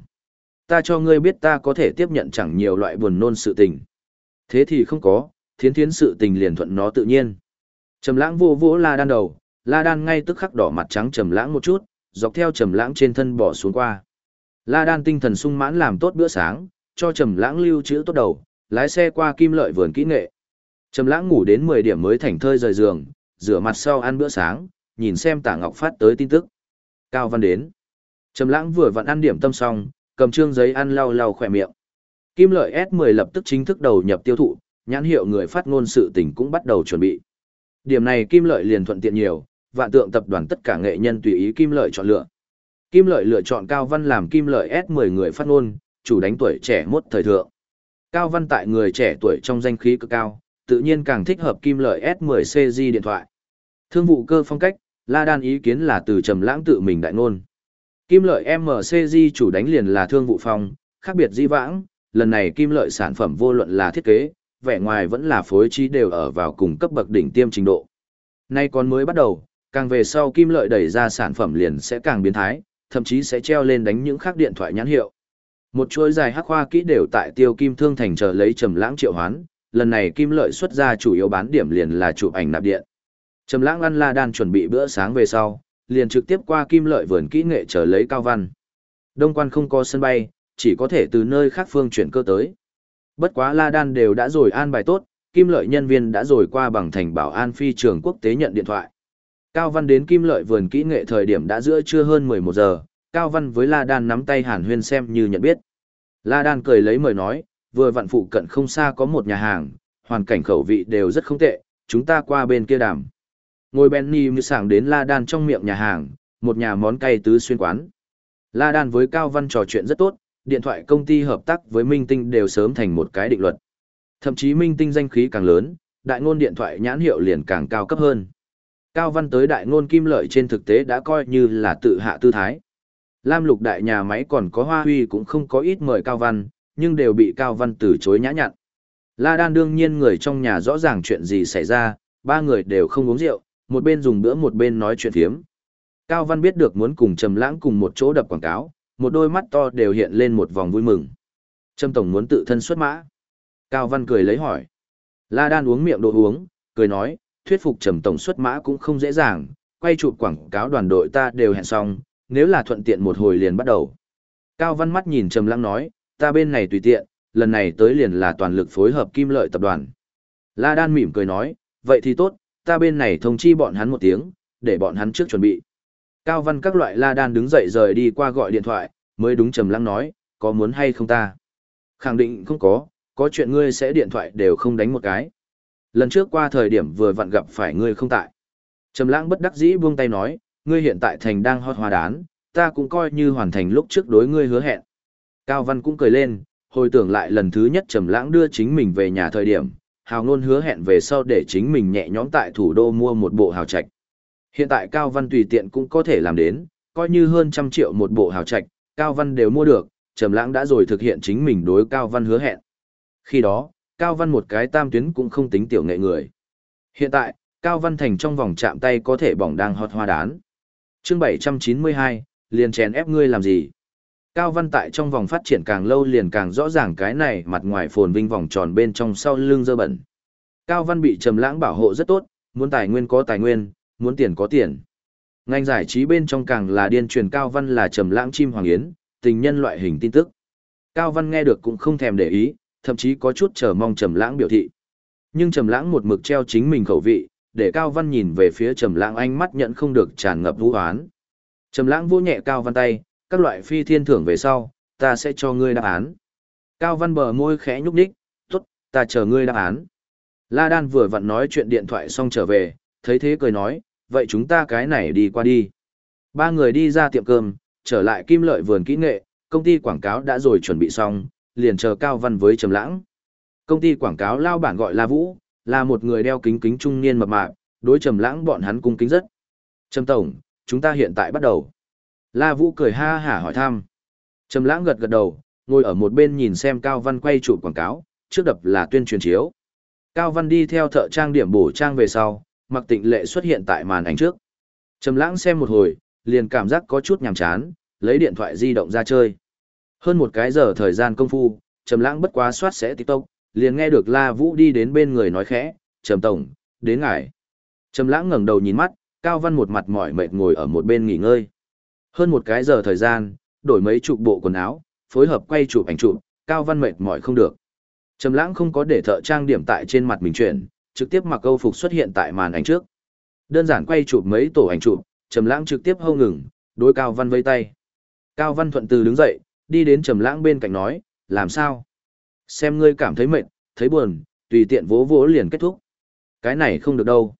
Ta cho ngươi biết ta có thể tiếp nhận chẳng nhiều loại buồn nôn sự tình. Thế thì không có, thiến thiến sự tình liền thuận nó tự nhiên. Trầm lãng vô vỗ La Đan đầu, La Đan ngay tức khắc đỏ mặt trắng trầm lãng một chút, dọc theo trầm lãng trên thân bỏ xuống qua. La Đan tinh thần sung mãn làm tốt bữa sáng, cho trầm lãng lưu trữ tốt đầu, lái xe qua kim lợi vườn kỹ nghệ. Trầm lãng ngủ đến 10 điểm mới thành thơi rời giường, rửa mặt sau ăn bữa sáng, nhìn xem tạ Ngọc phát tới tin tức. Cao Văn đến. Trầm lãng vừa vặn ăn điểm tâm xong, cầm trương giấy ăn lau lau khỏe miệng. Kim lợi S10 lập tức chính thức đầu nhập tiêu thụ, nhãn hiệu người phát ngôn sự tình cũng bắt đầu chuẩn bị. Điểm này Kim lợi liền thuận tiện nhiều, vạn tượng tập đoàn tất cả nghệ nhân tùy ý Kim lợi chọn lựa. Kim lợi lựa chọn Cao Văn làm Kim lợi S10 người phát ngôn, chủ đánh tuổi trẻ mốt thời thượng. Cao Văn tại người trẻ tuổi trong danh khí cực cao, tự nhiên càng thích hợp kim lợi S10CG điện thoại. Thương vụ cơ phong cách, La Đan ý kiến là từ trầm lãng tự mình đại ngôn. Kim lợi MCG chủ đánh liền là thương vụ phong, khác biệt di vãng, lần này kim lợi sản phẩm vô luận là thiết kế, vẻ ngoài vẫn là phối trí đều ở vào cùng cấp bậc đỉnh tiêm trình độ. Nay còn mới bắt đầu, càng về sau kim lợi đẩy ra sản phẩm liền sẽ càng biến thái, thậm chí sẽ treo lên đánh những khác điện thoại nhãn hiệu. Một chuỗi dài hắc hoa kỹ đều tại tiêu kim thương thành chờ lấy trầm lãng triệu hoán, lần này kim lợi xuất ra chủ yếu bán điểm liền là chụp ảnh nạp điện. Trầm lãng ăn la đan chuẩn bị bữa sáng về sau, liền trực tiếp qua kim lợi vườn kỹ nghệ chờ lấy cao văn. Đông quan không có sân bay, chỉ có thể từ nơi khác phương chuyển cơ tới. Bất quá la đan đều đã rồi an bài tốt, kim lợi nhân viên đã rồi qua bằng thành bảo an phi trường quốc tế nhận điện thoại. Cao Văn đến Kim Lợi vườn kỹ nghệ thời điểm đã giữa trưa hơn 11 giờ, Cao Văn với La Đan nắm tay Hàn Huyên xem như nhận biết. La Đan cười lấy mời nói, vừa vặn phụ cận không xa có một nhà hàng, hoàn cảnh khẩu vị đều rất không tệ, chúng ta qua bên kia đàm. Ngồi Benny như sảng đến La Đan trong miệng nhà hàng, một nhà món cay tứ xuyên quán. La Đan với Cao Văn trò chuyện rất tốt, điện thoại công ty hợp tác với Minh Tinh đều sớm thành một cái định luật. Thậm chí Minh Tinh danh khí càng lớn, đại ngôn điện thoại nhãn hiệu liền càng cao cấp hơn. Cao Văn tới đại ngôn kim lợi trên thực tế đã coi như là tự hạ tư thái. Lam lục đại nhà máy còn có hoa huy cũng không có ít mời Cao Văn, nhưng đều bị Cao Văn từ chối nhã nhặn. La Đan đương nhiên người trong nhà rõ ràng chuyện gì xảy ra, ba người đều không uống rượu, một bên dùng bữa một bên nói chuyện phiếm. Cao Văn biết được muốn cùng Trầm Lãng cùng một chỗ đập quảng cáo, một đôi mắt to đều hiện lên một vòng vui mừng. Trầm tổng muốn tự thân xuất mã. Cao Văn cười lấy hỏi. La Đan uống miệng đồ uống, cười nói, thuyết phục Trầm tổng xuất mã cũng không dễ dàng, quay chụp quảng cáo đoàn đội ta đều hẹn xong, nếu là thuận tiện một hồi liền bắt đầu. Cao Văn mắt nhìn Trầm lăng nói, ta bên này tùy tiện, lần này tới liền là toàn lực phối hợp Kim Lợi tập đoàn. La Đan mỉm cười nói, vậy thì tốt, ta bên này thông chi bọn hắn một tiếng, để bọn hắn trước chuẩn bị. Cao Văn các loại La Đan đứng dậy rời đi qua gọi điện thoại, mới đúng Trầm lăng nói, có muốn hay không ta? Khẳng định không có, có chuyện ngươi sẽ điện thoại đều không đánh một cái. Lần trước qua thời điểm vừa vặn gặp phải ngươi không tại. Trầm Lãng bất đắc dĩ buông tay nói, ngươi hiện tại thành đang hot hoa đán, ta cũng coi như hoàn thành lúc trước đối ngươi hứa hẹn. Cao Văn cũng cười lên, hồi tưởng lại lần thứ nhất Trầm Lãng đưa chính mình về nhà thời điểm, hào ngôn hứa hẹn về sau để chính mình nhẹ nhõm tại thủ đô mua một bộ hào trạch. Hiện tại Cao Văn tùy tiện cũng có thể làm đến, coi như hơn trăm triệu một bộ hào trạch, Cao Văn đều mua được, Trầm Lãng đã rồi thực hiện chính mình đối Cao Văn hứa hẹn. Khi đó, Cao Văn một cái tam tuyến cũng không tính tiểu nghệ người. Hiện tại, Cao Văn Thành trong vòng chạm tay có thể bỏng đang hot hoa đán. Chương 792, liền chèn ép ngươi làm gì? Cao Văn tại trong vòng phát triển càng lâu liền càng rõ ràng cái này mặt ngoài phồn vinh vòng tròn bên trong sau lưng dơ bẩn. Cao Văn bị Trầm Lãng bảo hộ rất tốt, muốn tài nguyên có tài nguyên, muốn tiền có tiền. Ngành giải trí bên trong càng là điên truyền Cao Văn là Trầm Lãng chim hoàng yến, tình nhân loại hình tin tức. Cao Văn nghe được cũng không thèm để ý, thậm chí có chút chờ mong Trầm Lãng biểu thị. Nhưng Trầm Lãng một mực treo chính mình khẩu vị, để Cao Văn nhìn về phía Trầm Lãng ánh mắt nhận không được tràn ngập vũ hoán. Trầm Lãng vỗ nhẹ Cao Văn tay, các loại phi thiên thưởng về sau, ta sẽ cho ngươi đáp án. Cao Văn bờ môi khẽ nhúc nhích, "Tốt, ta chờ ngươi đáp án." La Đan vừa vặn nói chuyện điện thoại xong trở về, thấy thế cười nói, "Vậy chúng ta cái này đi qua đi." Ba người đi ra tiệm cơm, trở lại Kim Lợi vườn kỹ nghệ, công ty quảng cáo đã rồi chuẩn bị xong, liền chờ Cao Văn với Trầm Lãng. Công ty quảng cáo lao bản gọi La Vũ, là một người đeo kính kính trung niên mập mạp, đối Trầm Lãng bọn hắn cung kính rất. "Trầm tổng, chúng ta hiện tại bắt đầu." La Vũ cười ha hả hỏi thăm. Trầm Lãng gật gật đầu, ngồi ở một bên nhìn xem Cao Văn quay chụp quảng cáo, trước đập là tuyên truyền chiếu. Cao Văn đi theo thợ trang điểm bổ trang về sau, Mặc Tịnh Lệ xuất hiện tại màn ảnh trước. Trầm Lãng xem một hồi, liền cảm giác có chút nhàm chán, lấy điện thoại di động ra chơi. Hơn một cái giờ thời gian công phu, Trầm Lãng bất quá soát sẽ TikTok, liền nghe được La Vũ đi đến bên người nói khẽ, "Trầm tổng, đến ngài." Trầm Lãng ngẩng đầu nhìn mắt, Cao Văn một mặt mỏi mệt ngồi ở một bên nghỉ ngơi. Hơn một cái giờ thời gian, đổi mấy chục bộ quần áo, phối hợp quay chụp ảnh chụp, Cao Văn mệt mỏi không được. Trầm Lãng không có để thợ trang điểm tại trên mặt mình chuyển, trực tiếp mặc câu phục xuất hiện tại màn ảnh trước. Đơn giản quay chụp mấy tổ ảnh chụp, Trầm Lãng trực tiếp hô ngừng, đối Cao Văn vây tay. Cao Văn thuận từ đứng dậy, đi đến Trầm Lãng bên cạnh nói, "Làm sao? Xem ngươi cảm thấy mệt, thấy buồn, tùy tiện vỗ vỗ liền kết thúc." Cái này không được đâu.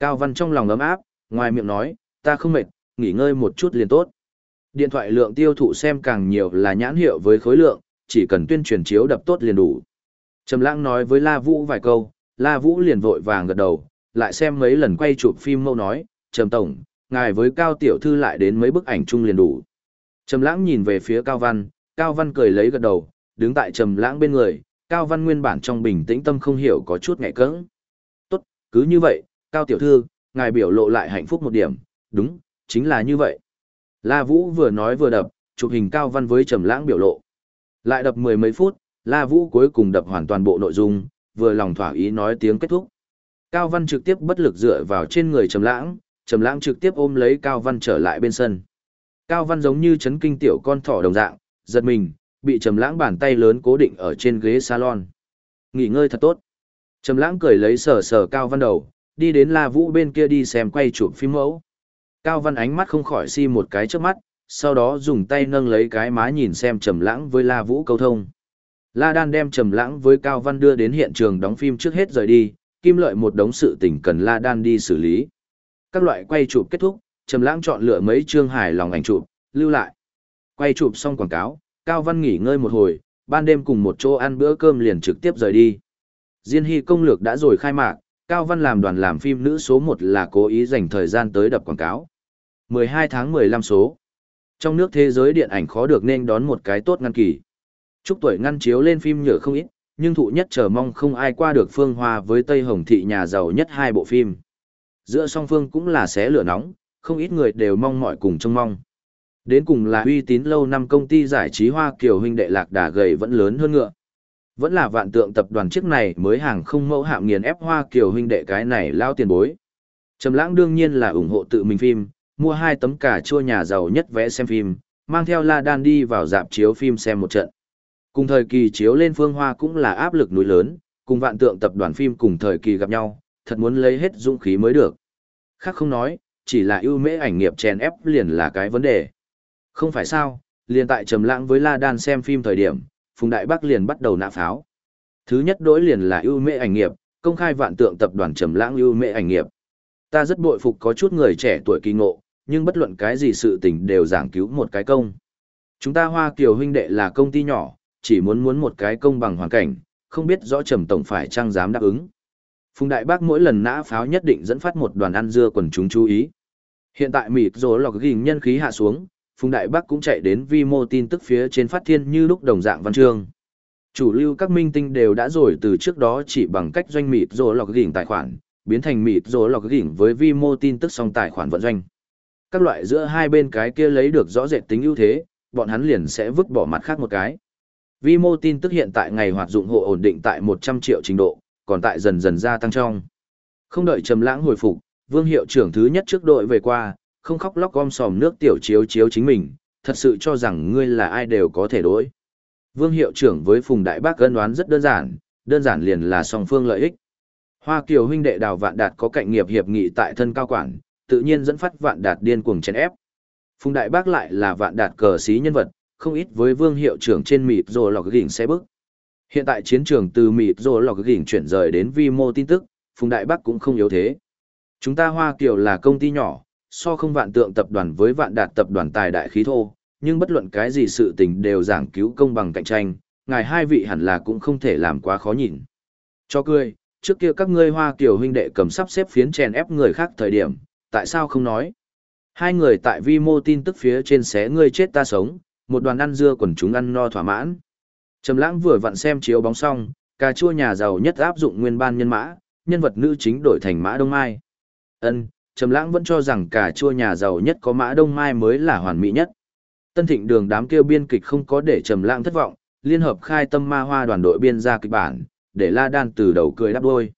Cao Văn trong lòng ấm áp, ngoài miệng nói, "Ta không mệt, nghỉ ngơi một chút liền tốt." Điện thoại lượng tiêu thụ xem càng nhiều là nhãn hiệu với khối lượng, chỉ cần tuyên truyền chiếu đập tốt liền đủ. Trầm Lãng nói với La Vũ vài câu, La Vũ liền vội vàng gật đầu, lại xem mấy lần quay chụp phim mâu nói, "Trầm tổng, ngài với Cao tiểu thư lại đến mấy bức ảnh chung liền đủ." Trầm Lãng nhìn về phía Cao Văn, Cao Văn cười lấy gật đầu, đứng tại Trầm Lãng bên người, Cao Văn nguyên bản trong bình tĩnh tâm không hiểu có chút ngại cứng. "Tốt, cứ như vậy, Cao tiểu thư, ngài biểu lộ lại hạnh phúc một điểm, đúng, chính là như vậy." La Vũ vừa nói vừa đập, chụp hình Cao Văn với Trầm Lãng biểu lộ. Lại đập mười mấy phút, La Vũ cuối cùng đập hoàn toàn bộ nội dung, vừa lòng thỏa ý nói tiếng kết thúc. Cao Văn trực tiếp bất lực dựa vào trên người Trầm Lãng, Trầm Lãng trực tiếp ôm lấy Cao Văn trở lại bên sân. Cao Văn giống như chấn kinh tiểu con thỏ đồng dạng, giật mình, bị Trầm Lãng bàn tay lớn cố định ở trên ghế salon. Nghỉ ngơi thật tốt. Trầm Lãng cười lấy sờ sờ Cao Văn đầu, đi đến La Vũ bên kia đi xem quay chụp phim mẫu. Cao Văn ánh mắt không khỏi si một cái trước mắt, sau đó dùng tay nâng lấy cái má nhìn xem Trầm Lãng với La Vũ câu thông. La Đan đem Trầm Lãng với Cao Văn đưa đến hiện trường đóng phim trước hết rời đi, Kim Lợi một đống sự tình cần La Đan đi xử lý. Các loại quay chụp kết thúc, Trầm Lãng chọn lựa mấy chương hài lòng ảnh chụp, lưu lại. Quay chụp xong quảng cáo, Cao Văn nghỉ ngơi một hồi, ban đêm cùng một chỗ ăn bữa cơm liền trực tiếp rời đi. Diên Hy công lược đã rồi khai mạc, Cao Văn làm đoàn làm phim nữ số 1 là cố ý dành thời gian tới đập quảng cáo. 12 tháng 15 số. Trong nước thế giới điện ảnh khó được nên đón một cái tốt ngăn kỳ. Chúc tuổi ngăn chiếu lên phim nhựa không ít, nhưng thụ nhất chờ mong không ai qua được Phương Hoa với Tây Hồng Thị nhà giàu nhất hai bộ phim. Giữa song phương cũng là xé lửa nóng, không ít người đều mong mỏi cùng trông mong. Đến cùng là uy tín lâu năm công ty giải trí Hoa Kiều huynh đệ lạc đà gầy vẫn lớn hơn ngựa. Vẫn là vạn tượng tập đoàn chiếc này mới hàng không mẫu hạm nghiền ép Hoa Kiều huynh đệ cái này lao tiền bối. Trầm lãng đương nhiên là ủng hộ tự mình phim, mua hai tấm cả chua nhà giàu nhất vẽ xem phim, mang theo La Đan đi vào rạp chiếu phim xem một trận. Cùng thời kỳ chiếu lên phương hoa cũng là áp lực núi lớn, cùng vạn tượng tập đoàn phim cùng thời kỳ gặp nhau, thật muốn lấy hết dũng khí mới được. Khác không nói, chỉ là ưu mễ ảnh nghiệp chèn ép liền là cái vấn đề. Không phải sao, liền tại trầm lãng với La Đan xem phim thời điểm, Phùng Đại Bắc liền bắt đầu nã pháo. Thứ nhất đối liền là ưu mễ ảnh nghiệp, công khai vạn tượng tập đoàn trầm lãng ưu mễ ảnh nghiệp. Ta rất bội phục có chút người trẻ tuổi kỳ ngộ, nhưng bất luận cái gì sự tình đều giảng cứu một cái công. Chúng ta Hoa Kiều huynh đệ là công ty nhỏ, chỉ muốn muốn một cái công bằng hoàn cảnh, không biết rõ Trầm Tổng phải trang dám đáp ứng. Phùng Đại Bác mỗi lần nã pháo nhất định dẫn phát một đoàn ăn dưa quần chúng chú ý. Hiện tại mịt rồ lọc ghiền nhân khí hạ xuống, Phùng Đại Bác cũng chạy đến vi mô tin tức phía trên phát thiên như lúc đồng dạng văn chương. Chủ lưu các minh tinh đều đã rồi từ trước đó chỉ bằng cách doanh mịt rồ lọc ghiền tài khoản, biến thành mịt rồ lọc ghiền với vi mô tin tức song tài khoản vận doanh. Các loại giữa hai bên cái kia lấy được rõ rệt tính ưu thế, bọn hắn liền sẽ vứt bỏ mặt khác một cái. Vi mô tin tức hiện tại ngày hoạt dụng hộ ổn định tại 100 triệu trình độ, còn tại dần dần gia tăng trong. Không đợi Trầm Lãng hồi phục, Vương hiệu trưởng thứ nhất trước đội về qua, không khóc lóc gom sòm nước tiểu chiếu chiếu chính mình, thật sự cho rằng ngươi là ai đều có thể đối. Vương hiệu trưởng với Phùng Đại Bác cân đoán rất đơn giản, đơn giản liền là song phương lợi ích. Hoa Kiều huynh đệ Đào Vạn Đạt có cạnh nghiệp hiệp nghị tại thân cao quản, tự nhiên dẫn phát Vạn Đạt điên cuồng chèn ép. Phùng Đại Bác lại là Vạn Đạt cờ sĩ nhân vật, không ít với Vương hiệu trưởng trên mịt rồi lọc gỉnh xe bước. Hiện tại chiến trường từ mịt rồi lọc gỉnh chuyển rời đến vi mô tin tức, Phùng Đại Bắc cũng không yếu thế. Chúng ta Hoa Kiều là công ty nhỏ, so không vạn tượng tập đoàn với vạn đạt tập đoàn tài đại khí thô, nhưng bất luận cái gì sự tình đều giảng cứu công bằng cạnh tranh, ngài hai vị hẳn là cũng không thể làm quá khó nhìn. Cho cười, trước kia các ngươi hoa Kiều huynh đệ cầm sắp xếp phiến chèn ép người khác thời điểm, tại sao không nói? Hai người tại vi mô tin tức phía trên xé ngươi chết ta sống, một đoàn ăn dưa quần chúng ăn no thỏa mãn. Trầm lãng vừa vặn xem chiếu bóng xong, cà chua nhà giàu nhất áp dụng nguyên ban nhân mã, nhân vật nữ chính đổi thành mã đông mai. Ân, Trầm lãng vẫn cho rằng cà chua nhà giàu nhất có mã đông mai mới là hoàn mỹ nhất. Tân thịnh đường đám kêu biên kịch không có để Trầm lãng thất vọng, liên hợp khai tâm ma hoa đoàn đội biên ra kịch bản, để La Đan từ đầu cười đáp đôi.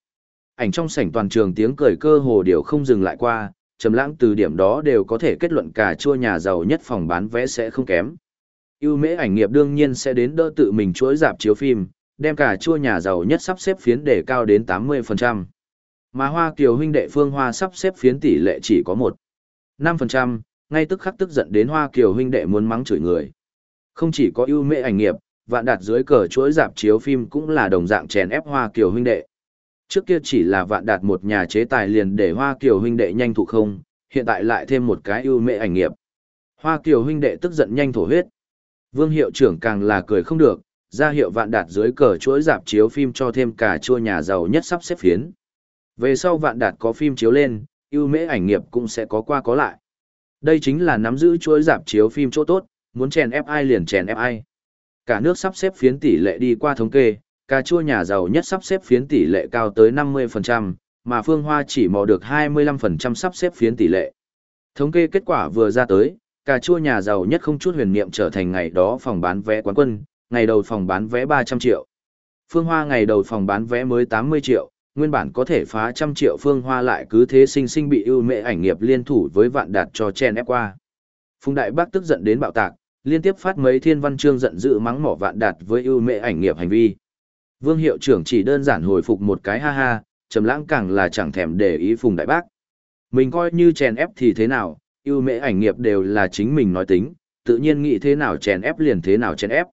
Ảnh trong sảnh toàn trường tiếng cười cơ hồ đều không dừng lại qua, trầm lãng từ điểm đó đều có thể kết luận cả chua nhà giàu nhất phòng bán vé sẽ không kém. Ưu mễ ảnh nghiệp đương nhiên sẽ đến đỡ tự mình chuỗi dạp chiếu phim, đem cả chua nhà giàu nhất sắp xếp phiến để cao đến 80%. Mà Hoa Kiều huynh đệ Phương Hoa sắp xếp phiến tỷ lệ chỉ có 1. 5%, ngay tức khắc tức giận đến Hoa Kiều huynh đệ muốn mắng chửi người. Không chỉ có ưu mễ ảnh nghiệp, vạn đạt dưới cờ chuỗi dạp chiếu phim cũng là đồng dạng chèn ép Hoa Kiều huynh đệ. Trước kia chỉ là vạn đạt một nhà chế tài liền để Hoa Kiều huynh đệ nhanh thụ không, hiện tại lại thêm một cái ưu Mễ ảnh nghiệp. Hoa Kiều huynh đệ tức giận nhanh thổ huyết. Vương hiệu trưởng càng là cười không được, ra hiệu vạn đạt dưới cờ chuỗi dạp chiếu phim cho thêm cả chua nhà giàu nhất sắp xếp phiến. Về sau vạn đạt có phim chiếu lên, ưu mễ ảnh nghiệp cũng sẽ có qua có lại. Đây chính là nắm giữ chuỗi dạp chiếu phim chỗ tốt, muốn chèn ép ai liền chèn ép ai. Cả nước sắp xếp phiến tỷ lệ đi qua thống kê, cà chua nhà giàu nhất sắp xếp phiến tỷ lệ cao tới 50%, mà Phương Hoa chỉ mò được 25% sắp xếp phiến tỷ lệ. Thống kê kết quả vừa ra tới, cà chua nhà giàu nhất không chút huyền niệm trở thành ngày đó phòng bán vé quán quân, ngày đầu phòng bán vé 300 triệu. Phương Hoa ngày đầu phòng bán vé mới 80 triệu, nguyên bản có thể phá trăm triệu Phương Hoa lại cứ thế sinh sinh bị ưu mệ ảnh nghiệp liên thủ với vạn đạt cho chen ép qua. Phùng Đại Bác tức giận đến bạo tạc, liên tiếp phát mấy thiên văn chương giận dữ mắng mỏ vạn đạt với ưu mệ ảnh nghiệp hành vi. Vương hiệu trưởng chỉ đơn giản hồi phục một cái ha ha, trầm lãng càng là chẳng thèm để ý Phùng Đại Bác. Mình coi như chèn ép thì thế nào, ưu mệ ảnh nghiệp đều là chính mình nói tính, tự nhiên nghĩ thế nào chèn ép liền thế nào chèn ép.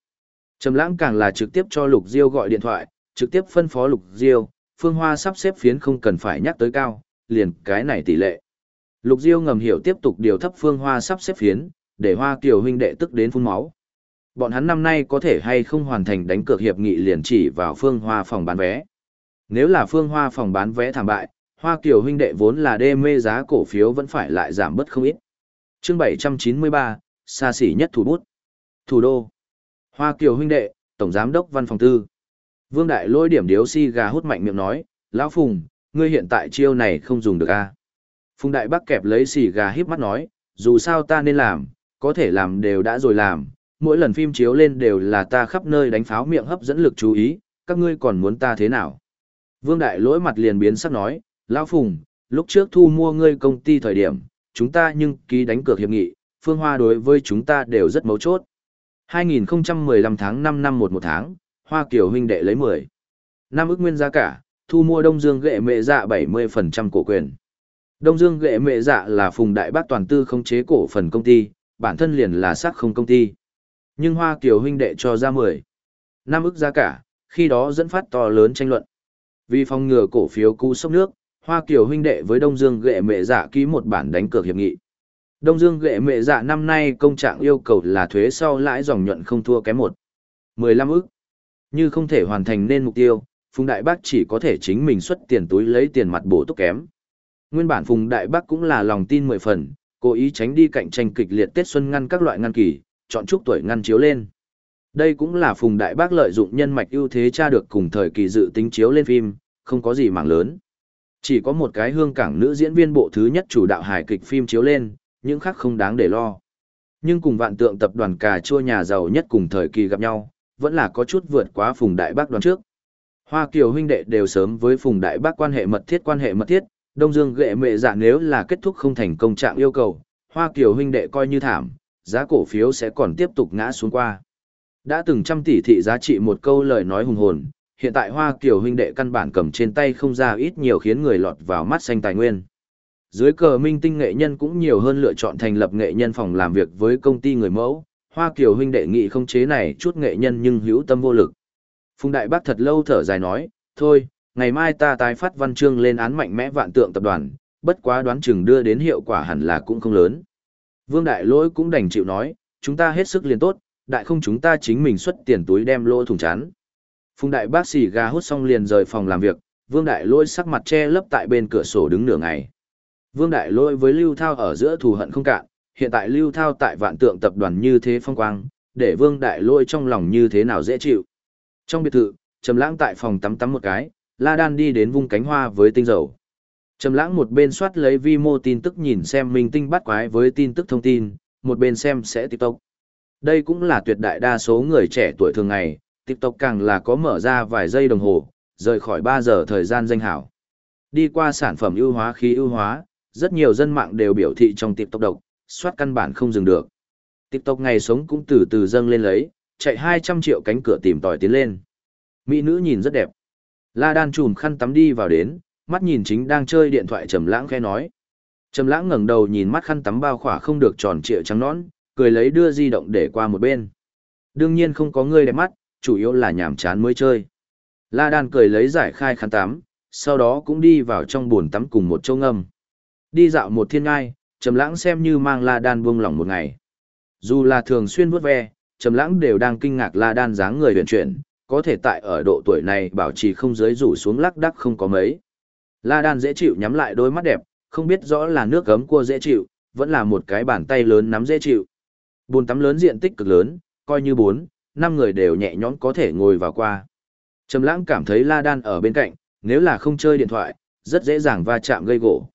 Trầm lãng càng là trực tiếp cho Lục Diêu gọi điện thoại, trực tiếp phân phó Lục Diêu, Phương Hoa sắp xếp phiến không cần phải nhắc tới cao, liền cái này tỷ lệ. Lục Diêu ngầm hiểu tiếp tục điều thấp Phương Hoa sắp xếp phiến, để Hoa Kiều huynh đệ tức đến phun máu. Bọn hắn năm nay có thể hay không hoàn thành đánh cược hiệp nghị liền chỉ vào Phương Hoa phòng bán vé. Nếu là Phương Hoa phòng bán vé thảm bại, Hoa Kiều huynh đệ vốn là đê mê giá cổ phiếu vẫn phải lại giảm bớt không ít. Chương 793, xa xỉ nhất thủ bút. Thủ đô. Hoa Kiều huynh đệ, tổng giám đốc văn phòng tư. Vương Đại lôi điểm điếu si gà hút mạnh miệng nói, lão Phùng, ngươi hiện tại chiêu này không dùng được a. À? Phùng Đại Bắc kẹp lấy xì gà híp mắt nói, dù sao ta nên làm, có thể làm đều đã rồi làm, mỗi lần phim chiếu lên đều là ta khắp nơi đánh pháo miệng hấp dẫn lực chú ý, các ngươi còn muốn ta thế nào? Vương Đại lỗi mặt liền biến sắc nói, Lão Phùng, lúc trước thu mua ngươi công ty thời điểm, chúng ta nhưng ký đánh cược hiệp nghị, phương hoa đối với chúng ta đều rất mấu chốt. 2015 tháng 5 năm 1 một tháng, Hoa Kiều huynh đệ lấy 10. Năm ước nguyên giá cả, thu mua Đông Dương gệ mệ dạ 70% cổ quyền. Đông Dương gệ mệ dạ là phùng đại bác toàn tư không chế cổ phần công ty, bản thân liền là sắc không công ty. Nhưng Hoa Kiều huynh đệ cho ra 10. Năm ức giá cả, khi đó dẫn phát to lớn tranh luận. Vì phòng ngừa cổ phiếu cú sốc nước, Hoa Kiều huynh đệ với Đông Dương gệ mệ dạ ký một bản đánh cược hiệp nghị. Đông Dương gệ mệ dạ năm nay công trạng yêu cầu là thuế sau lãi dòng nhuận không thua kém một. 15 ức. Như không thể hoàn thành nên mục tiêu, Phùng Đại Bác chỉ có thể chính mình xuất tiền túi lấy tiền mặt bổ túc kém. Nguyên bản Phùng Đại Bác cũng là lòng tin mười phần, cố ý tránh đi cạnh tranh kịch liệt Tết Xuân ngăn các loại ngăn kỳ, chọn chúc tuổi ngăn chiếu lên. Đây cũng là Phùng Đại Bác lợi dụng nhân mạch ưu thế tra được cùng thời kỳ dự tính chiếu lên phim, không có gì mảng lớn. Chỉ có một cái hương cảng nữ diễn viên bộ thứ nhất chủ đạo hài kịch phim chiếu lên, những khác không đáng để lo. Nhưng cùng vạn tượng tập đoàn cà chua nhà giàu nhất cùng thời kỳ gặp nhau, vẫn là có chút vượt quá Phùng Đại Bác đoàn trước. Hoa Kiều huynh đệ đều sớm với Phùng Đại Bác quan hệ mật thiết quan hệ mật thiết, Đông Dương gệ mệ dạ nếu là kết thúc không thành công trạng yêu cầu, Hoa Kiều huynh đệ coi như thảm, giá cổ phiếu sẽ còn tiếp tục ngã xuống qua. Đã từng trăm tỷ thị giá trị một câu lời nói hùng hồn, hiện tại Hoa Kiều huynh đệ căn bản cầm trên tay không ra ít nhiều khiến người lọt vào mắt xanh tài nguyên. Dưới cờ minh tinh nghệ nhân cũng nhiều hơn lựa chọn thành lập nghệ nhân phòng làm việc với công ty người mẫu, Hoa Kiều huynh đệ nghị không chế này chút nghệ nhân nhưng hữu tâm vô lực. Phùng Đại Bác thật lâu thở dài nói, thôi, ngày mai ta tái phát văn chương lên án mạnh mẽ vạn tượng tập đoàn, bất quá đoán chừng đưa đến hiệu quả hẳn là cũng không lớn. Vương Đại Lỗi cũng đành chịu nói, chúng ta hết sức liền tốt, đại không chúng ta chính mình xuất tiền túi đem lỗ thùng chán. Phùng Đại Bác xì gà hút xong liền rời phòng làm việc, Vương Đại Lỗi sắc mặt che lấp tại bên cửa sổ đứng nửa ngày. Vương Đại Lỗi với Lưu Thao ở giữa thù hận không cạn, hiện tại Lưu Thao tại vạn tượng tập đoàn như thế phong quang, để Vương Đại Lỗi trong lòng như thế nào dễ chịu. Trong biệt thự, Trầm Lãng tại phòng tắm tắm một cái, La Đan đi đến vung cánh hoa với tinh dầu. Trầm Lãng một bên soát lấy vi mô tin tức nhìn xem minh tinh bắt quái với tin tức thông tin, một bên xem sẽ TikTok. Đây cũng là tuyệt đại đa số người trẻ tuổi thường ngày, TikTok càng là có mở ra vài giây đồng hồ, rời khỏi 3 giờ thời gian danh hảo. Đi qua sản phẩm ưu hóa khí ưu hóa, rất nhiều dân mạng đều biểu thị trong TikTok độc, soát căn bản không dừng được. TikTok ngày sống cũng từ từ dâng lên lấy, chạy 200 triệu cánh cửa tìm tòi tiến lên. Mỹ nữ nhìn rất đẹp. La Đan chùm khăn tắm đi vào đến, mắt nhìn chính đang chơi điện thoại Trầm Lãng khẽ nói. Trầm Lãng ngẩng đầu nhìn mắt khăn tắm bao khỏa không được tròn trịa trắng nõn, cười lấy đưa di động để qua một bên. Đương nhiên không có ngươi đẹp mắt, chủ yếu là nhàm chán mới chơi. La Đan cười lấy giải khai khăn tắm, sau đó cũng đi vào trong bồn tắm cùng một châu ngâm. Đi dạo một thiên ngai, Trầm Lãng xem như mang La Đan buông lỏng một ngày. Dù là thường xuyên vuốt ve, Trầm Lãng đều đang kinh ngạc La Đan dáng người huyền chuyển, có thể tại ở độ tuổi này bảo trì không giới rủ xuống lắc đắc không có mấy. La Đan dễ chịu nhắm lại đôi mắt đẹp, không biết rõ là nước gấm cua dễ chịu, vẫn là một cái bàn tay lớn nắm dễ chịu. Bồn tắm lớn diện tích cực lớn, coi như bốn, năm người đều nhẹ nhõm có thể ngồi vào qua. Trầm Lãng cảm thấy La Đan ở bên cạnh, nếu là không chơi điện thoại, rất dễ dàng va chạm gây gỗ.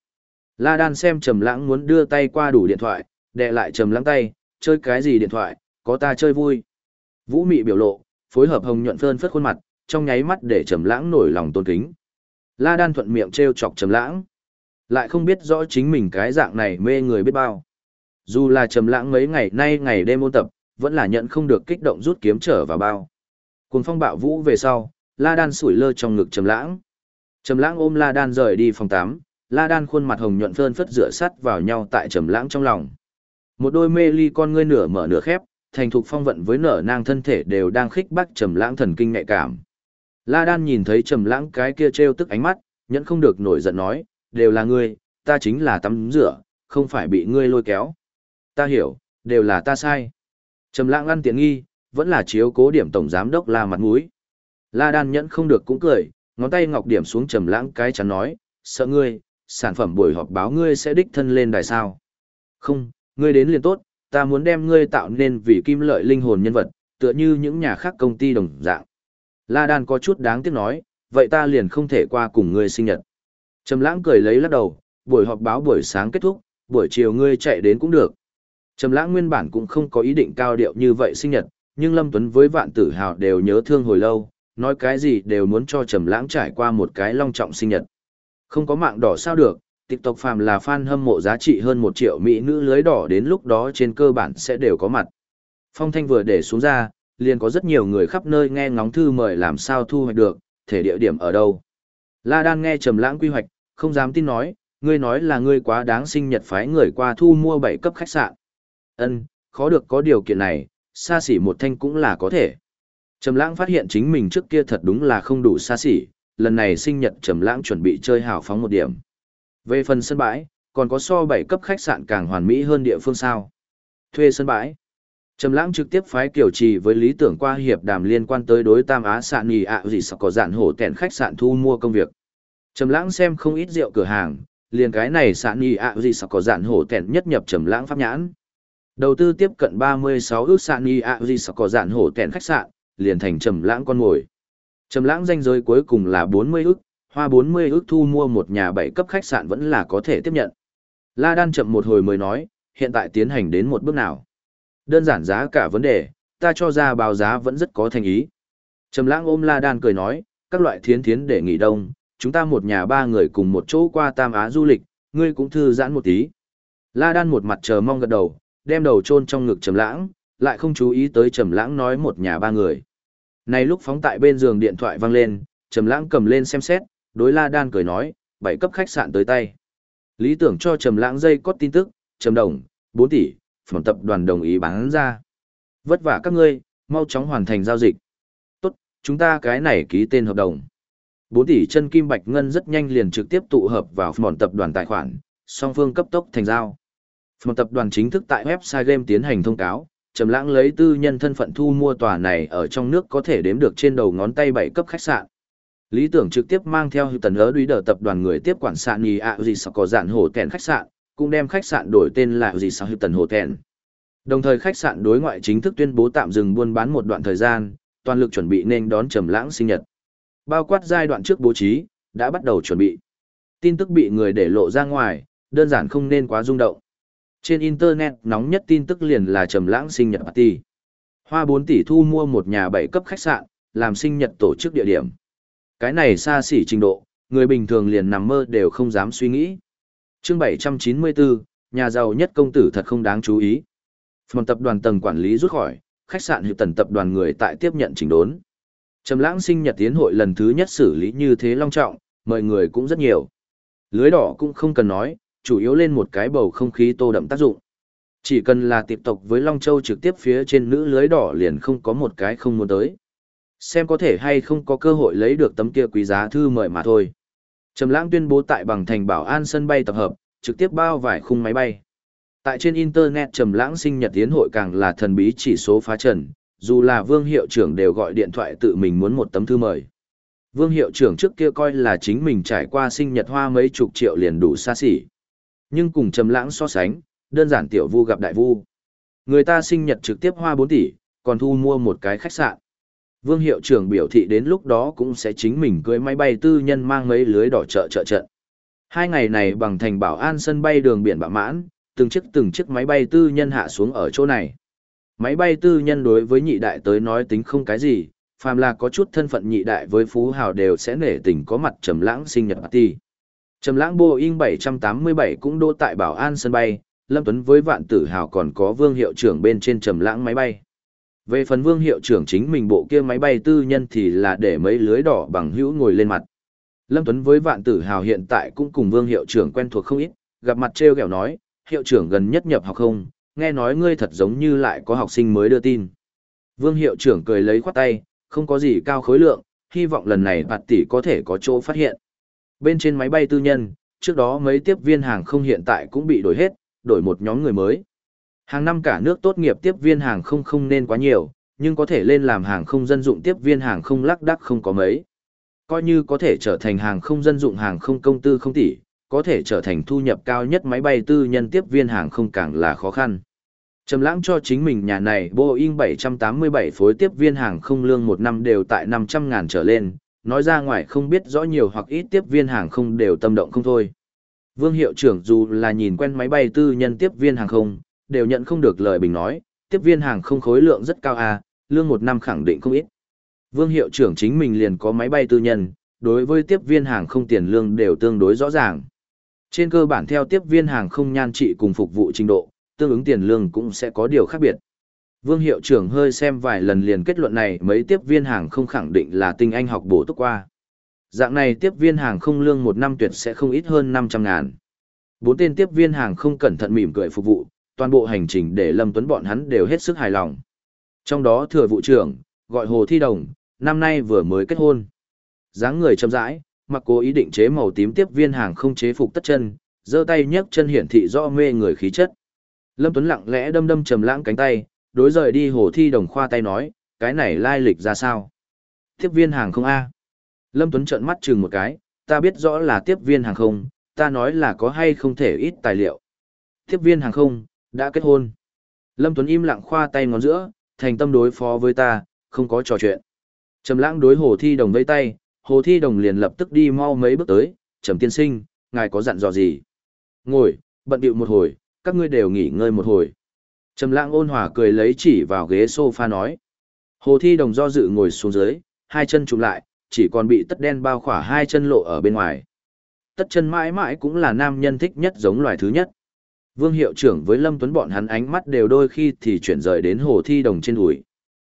La Đan xem Trầm Lãng muốn đưa tay qua đủ điện thoại, đè lại Trầm Lãng tay, chơi cái gì điện thoại, có ta chơi vui. Vũ Mị biểu lộ, phối hợp hồng nhuận phơn phất khuôn mặt, trong nháy mắt để Trầm Lãng nổi lòng tôn kính. La Đan thuận miệng trêu chọc Trầm Lãng, lại không biết rõ chính mình cái dạng này mê người biết bao. Dù là Trầm Lãng mấy ngày nay ngày đêm ôn tập, vẫn là nhận không được kích động rút kiếm trở vào bao. Cuồng phong bạo vũ về sau, La Đan sủi lơ trong ngực Trầm Lãng. Trầm Lãng ôm La Đan rời đi phòng 8, La Đan khuôn mặt hồng nhuận phơn phất rửa sắt vào nhau tại Trầm Lãng trong lòng. Một đôi mê ly con ngươi nửa mở nửa khép, thành thục phong vận với nở nang thân thể đều đang khích bác trầm lãng thần kinh nhạy cảm. La Đan nhìn thấy trầm lãng cái kia trêu tức ánh mắt, nhẫn không được nổi giận nói, đều là ngươi, ta chính là tắm rửa, không phải bị ngươi lôi kéo. Ta hiểu, đều là ta sai. Trầm lãng ăn tiện nghi, vẫn là chiếu cố điểm tổng giám đốc La mặt mũi. La Đan nhẫn không được cũng cười, ngón tay ngọc điểm xuống trầm lãng cái chắn nói, sợ ngươi, sản phẩm buổi họp báo ngươi sẽ đích thân lên đài sao. Không, ngươi đến liền tốt, ta muốn đem ngươi tạo nên vì kim lợi linh hồn nhân vật, tựa như những nhà khác công ty đồng dạng. La Đan có chút đáng tiếc nói, vậy ta liền không thể qua cùng ngươi sinh nhật. Trầm lãng cười lấy lắc đầu, buổi họp báo buổi sáng kết thúc, buổi chiều ngươi chạy đến cũng được. Trầm lãng nguyên bản cũng không có ý định cao điệu như vậy sinh nhật, nhưng Lâm Tuấn với vạn tử hào đều nhớ thương hồi lâu, nói cái gì đều muốn cho Trầm lãng trải qua một cái long trọng sinh nhật. Không có mạng đỏ sao được, TikTok phàm là fan hâm mộ giá trị hơn một triệu mỹ nữ lưới đỏ đến lúc đó trên cơ bản sẽ đều có mặt. Phong thanh vừa để xuống ra, liền có rất nhiều người khắp nơi nghe ngóng thư mời làm sao thu hoạch được, thể địa điểm ở đâu. La Đan nghe trầm lãng quy hoạch, không dám tin nói, ngươi nói là ngươi quá đáng sinh nhật phái người qua thu mua bảy cấp khách sạn. Ân, khó được có điều kiện này, xa xỉ một thanh cũng là có thể. Trầm lãng phát hiện chính mình trước kia thật đúng là không đủ xa xỉ, lần này sinh nhật Trầm lãng chuẩn bị chơi hào phóng một điểm. Về phần sân bãi, còn có so bảy cấp khách sạn càng hoàn mỹ hơn địa phương sao. Thuê sân bãi. Trầm lãng trực tiếp phái kiểu trì với lý tưởng qua hiệp đàm liên quan tới đối tam á sạn nghỉ ạ gì sao có dạn hổ tẹn khách sạn thu mua công việc. Trầm lãng xem không ít rượu cửa hàng, liền cái này sạn nghỉ ạ gì sao có dạn hổ tẹn nhất nhập trầm lãng pháp nhãn. Đầu tư tiếp cận 36 ước sạn nhì ạ gì có dạn hổ tẹn khách sạn, liền thành trầm lãng con ngồi. Trầm lãng danh giới cuối cùng là 40 ước, hoa 40 ước thu mua một nhà bảy cấp khách sạn vẫn là có thể tiếp nhận. La Đan chậm một hồi mới nói, hiện tại tiến hành đến một bước nào. Đơn giản giá cả vấn đề, ta cho ra báo giá vẫn rất có thành ý. Trầm lãng ôm La Đan cười nói, các loại thiến thiến để nghỉ đông, chúng ta một nhà ba người cùng một chỗ qua Tam Á du lịch, ngươi cũng thư giãn một tí. La Đan một mặt chờ mong gật đầu, đem đầu chôn trong ngực Trầm lãng, lại không chú ý tới Trầm Lãng nói một nhà ba người. Này lúc phóng tại bên giường điện thoại vang lên, Trầm Lãng cầm lên xem xét, đối La Đan cười nói, bảy cấp khách sạn tới tay. Lý tưởng cho Trầm Lãng dây có tin tức, Trầm Đồng, 4 tỷ, phòng tập đoàn đồng ý bán ra. Vất vả các ngươi, mau chóng hoàn thành giao dịch. Tốt, chúng ta cái này ký tên hợp đồng. 4 tỷ chân kim bạch ngân rất nhanh liền trực tiếp tụ hợp vào phòng tập đoàn tài khoản, song phương cấp tốc thành giao. Phòng tập đoàn chính thức tại website game tiến hành thông cáo, Trầm Lãng lấy tư nhân thân phận thu mua tòa này ở trong nước có thể đếm được trên đầu ngón tay bảy cấp khách sạn. Lý tưởng trực tiếp mang theo tần Hứa đuý Đở tập đoàn người tiếp quản sạn Nhi ạ gì sao có dạn hồ tèn khách sạn, cũng đem khách sạn đổi tên là gì sao tần hồ tèn. Đồng thời khách sạn đối ngoại chính thức tuyên bố tạm dừng buôn bán một đoạn thời gian, toàn lực chuẩn bị nên đón Trầm Lãng sinh nhật. Bao quát giai đoạn trước bố trí, đã bắt đầu chuẩn bị. Tin tức bị người để lộ ra ngoài, đơn giản không nên quá rung động. Trên Internet nóng nhất tin tức liền là trầm lãng sinh nhật party. Hoa 4 tỷ thu mua một nhà 7 cấp khách sạn, làm sinh nhật tổ chức địa điểm. Cái này xa xỉ trình độ, người bình thường liền nằm mơ đều không dám suy nghĩ. Chương 794, nhà giàu nhất công tử thật không đáng chú ý. Phòng tập đoàn tầng quản lý rút khỏi, khách sạn hiệu tần tập đoàn người tại tiếp nhận chỉnh đốn. Trầm lãng sinh nhật tiến hội lần thứ nhất xử lý như thế long trọng, mời người cũng rất nhiều. Lưới đỏ cũng không cần nói, chủ yếu lên một cái bầu không khí tô đậm tác dụng. Chỉ cần là tiếp tộc với Long Châu trực tiếp phía trên nữ lưới đỏ liền không có một cái không muốn tới. Xem có thể hay không có cơ hội lấy được tấm kia quý giá thư mời mà thôi. Trầm lãng tuyên bố tại bằng thành bảo an sân bay tập hợp, trực tiếp bao vài khung máy bay. Tại trên Internet Trầm lãng sinh nhật tiến hội càng là thần bí chỉ số phá trần, dù là vương hiệu trưởng đều gọi điện thoại tự mình muốn một tấm thư mời. Vương hiệu trưởng trước kia coi là chính mình trải qua sinh nhật hoa mấy chục triệu liền đủ xa xỉ. Nhưng cùng trầm lãng so sánh, đơn giản tiểu vu gặp đại vu. Người ta sinh nhật trực tiếp hoa 4 tỷ, còn thu mua một cái khách sạn. Vương hiệu trưởng biểu thị đến lúc đó cũng sẽ chính mình cưới máy bay tư nhân mang mấy lưới đỏ trợ trợ trận. Hai ngày này bằng thành bảo an sân bay đường biển bạ mãn, từng chiếc từng chiếc máy bay tư nhân hạ xuống ở chỗ này. Máy bay tư nhân đối với nhị đại tới nói tính không cái gì, phàm là có chút thân phận nhị đại với phú hào đều sẽ nể tình có mặt trầm lãng sinh nhật party. Trầm lãng Boeing 787 cũng đỗ tại Bảo An sân bay, Lâm Tuấn với vạn tử hào còn có vương hiệu trưởng bên trên trầm lãng máy bay. Về phần vương hiệu trưởng chính mình bộ kia máy bay tư nhân thì là để mấy lưới đỏ bằng hữu ngồi lên mặt. Lâm Tuấn với vạn tử hào hiện tại cũng cùng vương hiệu trưởng quen thuộc không ít, gặp mặt treo ghẹo nói, hiệu trưởng gần nhất nhập học không, nghe nói ngươi thật giống như lại có học sinh mới đưa tin. Vương hiệu trưởng cười lấy khoát tay, không có gì cao khối lượng, hy vọng lần này bạt tỷ có thể có chỗ phát hiện. Bên trên máy bay tư nhân, trước đó mấy tiếp viên hàng không hiện tại cũng bị đổi hết, đổi một nhóm người mới. Hàng năm cả nước tốt nghiệp tiếp viên hàng không không nên quá nhiều, nhưng có thể lên làm hàng không dân dụng tiếp viên hàng không lắc đắc không có mấy. Coi như có thể trở thành hàng không dân dụng hàng không công tư không tỷ, có thể trở thành thu nhập cao nhất máy bay tư nhân tiếp viên hàng không càng là khó khăn. Trầm lãng cho chính mình nhà này Boeing 787 phối tiếp viên hàng không lương một năm đều tại 500 ngàn trở lên, nói ra ngoài không biết rõ nhiều hoặc ít tiếp viên hàng không đều tâm động không thôi. Vương hiệu trưởng dù là nhìn quen máy bay tư nhân tiếp viên hàng không, đều nhận không được lời bình nói, tiếp viên hàng không khối lượng rất cao à, lương một năm khẳng định không ít. Vương hiệu trưởng chính mình liền có máy bay tư nhân, đối với tiếp viên hàng không tiền lương đều tương đối rõ ràng. Trên cơ bản theo tiếp viên hàng không nhan trị cùng phục vụ trình độ, tương ứng tiền lương cũng sẽ có điều khác biệt. Vương hiệu trưởng hơi xem vài lần liền kết luận này mấy tiếp viên hàng không khẳng định là tinh anh học bổ túc qua. Dạng này tiếp viên hàng không lương một năm tuyệt sẽ không ít hơn 500 ngàn. Bốn tên tiếp viên hàng không cẩn thận mỉm cười phục vụ, toàn bộ hành trình để Lâm Tuấn bọn hắn đều hết sức hài lòng. Trong đó thừa vụ trưởng, gọi Hồ Thi Đồng, năm nay vừa mới kết hôn. dáng người chậm rãi, mặc cố ý định chế màu tím tiếp viên hàng không chế phục tất chân, giơ tay nhấc chân hiển thị rõ mê người khí chất. Lâm Tuấn lặng lẽ đâm đâm trầm lãng cánh tay, đối rời đi hồ thi đồng khoa tay nói, cái này lai lịch ra sao? Tiếp viên hàng không A. Lâm Tuấn trợn mắt chừng một cái, ta biết rõ là tiếp viên hàng không, ta nói là có hay không thể ít tài liệu. Tiếp viên hàng không, đã kết hôn. Lâm Tuấn im lặng khoa tay ngón giữa, thành tâm đối phó với ta, không có trò chuyện. Trầm lãng đối hồ thi đồng vây tay, hồ thi đồng liền lập tức đi mau mấy bước tới, trầm tiên sinh, ngài có dặn dò gì? Ngồi, bận bịu một hồi, các ngươi đều nghỉ ngơi một hồi. Trầm lãng ôn hòa cười lấy chỉ vào ghế sofa nói. Hồ thi đồng do dự ngồi xuống dưới, hai chân trùng lại, chỉ còn bị tất đen bao khỏa hai chân lộ ở bên ngoài. Tất chân mãi mãi cũng là nam nhân thích nhất giống loài thứ nhất. Vương hiệu trưởng với Lâm Tuấn bọn hắn ánh mắt đều đôi khi thì chuyển rời đến hồ thi đồng trên đùi.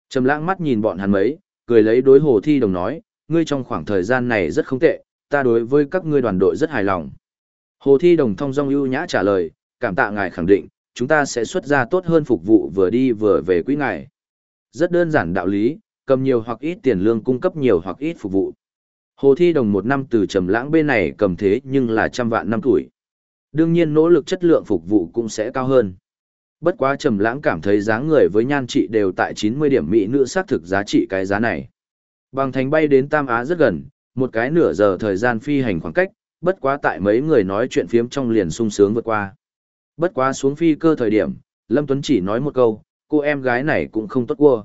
Trầm lãng mắt nhìn bọn hắn mấy, cười lấy đối hồ thi đồng nói, ngươi trong khoảng thời gian này rất không tệ, ta đối với các ngươi đoàn đội rất hài lòng. Hồ thi đồng thông dong ưu nhã trả lời, cảm tạ ngài khẳng định, chúng ta sẽ xuất ra tốt hơn phục vụ vừa đi vừa về quý ngài. Rất đơn giản đạo lý, cầm nhiều hoặc ít tiền lương cung cấp nhiều hoặc ít phục vụ. Hồ Thi Đồng một năm từ trầm lãng bên này cầm thế nhưng là trăm vạn năm tuổi. Đương nhiên nỗ lực chất lượng phục vụ cũng sẽ cao hơn. Bất quá trầm lãng cảm thấy dáng người với nhan trị đều tại 90 điểm mỹ nữ xác thực giá trị cái giá này. Bằng thành bay đến Tam Á rất gần, một cái nửa giờ thời gian phi hành khoảng cách, bất quá tại mấy người nói chuyện phiếm trong liền sung sướng vượt qua. Bất quá xuống phi cơ thời điểm, Lâm Tuấn chỉ nói một câu, cô em gái này cũng không tốt cua.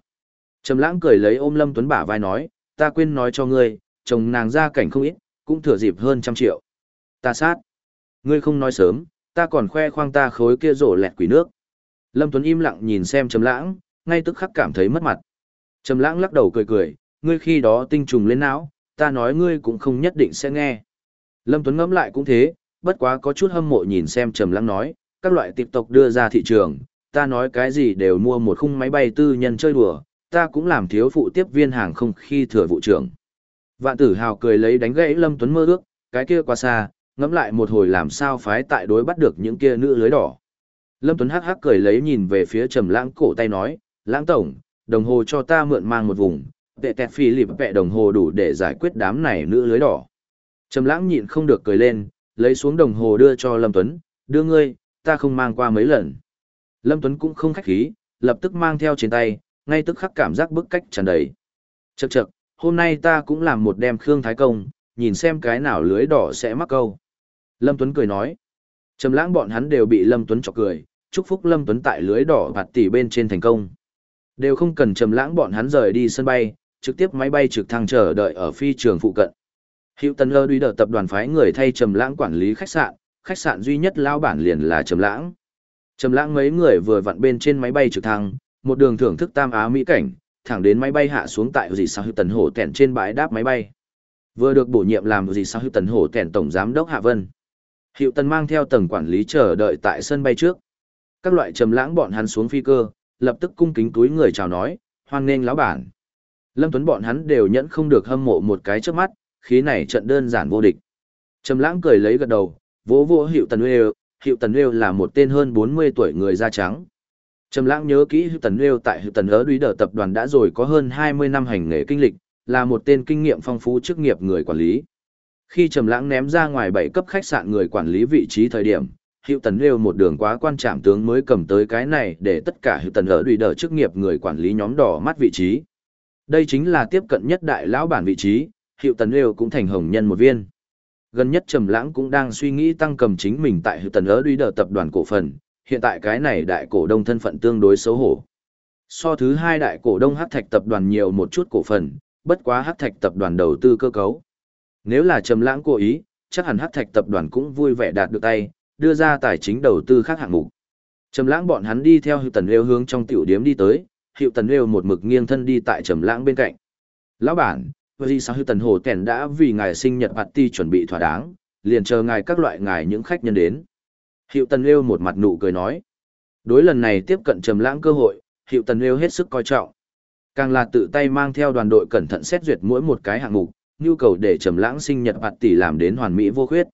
Trầm lãng cười lấy ôm Lâm Tuấn bả vai nói, ta quên nói cho ngươi, chồng nàng ra cảnh không ít, cũng thừa dịp hơn trăm triệu. Ta sát. Ngươi không nói sớm, ta còn khoe khoang ta khối kia rổ lẹt quỷ nước. Lâm Tuấn im lặng nhìn xem Trầm lãng, ngay tức khắc cảm thấy mất mặt. Trầm lãng lắc đầu cười cười, ngươi khi đó tinh trùng lên não, ta nói ngươi cũng không nhất định sẽ nghe. Lâm Tuấn ngẫm lại cũng thế, bất quá có chút hâm mộ nhìn xem Trầm lãng nói, các loại tiệp tộc đưa ra thị trường, ta nói cái gì đều mua một khung máy bay tư nhân chơi đùa, ta cũng làm thiếu phụ tiếp viên hàng không khi thừa vụ trưởng. Vạn tử hào cười lấy đánh gãy Lâm Tuấn mơ ước, cái kia quá xa, ngẫm lại một hồi làm sao phái tại đối bắt được những kia nữ lưới đỏ. Lâm Tuấn hắc hắc cười lấy nhìn về phía Trầm Lãng cổ tay nói, "Lãng tổng, đồng hồ cho ta mượn mang một vùng, tệ tẹt phi lịp vẹ đồng hồ đủ để giải quyết đám này nữ lưới đỏ." Trầm Lãng nhịn không được cười lên, lấy xuống đồng hồ đưa cho Lâm Tuấn, "Đưa ngươi, ta không mang qua mấy lần." Lâm Tuấn cũng không khách khí, lập tức mang theo trên tay, ngay tức khắc cảm giác bức cách tràn đầy. Chậc chậc, hôm nay ta cũng làm một đem Khương Thái Công, nhìn xem cái nào lưới đỏ sẽ mắc câu. Lâm Tuấn cười nói. Trầm lãng bọn hắn đều bị Lâm Tuấn chọc cười, chúc phúc Lâm Tuấn tại lưới đỏ bạt tỷ bên trên thành công. Đều không cần trầm lãng bọn hắn rời đi sân bay, trực tiếp máy bay trực thăng chờ đợi ở phi trường phụ cận. Hữu Tần Lơ đuôi đỡ tập đoàn phái người thay trầm lãng quản lý khách sạn, khách sạn duy nhất lao bản liền là trầm lãng. Trầm lãng mấy người vừa vặn bên trên máy bay trực thăng, một đường thưởng thức Tam Á mỹ cảnh, thẳng đến máy bay hạ xuống tại gì sao hữu tần hổ tẹn trên bãi đáp máy bay. Vừa được bổ nhiệm làm gì sao hữu tần hổ tẹn tổng giám đốc Hạ Vân. Hiệu tần mang theo tầng quản lý chờ đợi tại sân bay trước. Các loại trầm lãng bọn hắn xuống phi cơ, lập tức cung kính túi người chào nói, hoan nghênh lão bản. Lâm Tuấn bọn hắn đều nhẫn không được hâm mộ một cái trước mắt, khí này trận đơn giản vô địch. Trầm lãng cười lấy gật đầu, vỗ vỗ Hiệu Tần Uyêu, Hiệu Tần Uyêu là một tên hơn 40 tuổi người da trắng. Trầm lãng nhớ kỹ Hiệu Tần Liêu tại Hiệu Tần Ớ Đuý Đờ tập đoàn đã rồi có hơn 20 năm hành nghề kinh lịch, là một tên kinh nghiệm phong phú chức nghiệp người quản lý. Khi Trầm lãng ném ra ngoài bảy cấp khách sạn người quản lý vị trí thời điểm, Hiệu Tần Liêu một đường quá quan trạm tướng mới cầm tới cái này để tất cả Hiệu Tần Ớ Đuý Đờ chức nghiệp người quản lý nhóm đỏ mắt vị trí. Đây chính là tiếp cận nhất đại lão bản vị trí, Hiệu Tần Liêu cũng thành hồng nhân một viên. Gần nhất Trầm lãng cũng đang suy nghĩ tăng cầm chính mình tại Hữu Tần Ớ Duy Đờ tập đoàn cổ phần hiện tại cái này đại cổ đông thân phận tương đối xấu hổ. So thứ hai đại cổ đông Hắc Thạch tập đoàn nhiều một chút cổ phần, bất quá Hắc Thạch tập đoàn đầu tư cơ cấu. Nếu là Trầm Lãng cố ý, chắc hẳn Hắc Thạch tập đoàn cũng vui vẻ đạt được tay, đưa ra tài chính đầu tư khác hạng mục. Trầm Lãng bọn hắn đi theo Hựu Tần Liêu hướng trong tiểu điếm đi tới, Hựu Tần Liêu một mực nghiêng thân đi tại Trầm Lãng bên cạnh. "Lão bản, vì sao Hựu Tần Hồ Tèn đã vì ngài sinh nhật party chuẩn bị thỏa đáng, liền chờ ngài các loại ngài những khách nhân đến." Hiệu Tần Liêu một mặt nụ cười nói. Đối lần này tiếp cận trầm lãng cơ hội, Hiệu Tần Liêu hết sức coi trọng. Càng là tự tay mang theo đoàn đội cẩn thận xét duyệt mỗi một cái hạng mục, nhu cầu để trầm lãng sinh nhật bạt tỷ làm đến hoàn mỹ vô khuyết.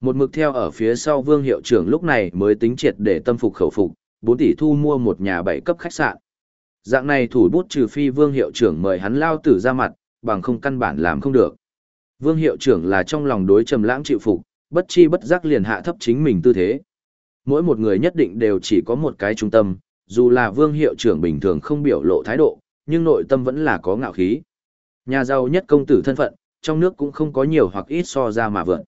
Một mực theo ở phía sau Vương hiệu trưởng lúc này mới tính triệt để tâm phục khẩu phục, 4 tỷ thu mua một nhà bảy cấp khách sạn. Dạng này thủ bút trừ phi Vương hiệu trưởng mời hắn lao tử ra mặt, bằng không căn bản làm không được. Vương hiệu trưởng là trong lòng đối trầm lãng chịu phục, bất chi bất giác liền hạ thấp chính mình tư thế. Mỗi một người nhất định đều chỉ có một cái trung tâm, dù là vương hiệu trưởng bình thường không biểu lộ thái độ, nhưng nội tâm vẫn là có ngạo khí. Nhà giàu nhất công tử thân phận, trong nước cũng không có nhiều hoặc ít so ra mà vượn.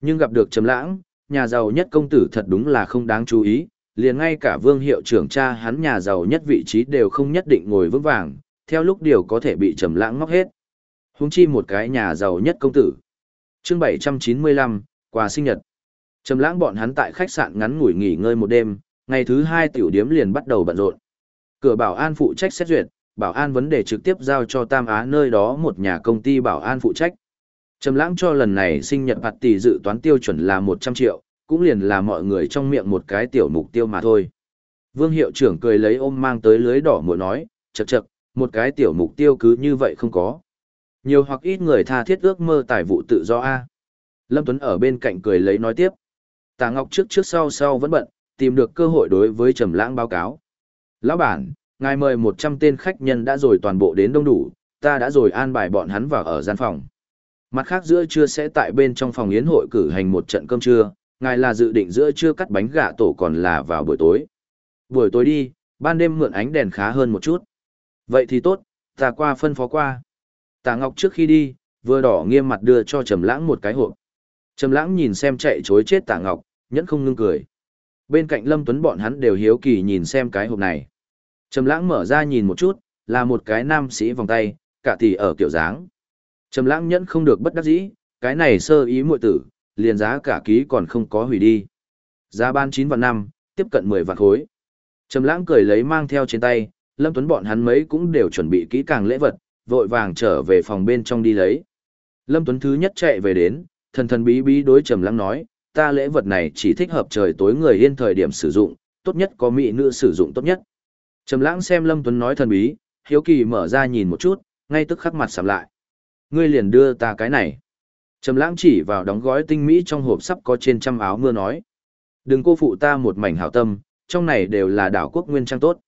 Nhưng gặp được trầm lãng, nhà giàu nhất công tử thật đúng là không đáng chú ý, liền ngay cả vương hiệu trưởng cha hắn nhà giàu nhất vị trí đều không nhất định ngồi vững vàng, theo lúc điều có thể bị trầm lãng ngóc hết. Huống chi một cái nhà giàu nhất công tử. Chương 795, quà sinh nhật. Trầm lãng bọn hắn tại khách sạn ngắn ngủi nghỉ ngơi một đêm, ngày thứ hai tiểu điếm liền bắt đầu bận rộn. Cửa bảo an phụ trách xét duyệt, bảo an vấn đề trực tiếp giao cho Tam Á nơi đó một nhà công ty bảo an phụ trách. Trầm lãng cho lần này sinh nhật bạt tỷ dự toán tiêu chuẩn là 100 triệu, cũng liền là mọi người trong miệng một cái tiểu mục tiêu mà thôi. Vương hiệu trưởng cười lấy ôm mang tới lưới đỏ muội nói, chậc chậc, một cái tiểu mục tiêu cứ như vậy không có. Nhiều hoặc ít người tha thiết ước mơ tài vụ tự do A. Lâm Tuấn ở bên cạnh cười lấy nói tiếp. Tà Ngọc trước trước sau sau vẫn bận, tìm được cơ hội đối với Trầm Lãng báo cáo. Lão bản, ngài mời 100 tên khách nhân đã rồi toàn bộ đến đông đủ, ta đã rồi an bài bọn hắn vào ở gian phòng. Mặt khác giữa trưa sẽ tại bên trong phòng yến hội cử hành một trận cơm trưa, ngài là dự định giữa trưa cắt bánh gà tổ còn là vào buổi tối. Buổi tối đi, ban đêm mượn ánh đèn khá hơn một chút. Vậy thì tốt, ta qua phân phó qua. Tà Ngọc trước khi đi, vừa đỏ nghiêm mặt đưa cho Trầm Lãng một cái hộp. Trầm Lãng nhìn xem chạy trối chết Tà Ngọc, nhẫn không ngưng cười. Bên cạnh Lâm Tuấn bọn hắn đều hiếu kỳ nhìn xem cái hộp này. Trầm Lãng mở ra nhìn một chút, là một cái nam sĩ vòng tay, cả tỷ ở kiểu dáng. Trầm Lãng nhẫn không được bất đắc dĩ, cái này sơ ý muội tử, liền giá cả ký còn không có hủy đi. Giá ban 9 vạn 5, tiếp cận 10 vạn khối. Trầm Lãng cười lấy mang theo trên tay, Lâm Tuấn bọn hắn mấy cũng đều chuẩn bị kỹ càng lễ vật, vội vàng trở về phòng bên trong đi lấy. Lâm Tuấn thứ nhất chạy về đến, thần thần bí bí đối Trầm Lãng nói, ta lễ vật này chỉ thích hợp trời tối người yên thời điểm sử dụng, tốt nhất có mỹ nữ sử dụng tốt nhất. Trầm Lãng xem Lâm Tuấn nói thần bí, hiếu kỳ mở ra nhìn một chút, ngay tức khắc mặt sầm lại. Ngươi liền đưa ta cái này. Trầm Lãng chỉ vào đóng gói tinh mỹ trong hộp sắp có trên trăm áo mưa nói, đừng cô phụ ta một mảnh hảo tâm, trong này đều là đảo quốc nguyên trang tốt.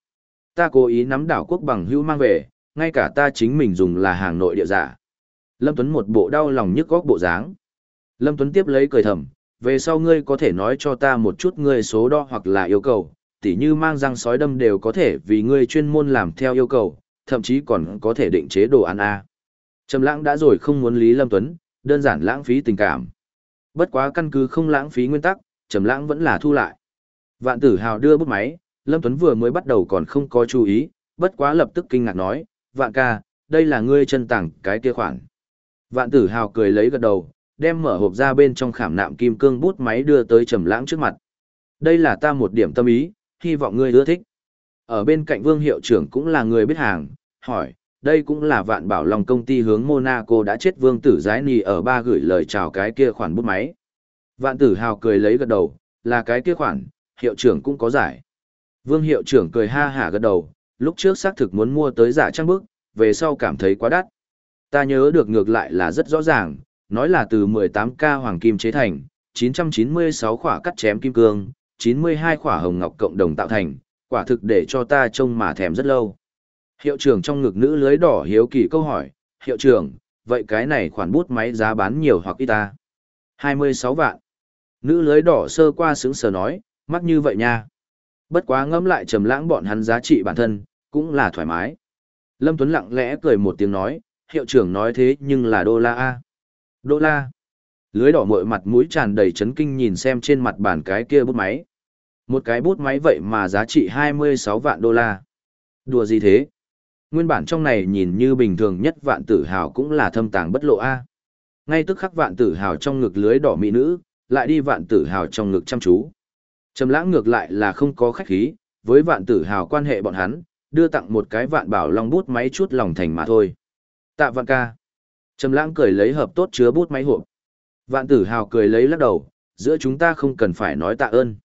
Ta cố ý nắm đảo quốc bằng hữu mang về, ngay cả ta chính mình dùng là hàng nội địa giả. Lâm Tuấn một bộ đau lòng nhức góc bộ dáng. Lâm Tuấn tiếp lấy cười thầm, về sau ngươi có thể nói cho ta một chút ngươi số đo hoặc là yêu cầu, tỉ như mang răng sói đâm đều có thể vì ngươi chuyên môn làm theo yêu cầu, thậm chí còn có thể định chế đồ ăn A. Trầm lãng đã rồi không muốn lý Lâm Tuấn, đơn giản lãng phí tình cảm. Bất quá căn cứ không lãng phí nguyên tắc, Trầm lãng vẫn là thu lại. Vạn tử hào đưa bút máy, Lâm Tuấn vừa mới bắt đầu còn không có chú ý, bất quá lập tức kinh ngạc nói, vạn ca, đây là ngươi chân tảng cái kia khoản. Vạn tử hào cười lấy gật đầu, đem mở hộp ra bên trong khảm nạm kim cương bút máy đưa tới trầm lãng trước mặt. Đây là ta một điểm tâm ý, hy vọng ngươi ưa thích. Ở bên cạnh vương hiệu trưởng cũng là người biết hàng, hỏi, đây cũng là vạn bảo lòng công ty hướng Monaco đã chết vương tử giái nì ở ba gửi lời chào cái kia khoản bút máy. Vạn tử hào cười lấy gật đầu, là cái kia khoản, hiệu trưởng cũng có giải. Vương hiệu trưởng cười ha hả gật đầu, lúc trước xác thực muốn mua tới giả trang bức, về sau cảm thấy quá đắt. Ta nhớ được ngược lại là rất rõ ràng, nói là từ 18K hoàng kim chế thành, 996 khỏa cắt chém kim cương, 92 khỏa hồng ngọc cộng đồng tạo thành, quả thực để cho ta trông mà thèm rất lâu. Hiệu trưởng trong ngực nữ lưới đỏ hiếu kỳ câu hỏi, hiệu trưởng, vậy cái này khoản bút máy giá bán nhiều hoặc ít ta? 26 vạn. Nữ lưới đỏ sơ qua sướng sờ nói, mắc như vậy nha. Bất quá ngẫm lại trầm lãng bọn hắn giá trị bản thân, cũng là thoải mái. Lâm Tuấn lặng lẽ cười một tiếng nói, hiệu trưởng nói thế nhưng là đô la A. Đô la. Lưới đỏ mội mặt mũi tràn đầy chấn kinh nhìn xem trên mặt bàn cái kia bút máy. Một cái bút máy vậy mà giá trị 26 vạn đô la. Đùa gì thế? Nguyên bản trong này nhìn như bình thường nhất vạn tử hào cũng là thâm tàng bất lộ A. Ngay tức khắc vạn tử hào trong ngực lưới đỏ mỹ nữ, lại đi vạn tử hào trong ngực chăm chú. Trầm lãng ngược lại là không có khách khí, với vạn tử hào quan hệ bọn hắn, đưa tặng một cái vạn bảo long bút máy chút lòng thành mà thôi. Tạ vạn ca. Trầm lãng cười lấy hợp tốt chứa bút máy hộp. Vạn tử hào cười lấy lắc đầu, giữa chúng ta không cần phải nói tạ ơn.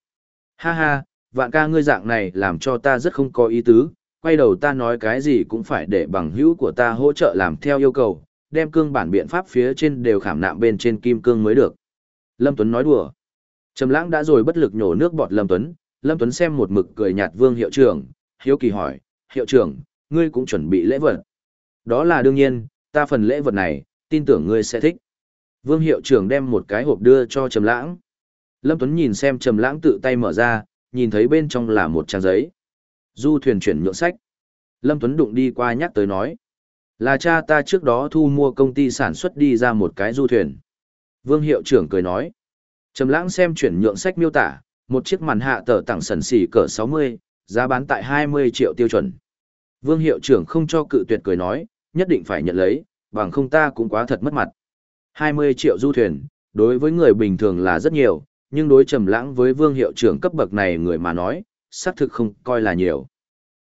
Ha ha, vạn ca ngươi dạng này làm cho ta rất không có ý tứ, quay đầu ta nói cái gì cũng phải để bằng hữu của ta hỗ trợ làm theo yêu cầu, đem cương bản biện pháp phía trên đều khảm nạm bên trên kim cương mới được. Lâm Tuấn nói đùa. Trầm lãng đã rồi bất lực nhổ nước bọt Lâm Tuấn, Lâm Tuấn xem một mực cười nhạt vương hiệu trưởng, hiếu kỳ hỏi, hiệu trưởng, ngươi cũng chuẩn bị lễ vật. Đó là đương nhiên, ta phần lễ vật này, tin tưởng ngươi sẽ thích. Vương hiệu trưởng đem một cái hộp đưa cho Trầm lãng. Lâm Tuấn nhìn xem Trầm lãng tự tay mở ra, nhìn thấy bên trong là một trang giấy. Du thuyền chuyển nhượng sách. Lâm Tuấn đụng đi qua nhắc tới nói. Là cha ta trước đó thu mua công ty sản xuất đi ra một cái du thuyền. Vương hiệu trưởng cười nói. Trầm lãng xem chuyển nhượng sách miêu tả, một chiếc màn hạ tờ tặng sần xỉ cỡ 60, giá bán tại 20 triệu tiêu chuẩn. Vương hiệu trưởng không cho cự tuyệt cười nói, nhất định phải nhận lấy, bằng không ta cũng quá thật mất mặt. 20 triệu du thuyền, đối với người bình thường là rất nhiều, nhưng đối trầm lãng với vương hiệu trưởng cấp bậc này người mà nói, xác thực không coi là nhiều.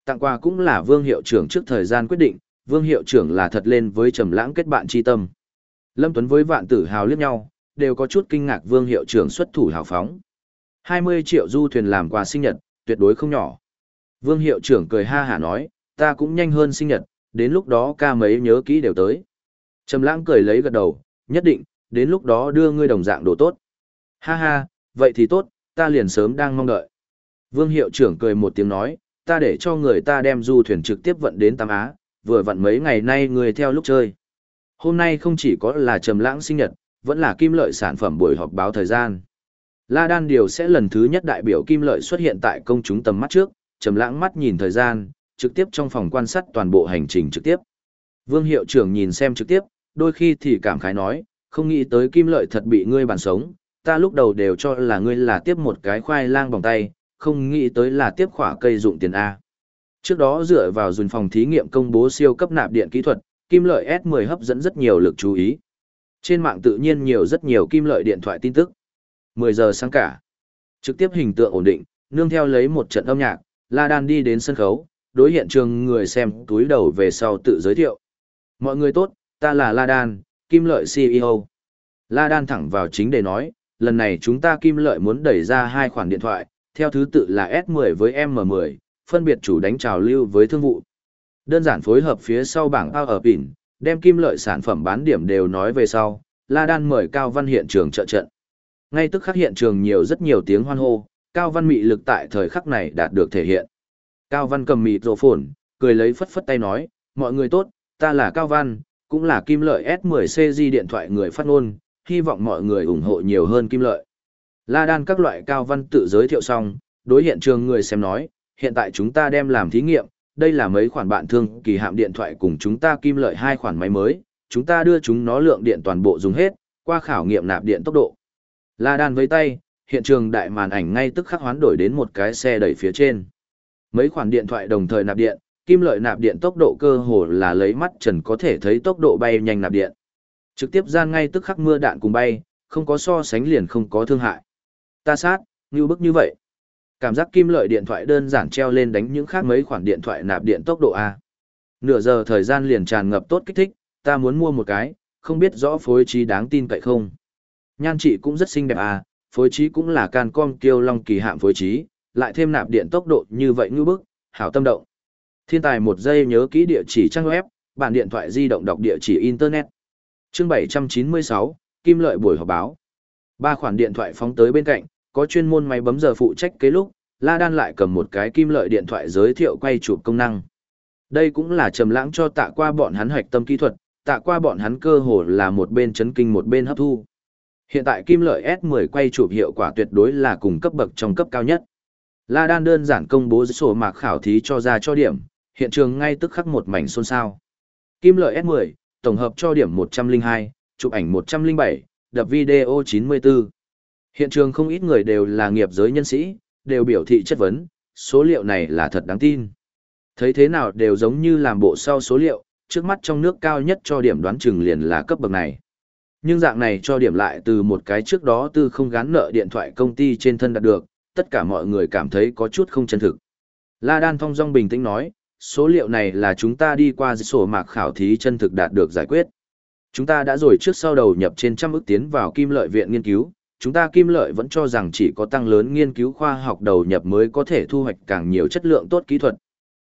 Tặng quà cũng là vương hiệu trưởng trước thời gian quyết định, vương hiệu trưởng là thật lên với trầm lãng kết bạn chi tâm. Lâm Tuấn với vạn tử hào liếc nhau, đều có chút kinh ngạc vương hiệu trưởng xuất thủ hào phóng. 20 triệu du thuyền làm quà sinh nhật, tuyệt đối không nhỏ. Vương hiệu trưởng cười ha hả nói, ta cũng nhanh hơn sinh nhật, đến lúc đó ca mấy nhớ kỹ đều tới. Trầm lãng cười lấy gật đầu, nhất định, đến lúc đó đưa ngươi đồng dạng đồ tốt. Ha ha, vậy thì tốt, ta liền sớm đang mong đợi. Vương hiệu trưởng cười một tiếng nói, ta để cho người ta đem du thuyền trực tiếp vận đến Tam Á, vừa vận mấy ngày nay người theo lúc chơi. Hôm nay không chỉ có là trầm lãng sinh nhật, vẫn là kim lợi sản phẩm buổi họp báo thời gian. La Đan Điều sẽ lần thứ nhất đại biểu kim lợi xuất hiện tại công chúng tầm mắt trước, trầm lãng mắt nhìn thời gian, trực tiếp trong phòng quan sát toàn bộ hành trình trực tiếp. Vương hiệu trưởng nhìn xem trực tiếp, đôi khi thì cảm khái nói, không nghĩ tới kim lợi thật bị ngươi bàn sống, ta lúc đầu đều cho là ngươi là tiếp một cái khoai lang bằng tay, không nghĩ tới là tiếp khỏa cây dụng tiền A. Trước đó dựa vào dùn phòng thí nghiệm công bố siêu cấp nạp điện kỹ thuật, kim lợi S10 hấp dẫn rất nhiều lực chú ý. Trên mạng tự nhiên nhiều rất nhiều kim lợi điện thoại tin tức. 10 giờ sáng cả. Trực tiếp hình tượng ổn định, nương theo lấy một trận âm nhạc, La Đan đi đến sân khấu, đối hiện trường người xem túi đầu về sau tự giới thiệu. Mọi người tốt, ta là La Đan, kim lợi CEO. La Đan thẳng vào chính để nói, lần này chúng ta kim lợi muốn đẩy ra hai khoản điện thoại, theo thứ tự là S10 với M10, phân biệt chủ đánh trào lưu với thương vụ. Đơn giản phối hợp phía sau bảng ao ở pin, đem kim lợi sản phẩm bán điểm đều nói về sau, La Đan mời Cao Văn hiện trường trợ trận. Ngay tức khắc hiện trường nhiều rất nhiều tiếng hoan hô, Cao Văn mị lực tại thời khắc này đạt được thể hiện. Cao Văn cầm mịt rộ phồn, cười lấy phất phất tay nói, mọi người tốt, ta là Cao Văn, cũng là kim lợi S10CG điện thoại người phát ngôn, hy vọng mọi người ủng hộ nhiều hơn kim lợi. La đan các loại Cao Văn tự giới thiệu xong, đối hiện trường người xem nói, hiện tại chúng ta đem làm thí nghiệm, đây là mấy khoản bạn thương kỳ hạm điện thoại cùng chúng ta kim lợi hai khoản máy mới, chúng ta đưa chúng nó lượng điện toàn bộ dùng hết, qua khảo nghiệm nạp điện tốc độ. La đan với tay, hiện trường đại màn ảnh ngay tức khắc hoán đổi đến một cái xe đẩy phía trên. Mấy khoản điện thoại đồng thời nạp điện, kim lợi nạp điện tốc độ cơ hồ là lấy mắt trần có thể thấy tốc độ bay nhanh nạp điện. Trực tiếp gian ngay tức khắc mưa đạn cùng bay, không có so sánh liền không có thương hại. Ta sát, như bức như vậy. Cảm giác kim lợi điện thoại đơn giản treo lên đánh những khác mấy khoản điện thoại nạp điện tốc độ A. Nửa giờ thời gian liền tràn ngập tốt kích thích, ta muốn mua một cái, không biết rõ phối trí đáng tin cậy không. Nhan chị cũng rất xinh đẹp à, phối trí cũng là can com kiêu long kỳ hạm phối trí, lại thêm nạp điện tốc độ như vậy ngư bức, hảo tâm động. Thiên tài một giây nhớ kỹ địa chỉ trang web, bản điện thoại di động đọc địa chỉ internet. Chương 796, Kim lợi buổi họp báo. Ba khoản điện thoại phóng tới bên cạnh, có chuyên môn máy bấm giờ phụ trách kế lúc, La Đan lại cầm một cái kim lợi điện thoại giới thiệu quay chụp công năng. Đây cũng là trầm lãng cho tạ qua bọn hắn hoạch tâm kỹ thuật, tạ qua bọn hắn cơ hồ là một bên chấn kinh một bên hấp thu. Hiện tại kim lợi S10 quay chụp hiệu quả tuyệt đối là cùng cấp bậc trong cấp cao nhất. La Đan đơn giản công bố sổ mạc khảo thí cho ra cho điểm, hiện trường ngay tức khắc một mảnh xôn xao. Kim lợi S10, tổng hợp cho điểm 102, chụp ảnh 107, đập video 94. Hiện trường không ít người đều là nghiệp giới nhân sĩ, đều biểu thị chất vấn, số liệu này là thật đáng tin. Thấy thế nào đều giống như làm bộ sau số liệu, trước mắt trong nước cao nhất cho điểm đoán chừng liền là cấp bậc này. Nhưng dạng này cho điểm lại từ một cái trước đó tư không gán nợ điện thoại công ty trên thân đạt được, tất cả mọi người cảm thấy có chút không chân thực. La Đan Thong Dong bình tĩnh nói, số liệu này là chúng ta đi qua sổ mạc khảo thí chân thực đạt được giải quyết. Chúng ta đã rồi trước sau đầu nhập trên trăm ước tiến vào kim lợi viện nghiên cứu, chúng ta kim lợi vẫn cho rằng chỉ có tăng lớn nghiên cứu khoa học đầu nhập mới có thể thu hoạch càng nhiều chất lượng tốt kỹ thuật.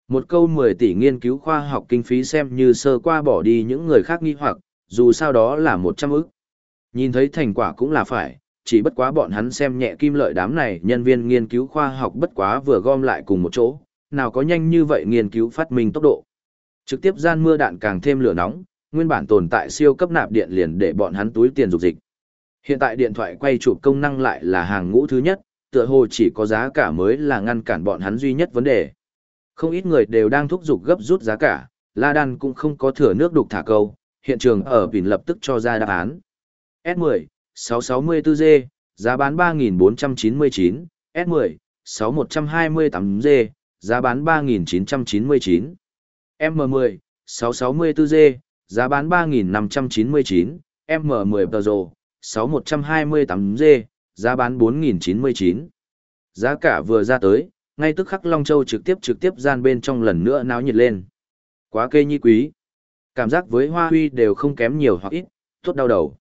Một câu 10 tỷ nghiên cứu khoa học kinh phí xem như sơ qua bỏ đi những người khác nghi hoặc, dù sao đó là 100 ức. Nhìn thấy thành quả cũng là phải, chỉ bất quá bọn hắn xem nhẹ kim lợi đám này nhân viên nghiên cứu khoa học bất quá vừa gom lại cùng một chỗ, nào có nhanh như vậy nghiên cứu phát minh tốc độ. Trực tiếp gian mưa đạn càng thêm lửa nóng, nguyên bản tồn tại siêu cấp nạp điện liền để bọn hắn túi tiền dục dịch. Hiện tại điện thoại quay chụp công năng lại là hàng ngũ thứ nhất, tựa hồ chỉ có giá cả mới là ngăn cản bọn hắn duy nhất vấn đề. Không ít người đều đang thúc giục gấp rút giá cả, La Đan cũng không có thừa nước đục thả câu, hiện trường ở Vịnh lập tức cho ra đáp án. S10, 664G, giá bán 3.499, S10, 6128G, giá bán 3.999. M10, 664G, giá bán 3.599, M10 Pro, 6128G, giá bán 4.099. Giá cả vừa ra tới, ngay tức khắc Long Châu trực tiếp trực tiếp gian bên trong lần nữa náo nhiệt lên. Quá kê nhi quý. Cảm giác với hoa huy đều không kém nhiều hoặc ít, tốt đau đầu.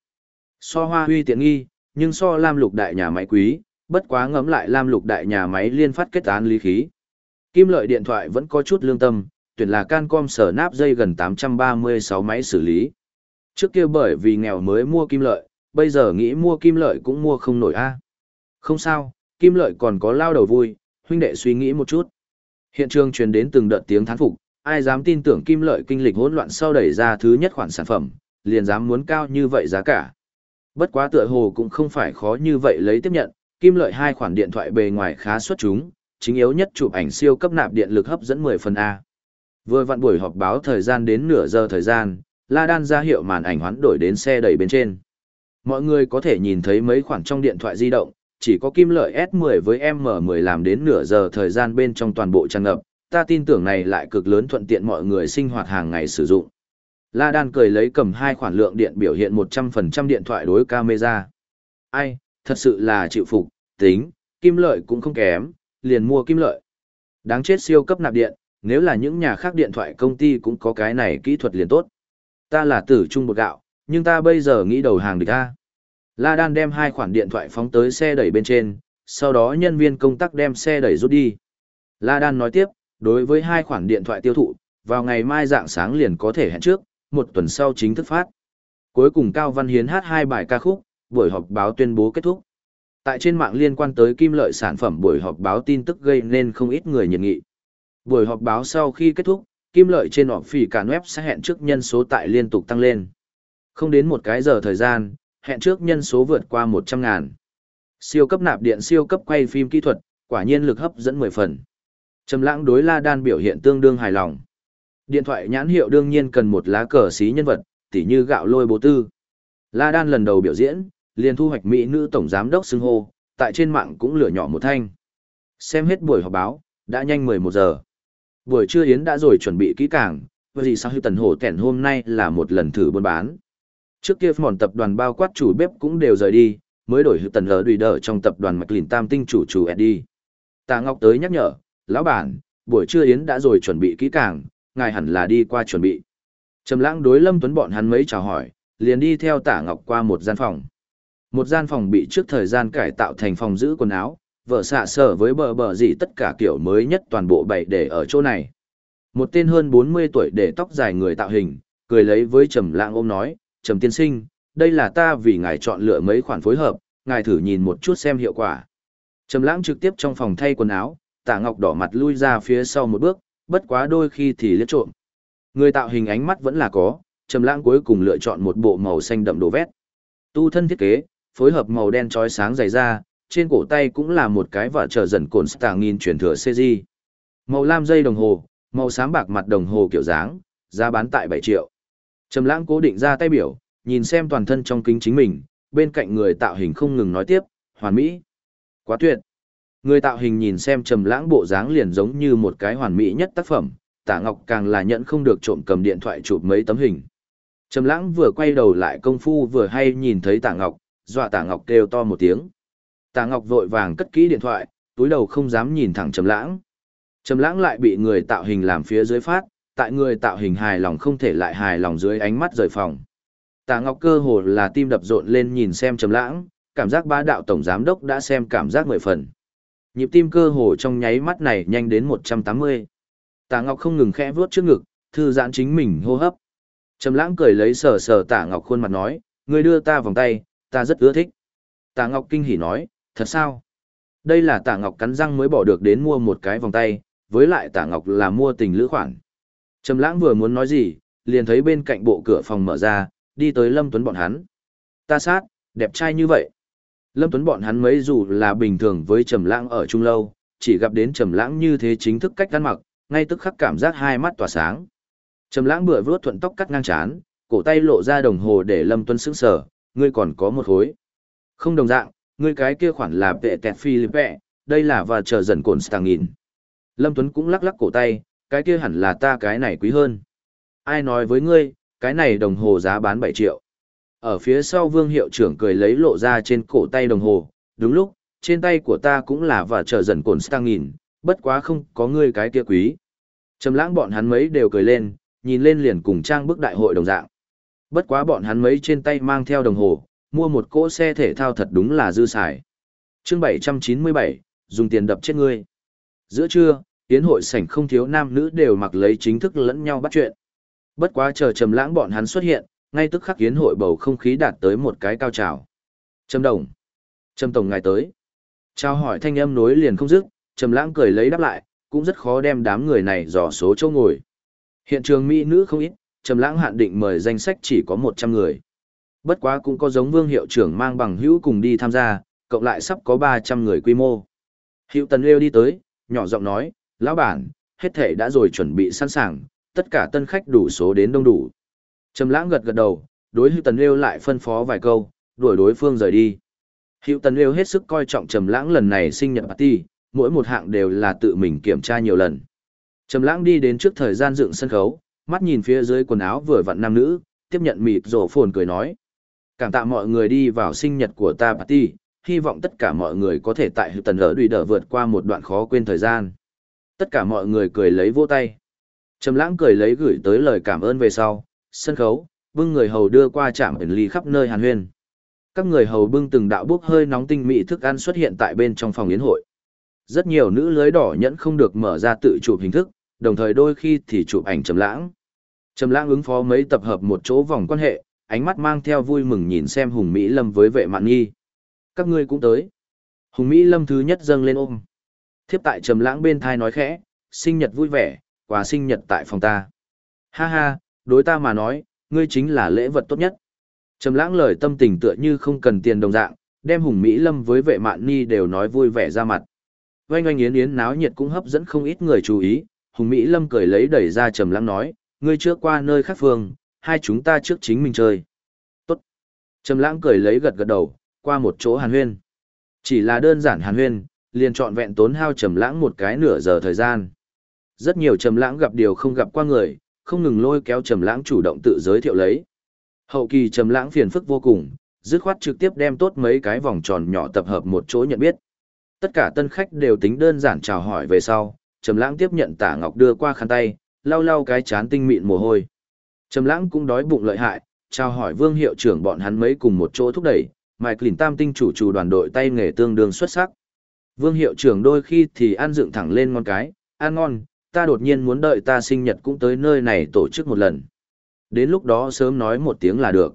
So hoa huy tiện nghi, nhưng so lam lục đại nhà máy quý, Bất quá ngẫm lại Lam Lục đại nhà máy liên phát kết án lý khí. Kim lợi điện thoại vẫn có chút lương tâm, tuyển là Cancom sở náp dây gần 836 máy xử lý. Trước kia bởi vì nghèo mới mua kim lợi, bây giờ nghĩ mua kim lợi cũng mua không nổi a. Không sao, kim lợi còn có lao đầu vui, huynh đệ suy nghĩ một chút. Hiện trường truyền đến từng đợt tiếng thán phục, ai dám tin tưởng kim lợi kinh lịch hỗn loạn sau đẩy ra thứ nhất khoản sản phẩm, liền dám muốn cao như vậy giá cả. Bất quá tựa hồ cũng không phải khó như vậy lấy tiếp nhận, kim lợi hai khoản điện thoại bề ngoài khá xuất chúng, chính yếu nhất chụp ảnh siêu cấp nạp điện lực hấp dẫn 10 phần A. Vừa vặn buổi họp báo thời gian đến nửa giờ thời gian, La Đan ra hiệu màn ảnh hoán đổi đến xe đẩy bên trên. Mọi người có thể nhìn thấy mấy khoản trong điện thoại di động, chỉ có kim lợi S10 với M10 làm đến nửa giờ thời gian bên trong toàn bộ tràn ngập, ta tin tưởng này lại cực lớn thuận tiện mọi người sinh hoạt hàng ngày sử dụng. La Đan cười lấy cầm hai khoản lượng điện biểu hiện 100% điện thoại đối camera. Ai, thật sự là chịu phục, tính, kim lợi cũng không kém, liền mua kim lợi. Đáng chết siêu cấp nạp điện, nếu là những nhà khác điện thoại công ty cũng có cái này kỹ thuật liền tốt. Ta là tử trung bột gạo, nhưng ta bây giờ nghĩ đầu hàng địch ta. La Đan đem hai khoản điện thoại phóng tới xe đẩy bên trên, sau đó nhân viên công tác đem xe đẩy rút đi. La Đan nói tiếp, đối với hai khoản điện thoại tiêu thụ, vào ngày mai dạng sáng liền có thể hẹn trước, một tuần sau chính thức phát. Cuối cùng Cao Văn Hiến hát hai bài ca khúc, buổi họp báo tuyên bố kết thúc. Tại trên mạng liên quan tới kim lợi sản phẩm buổi họp báo tin tức gây nên không ít người nhiệt nghị. Buổi họp báo sau khi kết thúc, kim lợi trên họp phỉ cả web sẽ hẹn trước nhân số tại liên tục tăng lên. Không đến một cái giờ thời gian, hẹn trước nhân số vượt qua 100 ngàn. Siêu cấp nạp điện siêu cấp quay phim kỹ thuật, quả nhiên lực hấp dẫn 10 phần. Trầm lãng đối La Đan biểu hiện tương đương hài lòng. Điện thoại nhãn hiệu đương nhiên cần một lá cờ xí nhân vật, tỉ như gạo lôi bố tư. La Đan lần đầu biểu diễn, liền thu hoạch mỹ nữ tổng giám đốc xưng hô, tại trên mạng cũng lửa nhỏ một thanh. Xem hết buổi họp báo, đã nhanh 11 giờ. Buổi trưa Yến đã rồi chuẩn bị kỹ càng, vì gì sao hư tần hổ kẻn hôm nay là một lần thử buôn bán. Trước kia mòn tập đoàn bao quát chủ bếp cũng đều rời đi, mới đổi hư tần lở đùi đở trong tập đoàn mạch lìn tam tinh chủ chủ Eddie. Tạ Ngọc tới nhắc nhở, lão bản, buổi trưa Yến đã rồi chuẩn bị kỹ càng, ngài hẳn là đi qua chuẩn bị. Trầm lãng đối Lâm Tuấn bọn hắn mấy chào hỏi, liền đi theo Tạ Ngọc qua một gian phòng. Một gian phòng bị trước thời gian cải tạo thành phòng giữ quần áo, vợ xạ sở với bờ bờ gì tất cả kiểu mới nhất toàn bộ bày để ở chỗ này. Một tên hơn 40 tuổi để tóc dài người tạo hình, cười lấy với Trầm lãng ôm nói, Trầm tiên sinh, đây là ta vì ngài chọn lựa mấy khoản phối hợp, ngài thử nhìn một chút xem hiệu quả. Trầm lãng trực tiếp trong phòng thay quần áo, Tạ Ngọc đỏ mặt lui ra phía sau một bước, bất quá đôi khi thì liếc trộm. Người tạo hình ánh mắt vẫn là có, Trầm lãng cuối cùng lựa chọn một bộ màu xanh đậm đồ vét. Tu thân thiết kế, phối hợp màu đen chói sáng dày da, trên cổ tay cũng là một cái vỏ trở dần cồn stà nghìn chuyển thừa CG. Màu lam dây đồng hồ, màu xám bạc mặt đồng hồ kiểu dáng, giá bán tại 7 triệu. Trầm lãng cố định ra tay biểu, nhìn xem toàn thân trong kính chính mình, bên cạnh người tạo hình không ngừng nói tiếp, hoàn mỹ. Quá tuyệt. Người tạo hình nhìn xem trầm lãng bộ dáng liền giống như một cái hoàn mỹ nhất tác phẩm, Tạ Ngọc càng là nhận không được trộm cầm điện thoại chụp mấy tấm hình. Trầm lãng vừa quay đầu lại công phu vừa hay nhìn thấy Tạ Ngọc, dọa Tạ Ngọc kêu to một tiếng. Tạ Ngọc vội vàng cất kỹ điện thoại, túi đầu không dám nhìn thẳng Trầm lãng. Trầm lãng lại bị người tạo hình làm phía dưới phát, tại người tạo hình hài lòng không thể lại hài lòng dưới ánh mắt rời phòng. Tạ Ngọc cơ hồ là tim đập rộn lên nhìn xem Trầm lãng, cảm giác bá đạo tổng giám đốc đã xem cảm giác mười phần. Nhịp tim cơ hồ trong nháy mắt này nhanh đến 180. Tạ Ngọc không ngừng khẽ vuốt trước ngực, thư giãn chính mình hô hấp. Trầm lãng cười lấy sờ sờ Tạ Ngọc khuôn mặt nói, ngươi đưa ta vòng tay, ta rất ưa thích. Tạ Ngọc kinh hỉ nói, thật sao? Đây là Tạ Ngọc cắn răng mới bỏ được đến mua một cái vòng tay, với lại Tạ Ngọc là mua tình lữ khoản. Trầm lãng vừa muốn nói gì, liền thấy bên cạnh bộ cửa phòng mở ra, đi tới Lâm Tuấn bọn hắn. Ta sát, đẹp trai như vậy. Lâm Tuấn bọn hắn mấy dù là bình thường với Trầm Lãng ở chung lâu, chỉ gặp đến Trầm Lãng như thế chính thức cách ăn mặc, ngay tức khắc cảm giác hai mắt tỏa sáng. Trầm Lãng bựa vướt thuận tóc cắt ngang trán, cổ tay lộ ra đồng hồ để Lâm Tuấn sững sờ, ngươi còn có một hối? Không đồng dạng, ngươi cái kia khoản là vệ tẹt Philippe, đây là và chờ dần cồn Stangin. Lâm Tuấn cũng lắc lắc cổ tay, cái kia hẳn là ta cái này quý hơn. Ai nói với ngươi, cái này đồng hồ giá bán 7 triệu. Ở phía sau vương hiệu trưởng cười lấy lộ ra trên cổ tay đồng hồ, đúng lúc, trên tay của ta cũng là và chờ dần cồn stang nghìn, bất quá không có ngươi cái kia quý. Trầm lãng bọn hắn mấy đều cười lên, nhìn lên liền cùng trang bức đại hội đồng dạng. Bất quá bọn hắn mấy trên tay mang theo đồng hồ, mua một cỗ xe thể thao thật đúng là dư xài. chương 797, dùng tiền đập chết ngươi. Giữa trưa, yến hội sảnh không thiếu nam nữ đều mặc lấy chính thức lẫn nhau bắt chuyện. Bất quá chờ trầm lãng bọn hắn xuất hiện, ngay tức khắc hiến hội bầu không khí đạt tới một cái cao trào. Trầm Đồng, Trầm Tổng ngài tới. Chào hỏi thanh âm nối liền không dứt, Trầm Lãng cười lấy đáp lại, cũng rất khó đem đám người này dò số chỗ ngồi. Hiện trường mỹ nữ không ít, Trầm Lãng hạn định mời danh sách chỉ có 100 người. Bất quá cũng có giống Vương hiệu trưởng mang bằng hữu cùng đi tham gia, cộng lại sắp có 300 người quy mô. Hữu Tần Liêu đi tới, nhỏ giọng nói, lão bản, hết thể đã rồi chuẩn bị sẵn sàng, tất cả tân khách đủ số đến đông đủ. Trầm lãng gật gật đầu, đối Hữu Tần lêu lại phân phó vài câu, đuổi đối phương rời đi. Hữu Tần lêu hết sức coi trọng Trầm lãng lần này sinh nhật party, mỗi một hạng đều là tự mình kiểm tra nhiều lần. Trầm lãng đi đến trước thời gian dựng sân khấu, mắt nhìn phía dưới quần áo vừa vặn nam nữ, tiếp nhận mịt rổ phồn cười nói. Cảm tạ mọi người đi vào sinh nhật của ta party, hy vọng tất cả mọi người có thể tại Hữu Tần lỡ đùi đỡ vượt qua một đoạn khó quên thời gian. Tất cả mọi người cười lấy vỗ tay. Trầm lãng cười lấy gửi tới lời cảm ơn về sau, sân khấu, bưng người hầu đưa qua chạm ẩn ly khắp nơi hàn huyên. Các người hầu bưng từng đạo bốc hơi nóng tinh mỹ thức ăn xuất hiện tại bên trong phòng yến hội. Rất nhiều nữ lưới đỏ nhẫn không được mở ra tự chụp hình thức, đồng thời đôi khi thì chụp ảnh trầm lãng. Trầm lãng ứng phó mấy tập hợp một chỗ vòng quan hệ, ánh mắt mang theo vui mừng nhìn xem Hùng Mỹ Lâm với vệ mạn nghi. Các ngươi cũng tới. Hùng Mỹ Lâm thứ nhất dâng lên ôm. Thiếp tại trầm lãng bên thai nói khẽ, sinh nhật vui vẻ, quà sinh nhật tại phòng ta. Ha ha, đối ta mà nói, ngươi chính là lễ vật tốt nhất. Trầm lãng lời tâm tình tựa như không cần tiền đồng dạng, đem Hùng Mỹ Lâm với vệ mạn ni đều nói vui vẻ ra mặt. Oanh oanh yến yến náo nhiệt cũng hấp dẫn không ít người chú ý, Hùng Mỹ Lâm cười lấy đẩy ra Trầm lãng nói, ngươi trước qua nơi khác phương, hai chúng ta trước chính mình chơi. Tốt. Trầm lãng cười lấy gật gật đầu, qua một chỗ hàn huyên. Chỉ là đơn giản hàn huyên, liền trọn vẹn tốn hao Trầm lãng một cái nửa giờ thời gian. Rất nhiều Trầm lãng gặp điều không gặp qua người, không ngừng lôi kéo trầm lãng chủ động tự giới thiệu lấy. Hậu kỳ trầm lãng phiền phức vô cùng, dứt khoát trực tiếp đem tốt mấy cái vòng tròn nhỏ tập hợp một chỗ nhận biết. Tất cả tân khách đều tính đơn giản chào hỏi về sau, trầm lãng tiếp nhận Tả Ngọc đưa qua khăn tay, lau lau cái chán tinh mịn mồ hôi. Trầm lãng cũng đói bụng lợi hại, chào hỏi Vương hiệu trưởng bọn hắn mấy cùng một chỗ thúc đẩy, Mai Cửu Tam tinh chủ chủ đoàn đội tay nghề tương đương xuất sắc. Vương hiệu trưởng đôi khi thì ăn dựng thẳng lên ngon cái, ăn ngon, ta đột nhiên muốn đợi ta sinh nhật cũng tới nơi này tổ chức một lần. Đến lúc đó sớm nói một tiếng là được.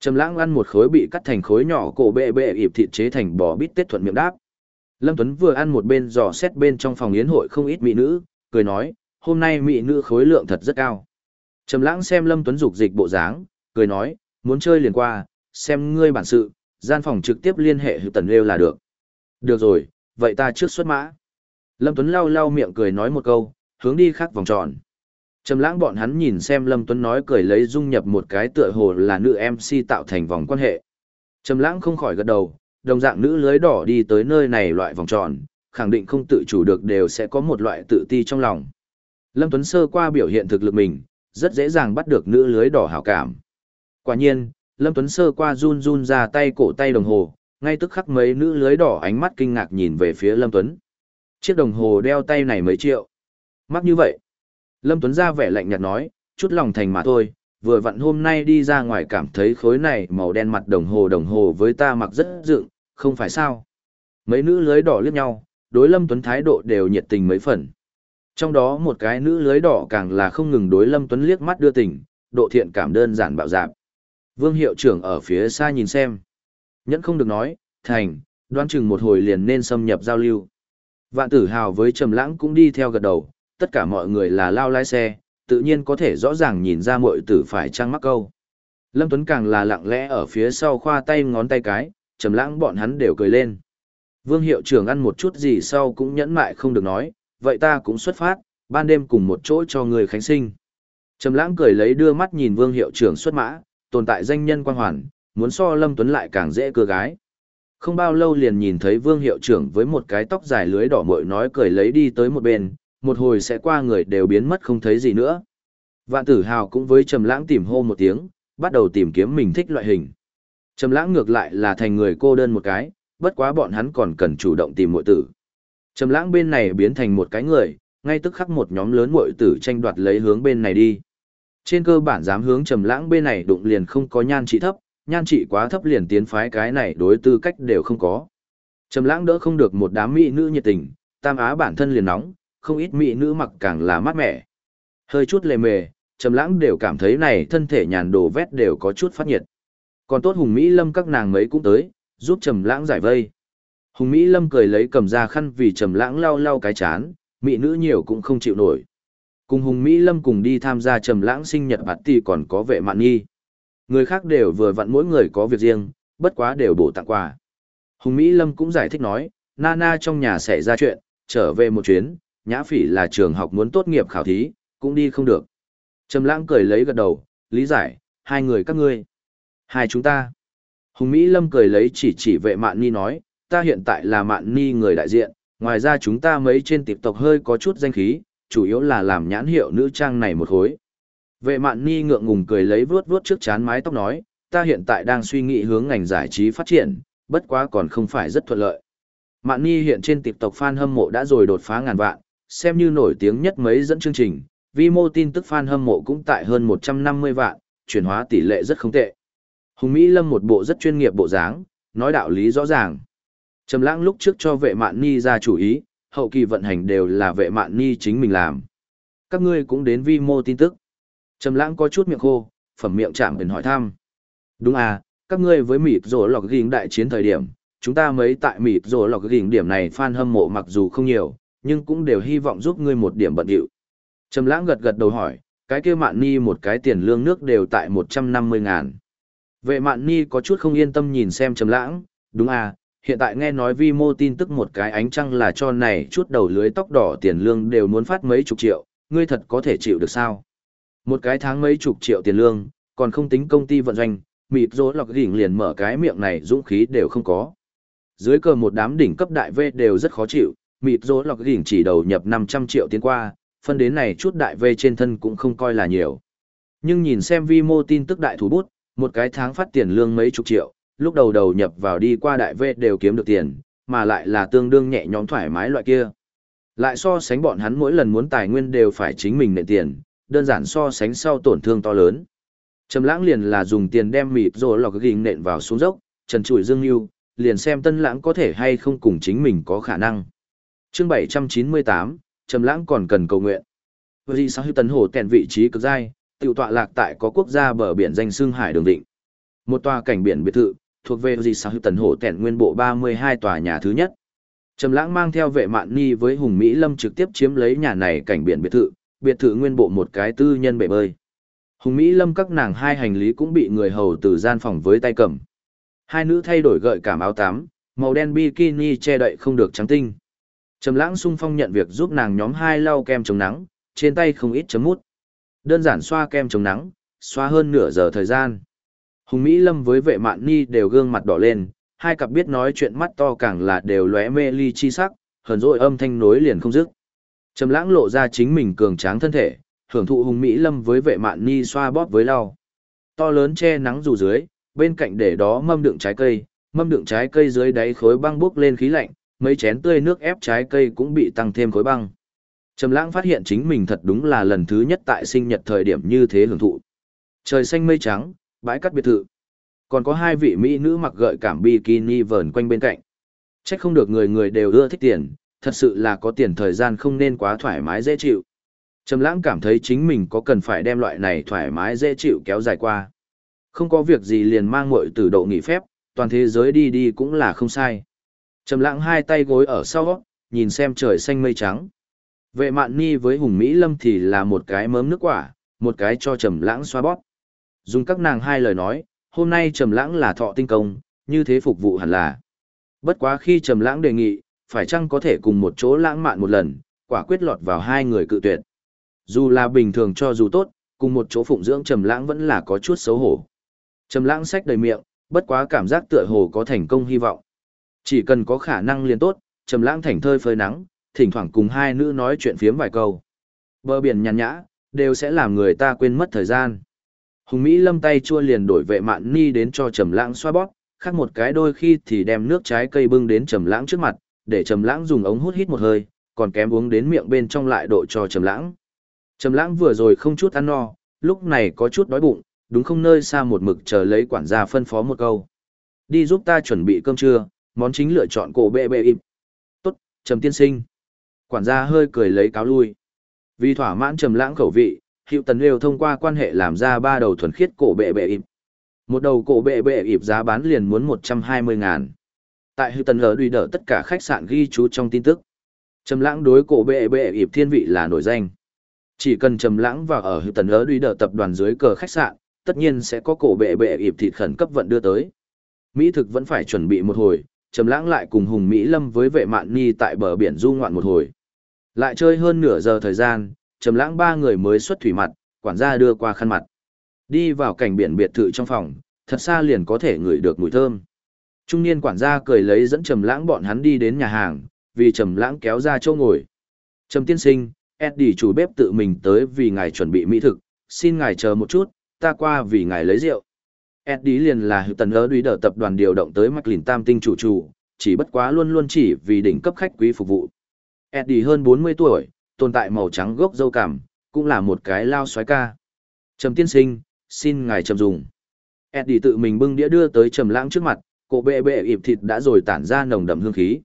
Trầm lãng ăn một khối bị cắt thành khối nhỏ cổ bệ bệ ịp thịt chế thành bò bít tết thuận miệng đáp. Lâm Tuấn vừa ăn một bên dò xét bên trong phòng yến hội không ít mỹ nữ, cười nói, hôm nay mỹ nữ khối lượng thật rất cao. Trầm lãng xem Lâm Tuấn dục dịch bộ dáng, cười nói, muốn chơi liền qua, xem ngươi bản sự, gian phòng trực tiếp liên hệ hữu tần lêu là được. Được rồi, vậy ta trước xuất mã. Lâm Tuấn lau lau miệng cười nói một câu, hướng đi khác vòng tròn. Trầm lãng bọn hắn nhìn xem Lâm Tuấn nói cười lấy dung nhập một cái tựa hồ là nữ MC tạo thành vòng quan hệ. Trầm lãng không khỏi gật đầu, đồng dạng nữ lưới đỏ đi tới nơi này loại vòng tròn, khẳng định không tự chủ được đều sẽ có một loại tự ti trong lòng. Lâm Tuấn sơ qua biểu hiện thực lực mình, rất dễ dàng bắt được nữ lưới đỏ hảo cảm. Quả nhiên, Lâm Tuấn sơ qua run run ra tay cổ tay đồng hồ, ngay tức khắc mấy nữ lưới đỏ ánh mắt kinh ngạc nhìn về phía Lâm Tuấn. Chiếc đồng hồ đeo tay này mấy triệu. Mắc như vậy. Lâm Tuấn ra vẻ lạnh nhạt nói, chút lòng thành mà thôi, vừa vặn hôm nay đi ra ngoài cảm thấy khối này màu đen mặt đồng hồ đồng hồ với ta mặc rất dựng, không phải sao. Mấy nữ lưới đỏ liếc nhau, đối Lâm Tuấn thái độ đều nhiệt tình mấy phần. Trong đó một cái nữ lưới đỏ càng là không ngừng đối Lâm Tuấn liếc mắt đưa tình, độ thiện cảm đơn giản bạo dạp. Vương hiệu trưởng ở phía xa nhìn xem. Nhẫn không được nói, thành, đoán chừng một hồi liền nên xâm nhập giao lưu. Vạn tử hào với trầm lãng cũng đi theo gật đầu, tất cả mọi người là lao lái xe, tự nhiên có thể rõ ràng nhìn ra muội tử phải trăng mắc câu. Lâm Tuấn càng là lặng lẽ ở phía sau khoa tay ngón tay cái, trầm lãng bọn hắn đều cười lên. Vương hiệu trưởng ăn một chút gì sau cũng nhẫn mại không được nói, vậy ta cũng xuất phát, ban đêm cùng một chỗ cho người khánh sinh. Trầm lãng cười lấy đưa mắt nhìn vương hiệu trưởng xuất mã, tồn tại danh nhân quan hoàn, muốn so Lâm Tuấn lại càng dễ cưa gái. Không bao lâu liền nhìn thấy vương hiệu trưởng với một cái tóc dài lưới đỏ mội nói cười lấy đi tới một bên, một hồi sẽ qua người đều biến mất không thấy gì nữa. Vạn tử hào cũng với trầm lãng tìm hô một tiếng, bắt đầu tìm kiếm mình thích loại hình. Trầm lãng ngược lại là thành người cô đơn một cái, bất quá bọn hắn còn cần chủ động tìm muội tử. Trầm lãng bên này biến thành một cái người, ngay tức khắc một nhóm lớn muội tử tranh đoạt lấy hướng bên này đi. Trên cơ bản dám hướng trầm lãng bên này đụng liền không có nhan trị thấp, nhan trị quá thấp liền tiến phái cái này đối tư cách đều không có. Trầm lãng đỡ không được một đám mỹ nữ nhiệt tình, tam á bản thân liền nóng, không ít mỹ nữ mặc càng là mát mẻ. Hơi chút lề mề, Trầm lãng đều cảm thấy này thân thể nhàn đồ vét đều có chút phát nhiệt. Còn tốt Hùng Mỹ Lâm các nàng mấy cũng tới, giúp Trầm lãng giải vây. Hùng Mỹ Lâm cười lấy cầm ra khăn vì Trầm lãng lau lau cái chán, mỹ nữ nhiều cũng không chịu nổi. Cùng Hùng Mỹ Lâm cùng đi tham gia Trầm lãng sinh nhật party còn có vệ mạn nghi. Người khác đều vừa vặn mỗi người có việc riêng, bất quá đều bổ tặng quà. Hùng Mỹ Lâm cũng giải thích nói, Nana trong nhà xảy ra chuyện, trở về một chuyến, nhã phỉ là trường học muốn tốt nghiệp khảo thí, cũng đi không được. Trầm lãng cười lấy gật đầu, lý giải, hai người các ngươi. Hai chúng ta. Hùng Mỹ Lâm cười lấy chỉ chỉ vệ mạn ni nói, ta hiện tại là mạn ni người đại diện, ngoài ra chúng ta mấy trên tiệp tộc hơi có chút danh khí, chủ yếu là làm nhãn hiệu nữ trang này một khối. Vệ mạn ni ngượng ngùng cười lấy vuốt vuốt trước chán mái tóc nói, ta hiện tại đang suy nghĩ hướng ngành giải trí phát triển, bất quá còn không phải rất thuận lợi. Mạn ni hiện trên tiệp tộc fan hâm mộ đã rồi đột phá ngàn vạn, xem như nổi tiếng nhất mấy dẫn chương trình, vi mô tin tức fan hâm mộ cũng tại hơn 150 vạn, chuyển hóa tỷ lệ rất không tệ. Hùng Mỹ Lâm một bộ rất chuyên nghiệp bộ dáng, nói đạo lý rõ ràng. Trầm lãng lúc trước cho vệ mạn ni ra chủ ý, hậu kỳ vận hành đều là vệ mạn ni chính mình làm. Các ngươi cũng đến vi mô tin tức. Trầm lãng có chút miệng khô, phẩm miệng chạm đến hỏi thăm. Đúng à, các ngươi với mịp rổ lọc ghiền đại chiến thời điểm, chúng ta mấy tại mịp rổ lọc ghiền điểm này fan hâm mộ mặc dù không nhiều, nhưng cũng đều hy vọng giúp ngươi một điểm bận điệu. Trầm lãng gật gật đầu hỏi, cái kia mạn ni một cái tiền lương nước đều tại 150 ngàn. Vệ mạn ni có chút không yên tâm nhìn xem trầm lãng, đúng à, hiện tại nghe nói vi mô tin tức một cái ánh trăng là cho này chút đầu lưới tóc đỏ tiền lương đều muốn phát mấy chục triệu, ngươi thật có thể chịu được sao? Một cái tháng mấy chục triệu tiền lương, còn không tính công ty vận doanh, mịt rỗ lọc gỉnh liền mở cái miệng này dũng khí đều không có. Dưới cờ một đám đỉnh cấp đại V đều rất khó chịu, mịt rỗ lọc đỉnh chỉ đầu nhập 500 triệu tiến qua, phân đến này chút đại về trên thân cũng không coi là nhiều. Nhưng nhìn xem vi mô tin tức đại thủ bút, một cái tháng phát tiền lương mấy chục triệu, lúc đầu đầu nhập vào đi qua đại V đều kiếm được tiền, mà lại là tương đương nhẹ nhõm thoải mái loại kia. Lại so sánh bọn hắn mỗi lần muốn tài nguyên đều phải chính mình nện tiền, đơn giản so sánh sau tổn thương to lớn. Trầm lãng liền là dùng tiền đem mịt rồi lọc gỉnh nện vào xuống dốc, trần trụi dương yêu, liền xem tân lãng có thể hay không cùng chính mình có khả năng. Chương 798, Trầm lãng còn cần cầu nguyện. Vì sao hữu tấn hồ kèn vị trí cực dai, tiểu tọa lạc tại có quốc gia bờ biển danh xương hải đường định. Một tòa cảnh biển biệt thự, thuộc về gì sao hữu tấn hồ kèn nguyên bộ 32 tòa nhà thứ nhất. Trầm lãng mang theo vệ mạn ni với Hùng Mỹ Lâm trực tiếp chiếm lấy nhà này cảnh biển biệt thự, biệt thự nguyên bộ một cái tư nhân bể bơi. Hùng Mỹ Lâm các nàng hai hành lý cũng bị người hầu từ gian phòng với tay cầm. Hai nữ thay đổi gợi cảm áo tắm, màu đen bikini che đậy không được trắng tinh. Trầm lãng sung phong nhận việc giúp nàng nhóm hai lau kem chống nắng, trên tay không ít chấm mút. Đơn giản xoa kem chống nắng, xoa hơn nửa giờ thời gian. Hùng Mỹ Lâm với vệ mạn ni đều gương mặt đỏ lên, hai cặp biết nói chuyện mắt to càng là đều lóe mê ly chi sắc, hờn dỗi âm thanh nối liền không dứt. Trầm lãng lộ ra chính mình cường tráng thân thể, hưởng thụ hùng Mỹ Lâm với vệ mạn ni xoa bóp với lau. To lớn che nắng dù dưới, bên cạnh để đó mâm đựng trái cây, mâm đựng trái cây dưới đáy khối băng bốc lên khí lạnh, mấy chén tươi nước ép trái cây cũng bị tăng thêm khối băng. Trầm lãng phát hiện chính mình thật đúng là lần thứ nhất tại sinh nhật thời điểm như thế hưởng thụ. Trời xanh mây trắng, bãi cát biệt thự. Còn có hai vị mỹ nữ mặc gợi cảm bikini vờn quanh bên cạnh. Chắc không được người người đều ưa thích tiền, thật sự là có tiền thời gian không nên quá thoải mái dễ chịu. Trầm lãng cảm thấy chính mình có cần phải đem loại này thoải mái dễ chịu kéo dài qua. Không có việc gì liền mang muội tử độ nghỉ phép, toàn thế giới đi đi cũng là không sai. Trầm lãng hai tay gối ở sau, nhìn xem trời xanh mây trắng. Vệ mạn ni với Hùng Mỹ Lâm thì là một cái mớm nước quả, một cái cho trầm lãng xoa bóp. Dùng các nàng hai lời nói, hôm nay trầm lãng là thọ tinh công, như thế phục vụ hẳn là. Bất quá khi trầm lãng đề nghị, phải chăng có thể cùng một chỗ lãng mạn một lần, quả quyết lọt vào hai người cự tuyệt. Dù là bình thường cho dù tốt, cùng một chỗ phụng dưỡng trầm lãng vẫn là có chút xấu hổ. Trầm lãng xách đầy miệng, bất quá cảm giác tựa hồ có thành công hy vọng. Chỉ cần có khả năng liền tốt, trầm lãng thành thơi phơi nắng, thỉnh thoảng cùng hai nữ nói chuyện phiếm vài câu. Bờ biển nhàn nhã, đều sẽ làm người ta quên mất thời gian. Hùng Mỹ lâm tay chua liền đổi vệ mạn ni đến cho trầm lãng xoa bóp, khác một cái đôi khi thì đem nước trái cây bưng đến trầm lãng trước mặt, để trầm lãng dùng ống hút hít một hơi, còn kém uống đến miệng bên trong lại độ cho trầm lãng. Trầm lãng vừa rồi không chút ăn no, lúc này có chút đói bụng, đúng không nơi xa một mực chờ lấy quản gia phân phó một câu. Đi giúp ta chuẩn bị cơm trưa, món chính lựa chọn cổ bệ bệ im. Tốt, Trầm tiên sinh. Quản gia hơi cười lấy cáo lui. Vì thỏa mãn Trầm lãng khẩu vị, Hiệu Tần Liêu thông qua quan hệ làm ra ba đầu thuần khiết cổ bệ bệ im. Một đầu cổ bệ bệ ịp giá bán liền muốn 120 ngàn. Tại Hiệu Tần ở đùi đỡ tất cả khách sạn ghi chú trong tin tức. Trầm lãng đối cổ bệ bệ ịp thiên vị là nổi danh. Chỉ cần trầm lãng vào ở Hiệu Tần ở đùi đỡ tập đoàn dưới cờ khách sạn, tất nhiên sẽ có cổ bệ bệ ịp thịt khẩn cấp vận đưa tới. Mỹ thực vẫn phải chuẩn bị một hồi, trầm lãng lại cùng Hùng Mỹ Lâm với vệ mạn ni tại bờ biển du ngoạn một hồi. Lại chơi hơn nửa giờ thời gian, trầm lãng ba người mới xuất thủy mặt, quản gia đưa qua khăn mặt. Đi vào cảnh biển biệt thự trong phòng, thật xa liền có thể ngửi được mùi thơm. Trung niên quản gia cười lấy dẫn trầm lãng bọn hắn đi đến nhà hàng, vì trầm lãng kéo ra chỗ ngồi. Trầm tiên sinh, Eddie chủ bếp tự mình tới vì ngài chuẩn bị mỹ thực, xin ngài chờ một chút, ta qua vì ngài lấy rượu. Eddie liền là hữu tần ơ đuý đỡ tập đoàn điều động tới McLean Tam Tinh chủ chủ, chỉ bất quá luôn luôn chỉ vì đỉnh cấp khách quý phục vụ. Eddie hơn 40 tuổi, tồn tại màu trắng gốc dâu cảm, cũng là một cái lao xoái ca. Trầm tiên sinh, xin ngài trầm dùng. Eddie tự mình bưng đĩa đưa tới trầm lãng trước mặt, cổ bệ bệ ịp thịt đã rồi tản ra nồng đậm hương khí.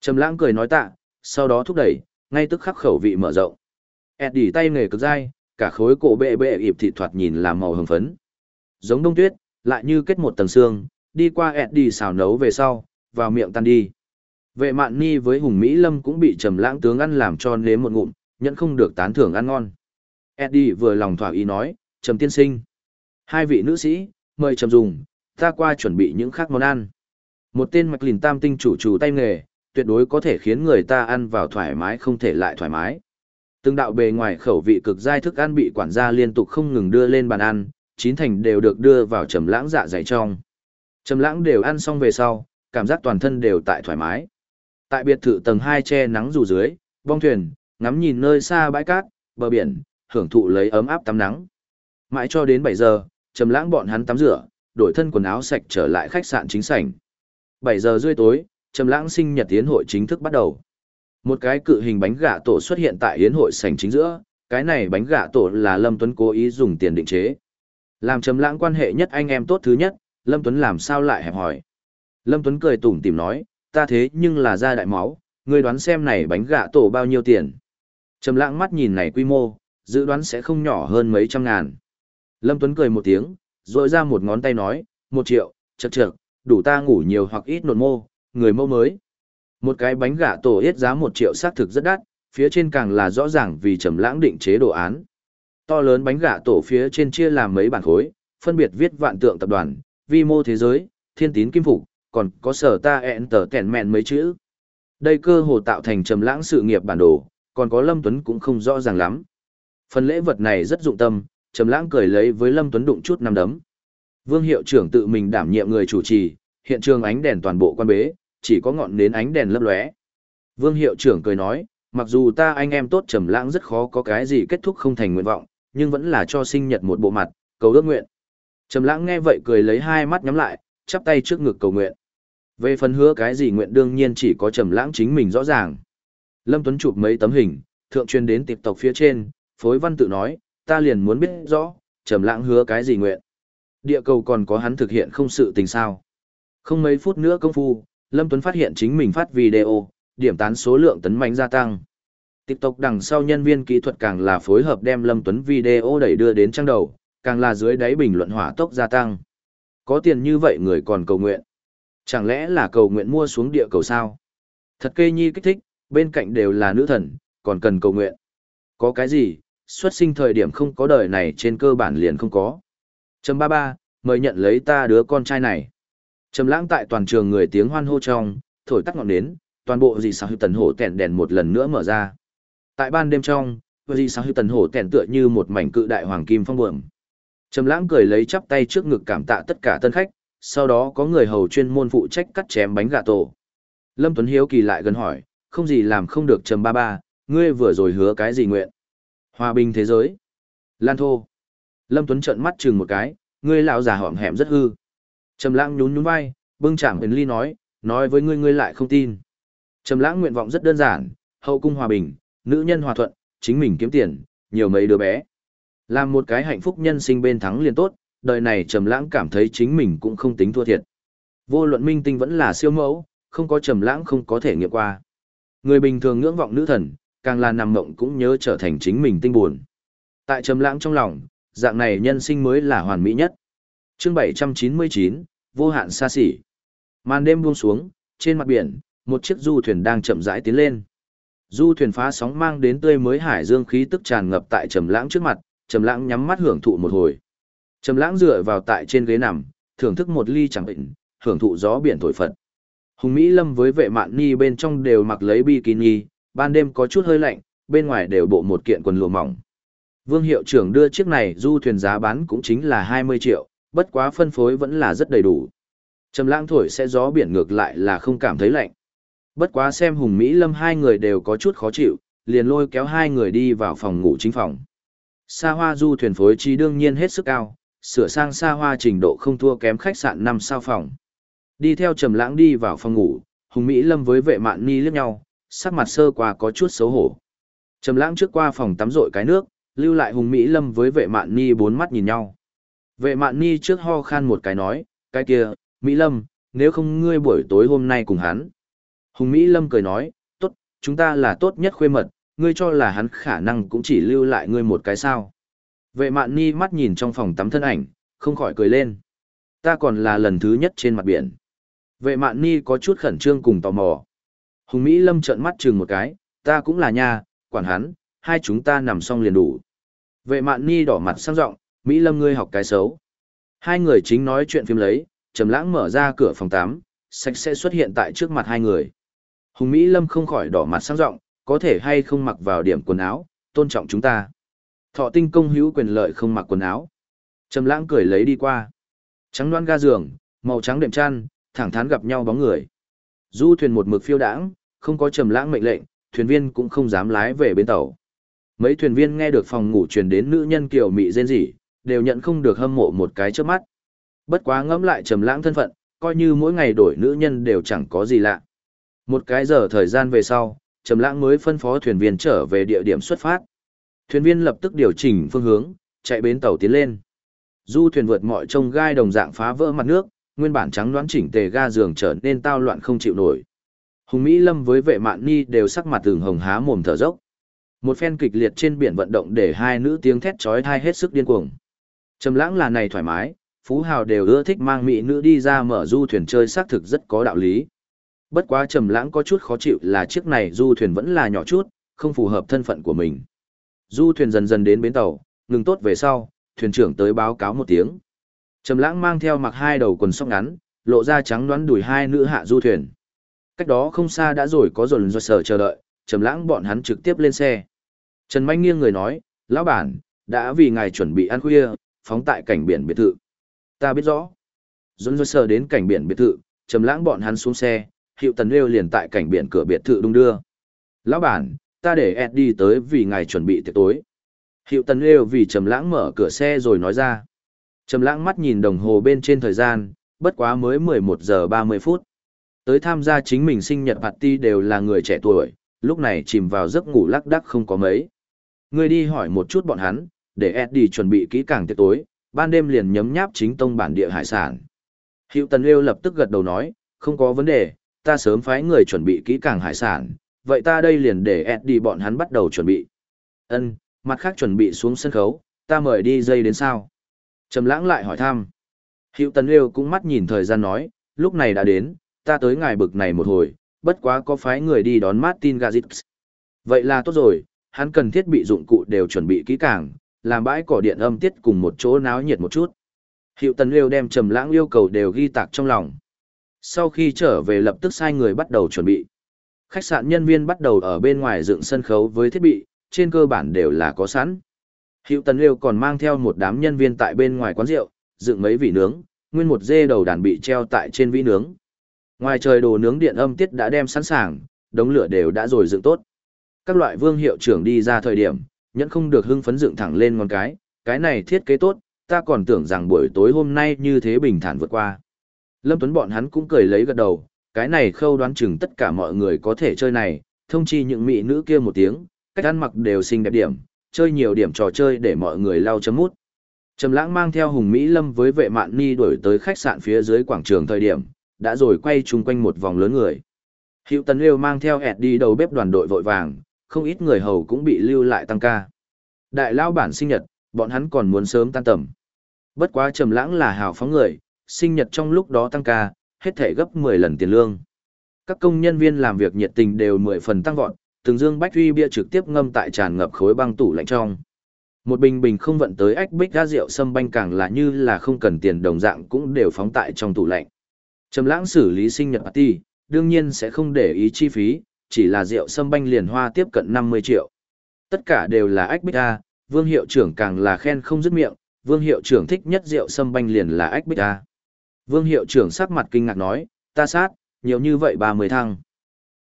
Trầm lãng cười nói tạ, sau đó thúc đẩy, ngay tức khắc khẩu vị mở rộng. Eddie tay nghề cực dai, cả khối cổ bệ bệ ịp thịt thoạt nhìn là màu hồng phấn. Giống đông tuyết, lại như kết một tầng xương, đi qua Eddie xào nấu về sau, vào miệng tan đi. Vệ mạn ni với Hùng Mỹ Lâm cũng bị trầm lãng tướng ăn làm cho nếm một ngụm, nhận không được tán thưởng ăn ngon. Eddie vừa lòng thỏa ý nói, trầm tiên sinh. Hai vị nữ sĩ, mời trầm dùng, ta qua chuẩn bị những khác món ăn. Một tên mạch lìn tam tinh chủ chủ tay nghề, tuyệt đối có thể khiến người ta ăn vào thoải mái không thể lại thoải mái. Từng đạo bề ngoài khẩu vị cực dai thức ăn bị quản gia liên tục không ngừng đưa lên bàn ăn, chín thành đều được đưa vào trầm lãng dạ dày trong. Trầm lãng đều ăn xong về sau, cảm giác toàn thân đều tại thoải mái. Tại biệt thự tầng 2 che nắng dù dưới, bong thuyền, ngắm nhìn nơi xa bãi cát, bờ biển, hưởng thụ lấy ấm áp tắm nắng. Mãi cho đến 7 giờ, trầm lãng bọn hắn tắm rửa, đổi thân quần áo sạch trở lại khách sạn chính sảnh. 7 giờ rưỡi tối, trầm lãng sinh nhật yến hội chính thức bắt đầu. Một cái cự hình bánh gà tổ xuất hiện tại yến hội sảnh chính giữa, cái này bánh gà tổ là Lâm Tuấn cố ý dùng tiền định chế. Làm trầm lãng quan hệ nhất anh em tốt thứ nhất, Lâm Tuấn làm sao lại hẹp hỏi. Lâm Tuấn cười tủm tỉm nói, ta thế nhưng là ra đại máu, ngươi đoán xem này bánh gà tổ bao nhiêu tiền. Trầm lãng mắt nhìn này quy mô, dự đoán sẽ không nhỏ hơn mấy trăm ngàn. Lâm Tuấn cười một tiếng, rồi ra một ngón tay nói, một triệu, chật chật, đủ ta ngủ nhiều hoặc ít nột mô, người mô mới. Một cái bánh gà tổ yết giá một triệu xác thực rất đắt, phía trên càng là rõ ràng vì trầm lãng định chế đồ án. To lớn bánh gà tổ phía trên chia làm mấy bản khối, phân biệt viết vạn tượng tập đoàn, vi mô thế giới, thiên tín kim phục, còn có sở ta ẹn tờ kẹn mẹn mấy chữ. Đây cơ hồ tạo thành trầm lãng sự nghiệp bản đồ, còn có Lâm Tuấn cũng không rõ ràng lắm. Phần lễ vật này rất dụng tâm, trầm lãng cười lấy với Lâm Tuấn đụng chút năm đấm. Vương hiệu trưởng tự mình đảm nhiệm người chủ trì, hiện trường ánh đèn toàn bộ quan bế, chỉ có ngọn nến ánh đèn lấp lóe. Vương hiệu trưởng cười nói, mặc dù ta anh em tốt trầm lãng rất khó có cái gì kết thúc không thành nguyện vọng, nhưng vẫn là cho sinh nhật một bộ mặt, cầu ước nguyện. Trầm lãng nghe vậy cười lấy hai mắt nhắm lại, chắp tay trước ngực cầu nguyện. Về phần hứa cái gì nguyện đương nhiên chỉ có trầm lãng chính mình rõ ràng. Lâm Tuấn chụp mấy tấm hình, thượng truyền đến tiệp tộc phía trên, phối văn tự nói, ta liền muốn biết rõ, trầm lãng hứa cái gì nguyện. Địa cầu còn có hắn thực hiện không sự tình sao. Không mấy phút nữa công phu, Lâm Tuấn phát hiện chính mình phát video, điểm tán số lượng tấn mạnh gia tăng. TikTok đằng sau nhân viên kỹ thuật càng là phối hợp đem Lâm Tuấn video đẩy đưa đến trang đầu, càng là dưới đáy bình luận hỏa tốc gia tăng. Có tiền như vậy người còn cầu nguyện. Chẳng lẽ là cầu nguyện mua xuống địa cầu sao? Thật kê nhi kích thích, bên cạnh đều là nữ thần, còn cần cầu nguyện. Có cái gì, xuất sinh thời điểm không có đời này trên cơ bản liền không có. Trầm ba ba, mời nhận lấy ta đứa con trai này. Trầm lãng tại toàn trường người tiếng hoan hô trong, thổi tắt ngọn nến, toàn bộ gì sao hữu tần hổ tèn đèn một lần nữa mở ra. Tại ban đêm trong, gì sao hư tần hổ tèn tựa như một mảnh cự đại hoàng kim phong buồm. Trầm lãng cười lấy chắp tay trước ngực cảm tạ tất cả tân khách, sau đó có người hầu chuyên môn phụ trách cắt chém bánh gà tổ. Lâm Tuấn Hiếu kỳ lại gần hỏi, không gì làm không được trầm ba ba, ngươi vừa rồi hứa cái gì nguyện? Hòa bình thế giới. Lan thô. Lâm Tuấn trợn mắt chừng một cái, ngươi lão già hõm hẻm rất hư. Trầm lãng nhún nhún vai, bưng chạm ấn ly nói, nói với ngươi ngươi lại không tin. Trầm lãng nguyện vọng rất đơn giản, hậu cung hòa bình, nữ nhân hòa thuận, chính mình kiếm tiền, nhiều mấy đứa bé. Làm một cái hạnh phúc nhân sinh bên thắng liền tốt, đời này trầm lãng cảm thấy chính mình cũng không tính thua thiệt. Vô luận minh tinh vẫn là siêu mẫu, không có trầm lãng không có thể nghiệm qua. Người bình thường ngưỡng vọng nữ thần, càng là nằm mộng cũng nhớ trở thành chính mình tinh buồn. Tại trầm lãng trong lòng, dạng này nhân sinh mới là hoàn mỹ nhất. Chương 799, vô hạn xa xỉ. Màn đêm buông xuống, trên mặt biển, một chiếc du thuyền đang chậm rãi tiến lên. Du thuyền phá sóng mang đến tươi mới hải dương khí tức tràn ngập tại Trầm Lãng trước mặt, Trầm Lãng nhắm mắt hưởng thụ một hồi. Trầm Lãng dựa vào tại trên ghế nằm, thưởng thức một ly chẳng bệnh, hưởng thụ gió biển thổi phật. Hùng Mỹ Lâm với vệ mạn ni bên trong đều mặc lấy bikini, ban đêm có chút hơi lạnh, bên ngoài đều bộ một kiện quần lụa mỏng. Vương hiệu trưởng đưa chiếc này du thuyền giá bán cũng chính là 20 triệu, bất quá phân phối vẫn là rất đầy đủ. Trầm lãng thổi sẽ gió biển ngược lại là không cảm thấy lạnh. Bất quá xem Hùng Mỹ Lâm hai người đều có chút khó chịu, liền lôi kéo hai người đi vào phòng ngủ chính phòng. Sa hoa du thuyền phối trí đương nhiên hết sức cao, sửa sang sa hoa trình độ không thua kém khách sạn 5 sao phòng. Đi theo Trầm Lãng đi vào phòng ngủ, Hùng Mỹ Lâm với vệ mạn ni liếc nhau, sắc mặt sơ qua có chút xấu hổ. Trầm Lãng trước qua phòng tắm rội cái nước, lưu lại Hùng Mỹ Lâm với vệ mạn ni bốn mắt nhìn nhau. Vệ mạn ni trước ho khan một cái nói, cái kia, Mỹ Lâm, nếu không ngươi buổi tối hôm nay cùng hắn. Hùng Mỹ Lâm cười nói, tốt, chúng ta là tốt nhất khuê mật, ngươi cho là hắn khả năng cũng chỉ lưu lại ngươi một cái sao. Vệ mạn ni mắt nhìn trong phòng tắm thân ảnh, không khỏi cười lên. Ta còn là lần thứ nhất trên mặt biển. Vệ mạn ni có chút khẩn trương cùng tò mò. Hùng Mỹ Lâm trợn mắt chừng một cái, ta cũng là nha, quản hắn, hai chúng ta nằm xong liền đủ. Vệ mạn ni đỏ mặt sang rộng, Mỹ Lâm ngươi học cái xấu. Hai người chính nói chuyện phim lấy, Trầm Lãng mở ra cửa phòng tắm, sạch sẽ xuất hiện tại trước mặt hai người. Hùng Mỹ Lâm không khỏi đỏ mặt sang giọng, có thể hay không mặc vào điểm quần áo, tôn trọng chúng ta. Thọ tinh công hữu quyền lợi không mặc quần áo. Trầm Lãng cười lấy đi qua. Trắng đoan ga giường, màu trắng đệm chăn, thẳng thắn gặp nhau bóng người. Du thuyền một mực phiêu đãng, không có Trầm Lãng mệnh lệnh, thuyền viên cũng không dám lái về bến tàu. Mấy thuyền viên nghe được phòng ngủ truyền đến nữ nhân kiều mị rên rỉ, đều nhận không được hâm mộ một cái trước mắt. Bất quá ngẫm lại trầm lãng thân phận, coi như mỗi ngày đổi nữ nhân đều chẳng có gì lạ. Một cái giờ thời gian về sau, trầm lãng mới phân phó thuyền viên trở về địa điểm xuất phát. Thuyền viên lập tức điều chỉnh phương hướng, chạy bến tàu tiến lên. Du thuyền vượt mọi trông gai đồng dạng phá vỡ mặt nước, nguyên bản trắng đoán chỉnh tề ga giường trở nên tao loạn không chịu nổi. Hùng Mỹ Lâm với vệ mạn ni đều sắc mặt từng hồng há mồm thở dốc. Một phen kịch liệt trên biển vận động để hai nữ tiếng thét chói tai hết sức điên cuồng. Trầm lãng là này thoải mái, phú hào đều ưa thích mang mỹ nữ đi ra mở du thuyền chơi xác thực rất có đạo lý. Bất quá trầm lãng có chút khó chịu là chiếc này du thuyền vẫn là nhỏ chút, không phù hợp thân phận của mình. Du thuyền dần dần đến bến tàu, ngừng tốt về sau, thuyền trưởng tới báo cáo một tiếng. Trầm lãng mang theo mặc hai đầu quần sóc ngắn, lộ ra trắng đoán đùi hai nữ hạ du thuyền. Cách đó không xa đã rồi có dồn dồn sở chờ đợi, trầm lãng bọn hắn trực tiếp lên xe. Trần Manh nghiêng người nói, lão bản, đã vì ngài chuẩn bị ăn khuya, phóng tại cảnh biển biệt thự. Ta biết rõ. Dồn dồn sở đến cảnh biển biệt thự, trầm lãng bọn hắn xuống xe, hiệu tần lêu liền tại cảnh biển cửa biệt thự đung đưa. Lão bản, ta để Ed đi tới vì ngài chuẩn bị tiệc tối. Hiệu tần lêu vì trầm lãng mở cửa xe rồi nói ra. Trầm lãng mắt nhìn đồng hồ bên trên thời gian, bất quá mới 11 giờ 30 phút. Tới tham gia chính mình sinh nhật party đều là người trẻ tuổi, lúc này chìm vào giấc ngủ lắc đắc không có mấy. Ngươi đi hỏi một chút bọn hắn, để Eddie chuẩn bị kỹ càng tiệc tối, ban đêm liền nhấm nháp chính tông bản địa hải sản. Hiệu Tần Lêu lập tức gật đầu nói, không có vấn đề, ta sớm phái người chuẩn bị kỹ càng hải sản, vậy ta đây liền để Eddie bọn hắn bắt đầu chuẩn bị. Ân, mặt khác chuẩn bị xuống sân khấu, ta mời đi dây đến sao? Trầm lãng lại hỏi thăm. Hiệu Tần liêu cũng mắt nhìn thời gian nói, lúc này đã đến, ta tới ngài bực này một hồi, bất quá có phái người đi đón Martin Gazix. Vậy là tốt rồi, hắn cần thiết bị dụng cụ đều chuẩn bị kỹ càng, làm bãi cỏ điện âm tiết cùng một chỗ náo nhiệt một chút. Hiệu tần liêu đem trầm lãng yêu cầu đều ghi tạc trong lòng. Sau khi trở về lập tức sai người bắt đầu chuẩn bị. Khách sạn nhân viên bắt đầu ở bên ngoài dựng sân khấu với thiết bị, trên cơ bản đều là có sẵn. Hiệu tần liêu còn mang theo một đám nhân viên tại bên ngoài quán rượu, dựng mấy vị nướng, nguyên một dê đầu đàn bị treo tại trên vĩ nướng. Ngoài trời đồ nướng điện âm tiết đã đem sẵn sàng, đống lửa đều đã rồi dựng tốt. Các loại vương hiệu trưởng đi ra thời điểm, nhẫn không được hưng phấn dựng thẳng lên ngón cái, cái này thiết kế tốt, ta còn tưởng rằng buổi tối hôm nay như thế bình thản vượt qua. Lâm Tuấn bọn hắn cũng cười lấy gật đầu, cái này khâu đoán chừng tất cả mọi người có thể chơi này, thông chi những mỹ nữ kia một tiếng, cách ăn mặc đều xinh đẹp điểm, chơi nhiều điểm trò chơi để mọi người lau chấm mút. Trầm lãng mang theo Hùng Mỹ Lâm với vệ mạn ni đuổi tới khách sạn phía dưới quảng trường thời điểm, đã rồi quay chung quanh một vòng lớn người. Hiệu tần Liêu mang theo ẹt đi đầu bếp đoàn đội vội vàng, không ít người hầu cũng bị lưu lại tăng ca. Đại lao bản sinh nhật, bọn hắn còn muốn sớm tan tầm. Bất quá trầm lãng là hào phóng người, sinh nhật trong lúc đó tăng ca, hết thể gấp 10 lần tiền lương. Các công nhân viên làm việc nhiệt tình đều 10 phần tăng vọt, từng dương bách huy bia trực tiếp ngâm tại tràn ngập khối băng tủ lạnh trong. Một bình bình không vận tới ách bích ra rượu sâm banh càng là như là không cần tiền đồng dạng cũng đều phóng tại trong tủ lạnh. Trầm lãng xử lý sinh nhật party, đương nhiên sẽ không để ý chi phí, chỉ là rượu sâm banh liền hoa tiếp cận 50 triệu. Tất cả đều là ách bích ra, vương hiệu trưởng càng là khen không dứt miệng, vương hiệu trưởng thích nhất rượu sâm banh liền là ách bích ra. Vương hiệu trưởng sắc mặt kinh ngạc nói, ta sát, nhiều như vậy 30 thăng.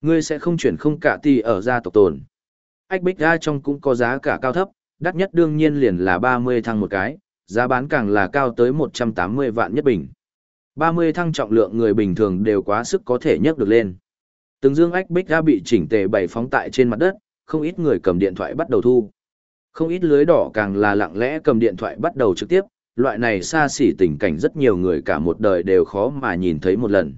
Ngươi sẽ không chuyển không cả tỷ ở gia tộc tồn. Ách bích ra trong cũng có giá cả cao thấp, đắt nhất đương nhiên liền là 30 thăng một cái, giá bán càng là cao tới 180 vạn nhất bình. 30 thăng trọng lượng người bình thường đều quá sức có thể nhấc được lên. Từng dương ách bích ra bị chỉnh tề bày phóng tại trên mặt đất, không ít người cầm điện thoại bắt đầu thu. Không ít lưới đỏ càng là lặng lẽ cầm điện thoại bắt đầu trực tiếp, loại này xa xỉ tình cảnh rất nhiều người cả một đời đều khó mà nhìn thấy một lần.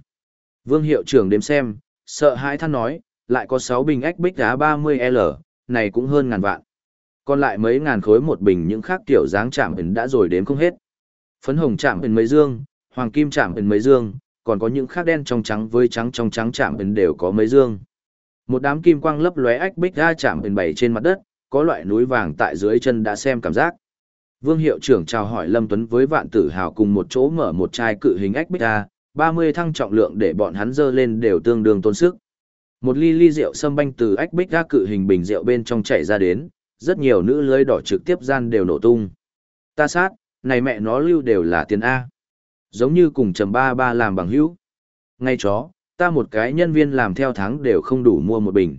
Vương hiệu trưởng đếm xem, sợ hãi than nói, lại có 6 bình ách bích đá 30L, này cũng hơn ngàn vạn. Còn lại mấy ngàn khối một bình những khác tiểu dáng chạm hình đã rồi đếm không hết. Phấn hồng chạm hình mấy dương, hoàng kim chạm hình mấy dương, còn có những khác đen trong trắng với trắng trong trắng chạm hình đều có mấy dương. Một đám kim quang lấp lóe ách bích ra chạm hình bảy trên mặt đất, có loại núi vàng tại dưới chân đã xem cảm giác. Vương hiệu trưởng chào hỏi Lâm Tuấn với vạn tử hào cùng một chỗ mở một chai cự hình ách bích ra, 30 thăng trọng lượng để bọn hắn dơ lên đều tương đương tôn sức. Một ly ly rượu sâm banh từ ách bích ra cự hình bình rượu bên trong chảy ra đến, rất nhiều nữ lưới đỏ trực tiếp gian đều nổ tung. Ta sát, này mẹ nó lưu đều là tiền A. Giống như cùng trầm ba ba làm bằng hữu. Ngay chó, ta một cái nhân viên làm theo tháng đều không đủ mua một bình.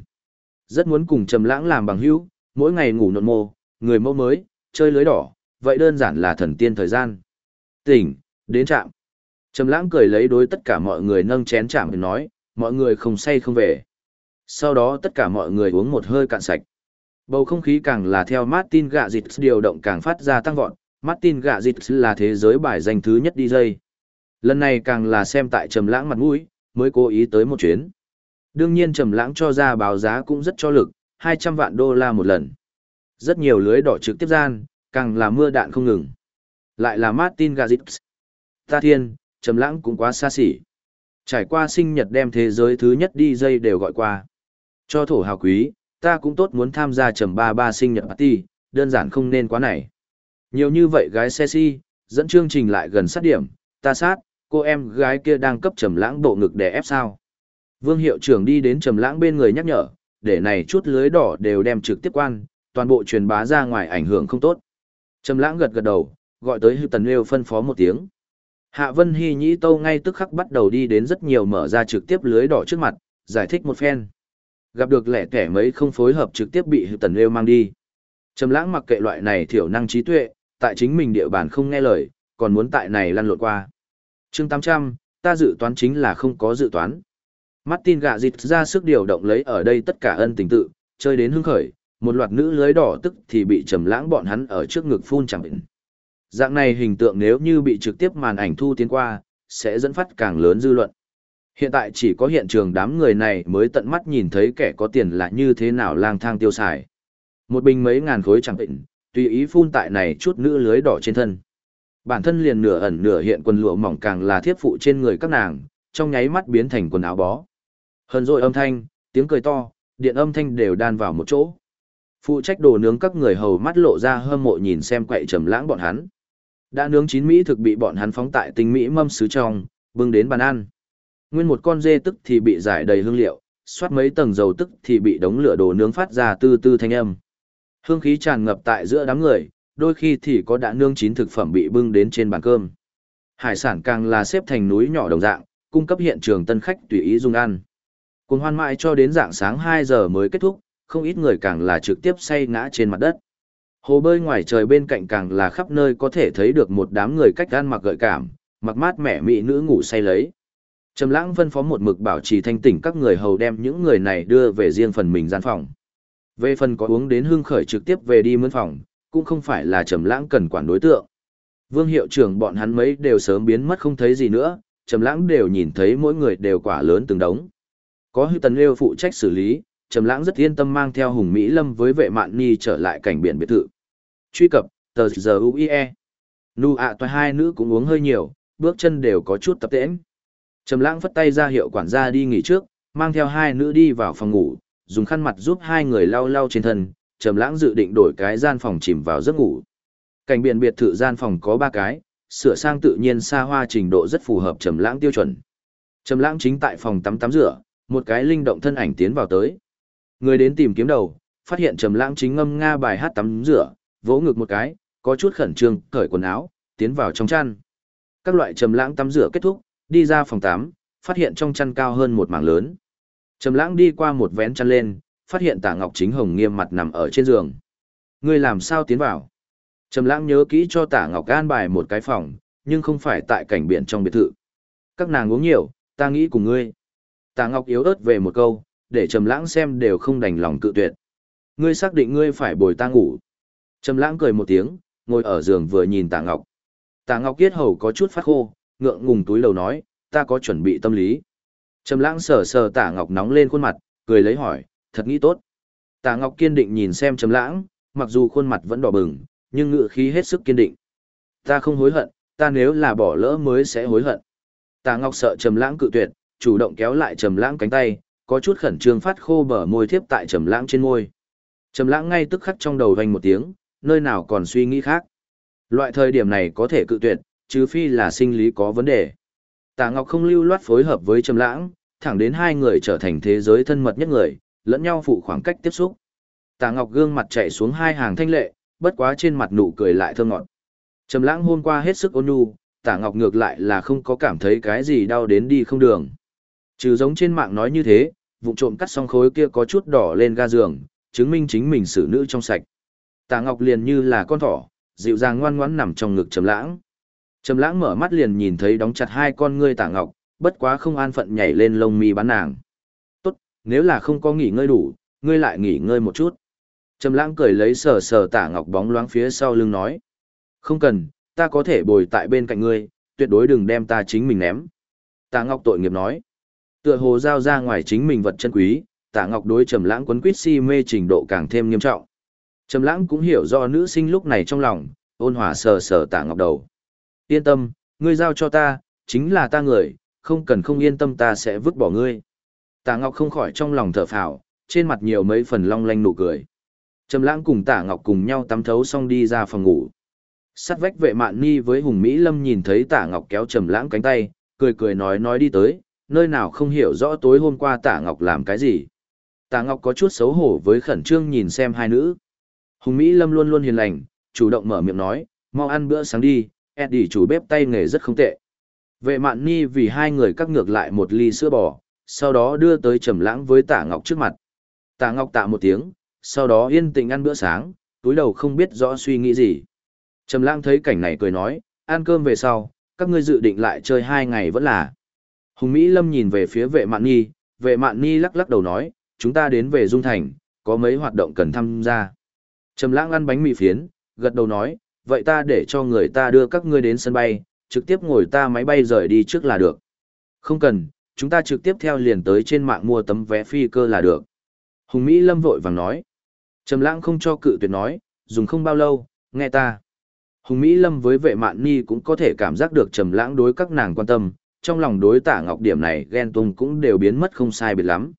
Rất muốn cùng trầm lãng làm bằng hữu, mỗi ngày ngủ nộn mồ, người mẫu mới, chơi lưới đỏ, vậy đơn giản là thần tiên thời gian. Tỉnh, đến trạm. Trầm lãng cười lấy đối tất cả mọi người nâng chén chạm and nói, mọi người không say không về. Sau đó tất cả mọi người uống một hơi cạn sạch. Bầu không khí càng là theo Martin gạ dịch điều động càng phát ra tăng vọt, Martin gạ dịch là thế giới bài danh thứ nhất DJ. Lần này càng là xem tại trầm lãng mặt mũi, mới cố ý tới một chuyến. Đương nhiên trầm lãng cho ra báo giá cũng rất cho lực, 200 vạn đô la một lần. Rất nhiều lưới đỏ trực tiếp gian, càng là mưa đạn không ngừng. Lại là Martin Gazix. Ta thiên, trầm lãng cũng quá xa xỉ. Trải qua sinh nhật đem thế giới thứ nhất đi dây đều gọi qua. Cho thổ hào quý, ta cũng tốt muốn tham gia trầm ba ba sinh nhật party, đơn giản không nên quá này. Nhiều như vậy gái xe si, dẫn chương trình lại gần sát điểm, ta sát, cô em gái kia đang cấp trầm lãng bộ ngực để ép sao. Vương hiệu trưởng đi đến trầm lãng bên người nhắc nhở, để này chút lưới đỏ đều đem trực tiếp quan, toàn bộ truyền bá ra ngoài ảnh hưởng không tốt. Trầm lãng gật gật đầu, gọi tới Hưu Tần Liêu phân phó một tiếng. Hạ Vân Hy Nhĩ Tâu ngay tức khắc bắt đầu đi đến rất nhiều mở ra trực tiếp lưới đỏ trước mặt, giải thích một phen. Gặp được lẻ kẻ mấy không phối hợp trực tiếp bị Hưu Tần Liêu mang đi. Trầm lãng mặc kệ loại này thiểu năng trí tuệ, tại chính mình địa bàn không nghe lời, còn muốn tại này lăn lộn qua. Chương 800, ta dự toán chính là không có dự toán. Martin gạ dịch ra sức điều động lấy ở đây tất cả ân tình tự, chơi đến hưng khởi, một loạt nữ lưới đỏ tức thì bị trầm lãng bọn hắn ở trước ngực phun chẳng bệnh. Dạng này hình tượng nếu như bị trực tiếp màn ảnh thu tiến qua, sẽ dẫn phát càng lớn dư luận. Hiện tại chỉ có hiện trường đám người này mới tận mắt nhìn thấy kẻ có tiền là như thế nào lang thang tiêu xài. Một bình mấy ngàn khối chẳng bệnh, tùy ý phun tại này chút nữ lưới đỏ trên thân. Bản thân liền nửa ẩn nửa hiện quần lụa mỏng càng là thiếp phụ trên người các nàng, trong nháy mắt biến thành quần áo bó. hơn rồi âm thanh, tiếng cười to, điện âm thanh đều đan vào một chỗ. Phụ trách đồ nướng các người hầu mắt lộ ra hâm mộ nhìn xem quậy trầm lãng bọn hắn. Đã nướng chín mỹ thực bị bọn hắn phóng tại tinh mỹ mâm sứ trong, bưng đến bàn ăn. Nguyên một con dê tức thì bị giải đầy hương liệu, xoát mấy tầng dầu tức thì bị đống lửa đồ nướng phát ra tư tư thanh âm. Hương khí tràn ngập tại giữa đám người, đôi khi thì có đã nướng chín thực phẩm bị bưng đến trên bàn cơm. Hải sản càng là xếp thành núi nhỏ đồng dạng, cung cấp hiện trường tân khách tùy ý dùng ăn. Cùng hoan mãi cho đến dạng sáng 2 giờ mới kết thúc, không ít người càng là trực tiếp say ngã trên mặt đất. Hồ bơi ngoài trời bên cạnh càng là khắp nơi có thể thấy được một đám người cách gan mặc gợi cảm, mặc mát mẻ mỹ nữ ngủ say lấy. Trầm lãng phân phó một mực bảo trì thanh tỉnh các người hầu đem những người này đưa về riêng phần mình gian phòng. Về phần có uống đến hương khởi trực tiếp về đi mướn phòng, cũng không phải là trầm lãng cần quản đối tượng. Vương hiệu trưởng bọn hắn mấy đều sớm biến mất không thấy gì nữa, Trầm Lãng đều nhìn thấy mỗi người đều quả lớn từng đống. Có Hư Tần Liêu phụ trách xử lý, Trầm Lãng rất yên tâm mang theo Hùng Mỹ Lâm với vệ mạn ni trở lại cảnh biển biệt thự. Truy cập tờ giờ UIE. Nu ạ toài hai nữ cũng uống hơi nhiều, bước chân đều có chút tập tễnh. Trầm Lãng phất tay ra hiệu quản gia đi nghỉ trước, mang theo hai nữ đi vào phòng ngủ, dùng khăn mặt giúp hai người lau lau trên thân, Trầm Lãng dự định đổi cái gian phòng chìm vào giấc ngủ. Cảnh biển biệt thự gian phòng có ba cái, sửa sang tự nhiên xa hoa trình độ rất phù hợp Trầm Lãng tiêu chuẩn. Trầm Lãng chính tại phòng tắm tắm rửa, một cái linh động thân ảnh tiến vào tới. Người đến tìm kiếm đầu, phát hiện Trầm Lãng chính ngâm nga bài hát tắm rửa, vỗ ngực một cái, có chút khẩn trương, cởi quần áo, tiến vào trong chăn. Các loại Trầm Lãng tắm rửa kết thúc, đi ra phòng tắm, phát hiện trong chăn cao hơn một mảng lớn. Trầm Lãng đi qua một vén chăn lên, phát hiện Tạ Ngọc Chính Hồng nghiêm mặt nằm ở trên giường. Ngươi làm sao tiến vào? Trầm Lãng nhớ kỹ cho Tạ Ngọc an bài một cái phòng, nhưng không phải tại cảnh biển trong biệt thự. Các nàng uống nhiều, ta nghĩ cùng ngươi. Tạ Ngọc yếu ớt về một câu, để Trầm Lãng xem đều không đành lòng cự tuyệt. Ngươi xác định ngươi phải bồi ta ngủ. Trầm Lãng cười một tiếng, ngồi ở giường vừa nhìn Tạ Ngọc. Tạ Ngọc kiết hầu có chút phát khô, ngượng ngùng túi lầu nói, ta có chuẩn bị tâm lý. Trầm Lãng sờ sờ Tạ Ngọc nóng lên khuôn mặt, cười lấy hỏi, thật nghĩ tốt. Tạ Ngọc kiên định nhìn xem Trầm Lãng, mặc dù khuôn mặt vẫn đỏ bừng, nhưng ngữ khí hết sức kiên định. Ta không hối hận, ta nếu là bỏ lỡ mới sẽ hối hận. Tạ Ngọc sợ Trầm Lãng cự tuyệt, chủ động kéo lại Trầm Lãng cánh tay, có chút khẩn trương phát khô bờ môi thiếp tại Trầm Lãng trên môi. Trầm Lãng ngay tức khắc trong đầu vang một tiếng, nơi nào còn suy nghĩ khác. Loại thời điểm này có thể cự tuyệt, trừ phi là sinh lý có vấn đề. Tạ Ngọc không lưu loát phối hợp với Trầm Lãng, thẳng đến hai người trở thành thế giới thân mật nhất người, lẫn nhau phụ khoảng cách tiếp xúc. Tạ Ngọc gương mặt chảy xuống hai hàng thanh lệ, bất quá trên mặt nụ cười lại thơm ngọt. Trầm Lãng hôm qua hết sức ôn nhu, Tạ Ngọc ngược lại là không có cảm thấy cái gì đau đến đi không đường. Trừ giống trên mạng nói như thế, vụ trộm cắt xong khối kia có chút đỏ lên ga giường, chứng minh chính mình xử nữ trong sạch. Tạ Ngọc liền như là con thỏ, dịu dàng ngoan ngoãn nằm trong ngực Trầm Lãng. Trầm Lãng mở mắt liền nhìn thấy đóng chặt hai con ngươi Tạ Ngọc, bất quá không an phận nhảy lên lông mi bán nàng. "Tốt, nếu là không có nghỉ ngơi đủ, ngươi lại nghỉ ngơi một chút." Trầm Lãng cười lấy sờ sờ Tạ Ngọc bóng loáng phía sau lưng nói: "Không cần, ta có thể bồi tại bên cạnh ngươi, tuyệt đối đừng đem ta chính mình ném." Tạ Ngọc tội nghiệp nói: Tựa hồ giao ra ngoài chính mình vật chân quý, Tạ Ngọc đối Trầm Lãng quấn quýt si mê trình độ càng thêm nghiêm trọng. Trầm Lãng cũng hiểu do nữ sinh lúc này trong lòng, ôn hòa sờ sờ Tạ Ngọc đầu. Yên tâm, ngươi giao cho ta, chính là ta người, không cần không yên tâm ta sẽ vứt bỏ ngươi. Tạ Ngọc không khỏi trong lòng thở phào, trên mặt nhiều mấy phần long lanh nụ cười. Trầm Lãng cùng Tạ Ngọc cùng nhau tắm thấu xong đi ra phòng ngủ. Sát vách vệ Mạn Ni với Hùng Mỹ Lâm nhìn thấy Tạ Ngọc kéo Trầm Lãng cánh tay, cười cười nói nói đi tới, nơi nào không hiểu rõ tối hôm qua Tạ Ngọc làm cái gì. Tạ Ngọc có chút xấu hổ với khẩn trương nhìn xem hai nữ. Hùng Mỹ Lâm luôn luôn hiền lành, chủ động mở miệng nói, mau ăn bữa sáng đi, Eddie chủ bếp tay nghề rất không tệ. Vệ mạn ni vì hai người cắt ngược lại một ly sữa bò, sau đó đưa tới trầm lãng với Tạ Ngọc trước mặt. Tạ Ngọc tạ một tiếng, sau đó yên tĩnh ăn bữa sáng, túi đầu không biết rõ suy nghĩ gì. Trầm lãng thấy cảnh này cười nói, ăn cơm về sau, các ngươi dự định lại chơi hai ngày vẫn là. Hùng Mỹ Lâm nhìn về phía vệ mạn Nhi, vệ mạn Nhi lắc lắc đầu nói, chúng ta đến về Dung Thành, có mấy hoạt động cần tham gia. Trầm lãng ăn bánh mì phiến, gật đầu nói, vậy ta để cho người ta đưa các ngươi đến sân bay, trực tiếp ngồi ta máy bay rời đi trước là được. Không cần, chúng ta trực tiếp theo liền tới trên mạng mua tấm vé phi cơ là được. Hùng Mỹ Lâm vội vàng nói. Trầm lãng không cho cự tuyệt nói, dùng không bao lâu, nghe ta. Hùng Mỹ Lâm với vệ mạn ni cũng có thể cảm giác được trầm lãng đối các nàng quan tâm, trong lòng đối tả ngọc điểm này ghen tung cũng đều biến mất không sai biệt lắm.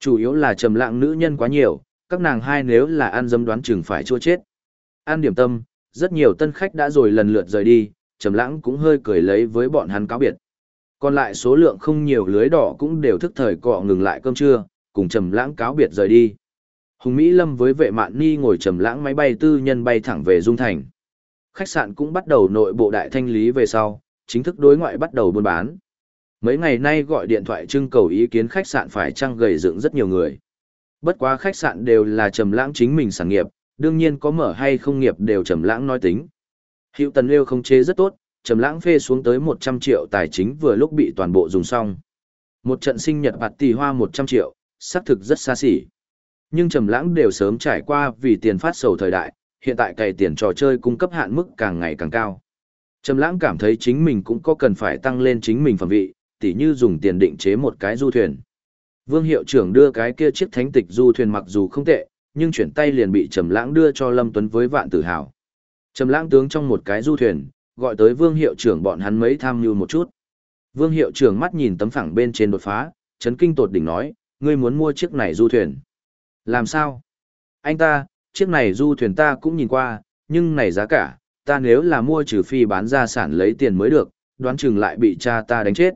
Chủ yếu là trầm lãng nữ nhân quá nhiều, các nàng hai nếu là ăn dâm đoán chừng phải chua chết. Ăn điểm tâm, rất nhiều tân khách đã rồi lần lượt rời đi, Trầm Lãng cũng hơi cười lấy với bọn hắn cáo biệt. Còn lại số lượng không nhiều lưới đỏ cũng đều thức thời cọ ngừng lại cơm trưa, cùng Trầm Lãng cáo biệt rời đi. Hùng Mỹ Lâm với vệ mạn ni ngồi Trầm Lãng máy bay tư nhân bay thẳng về Dung Thành. Khách sạn cũng bắt đầu nội bộ đại thanh lý về sau, chính thức đối ngoại bắt đầu buôn bán. Mấy ngày nay gọi điện thoại trưng cầu ý kiến khách sạn phải trăng gầy dựng rất nhiều người. Bất quá khách sạn đều là Trầm Lãng chính mình sản nghiệp, đương nhiên có mở hay không nghiệp đều trầm lãng nói tính. Hiệu tần lêu không chế rất tốt, trầm lãng phê xuống tới 100 triệu tài chính vừa lúc bị toàn bộ dùng xong. Một trận sinh nhật bạt tỷ hoa 100 triệu, xác thực rất xa xỉ. Nhưng trầm lãng đều sớm trải qua vì tiền phát sầu thời đại, hiện tại cày tiền trò chơi cung cấp hạn mức càng ngày càng cao. Trầm lãng cảm thấy chính mình cũng có cần phải tăng lên chính mình phẩm vị, tỉ như dùng tiền định chế một cái du thuyền. Vương hiệu trưởng đưa cái kia chiếc thánh tịch du thuyền mặc dù không tệ, nhưng chuyển tay liền bị Trầm lãng đưa cho Lâm Tuấn với vạn tự hào. Trầm lãng tướng trong một cái du thuyền, gọi tới vương hiệu trưởng bọn hắn mấy tham mưu một chút. Vương hiệu trưởng mắt nhìn tấm phẳng bên trên đột phá, chấn kinh tột đỉnh nói, ngươi muốn mua chiếc này du thuyền. Làm sao? Anh ta, chiếc này du thuyền ta cũng nhìn qua, nhưng này giá cả, ta nếu là mua trừ phi bán ra sản lấy tiền mới được, đoán chừng lại bị cha ta đánh chết.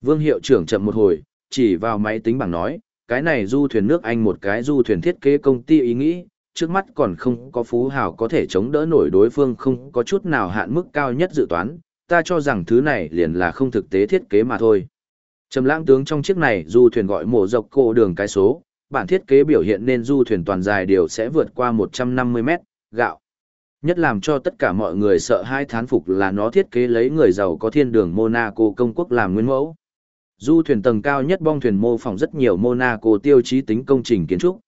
Vương hiệu trưởng chậm một hồi, chỉ vào máy tính bảng nói, cái này du thuyền nước Anh một cái du thuyền thiết kế công ty ý nghĩ, trước mắt còn không có phú hào có thể chống đỡ nổi đối phương không có chút nào hạn mức cao nhất dự toán, ta cho rằng thứ này liền là không thực tế thiết kế mà thôi. Trầm lãng tướng trong chiếc này du thuyền gọi mổ dọc cổ đường cái số, bản thiết kế biểu hiện nên du thuyền toàn dài đều sẽ vượt qua 150 mét, gạo. Nhất làm cho tất cả mọi người sợ hai thán phục là nó thiết kế lấy người giàu có thiên đường Monaco công quốc làm nguyên mẫu. Du thuyền tầng cao nhất bong thuyền mô phỏng rất nhiều Monaco tiêu chí tính công trình kiến trúc.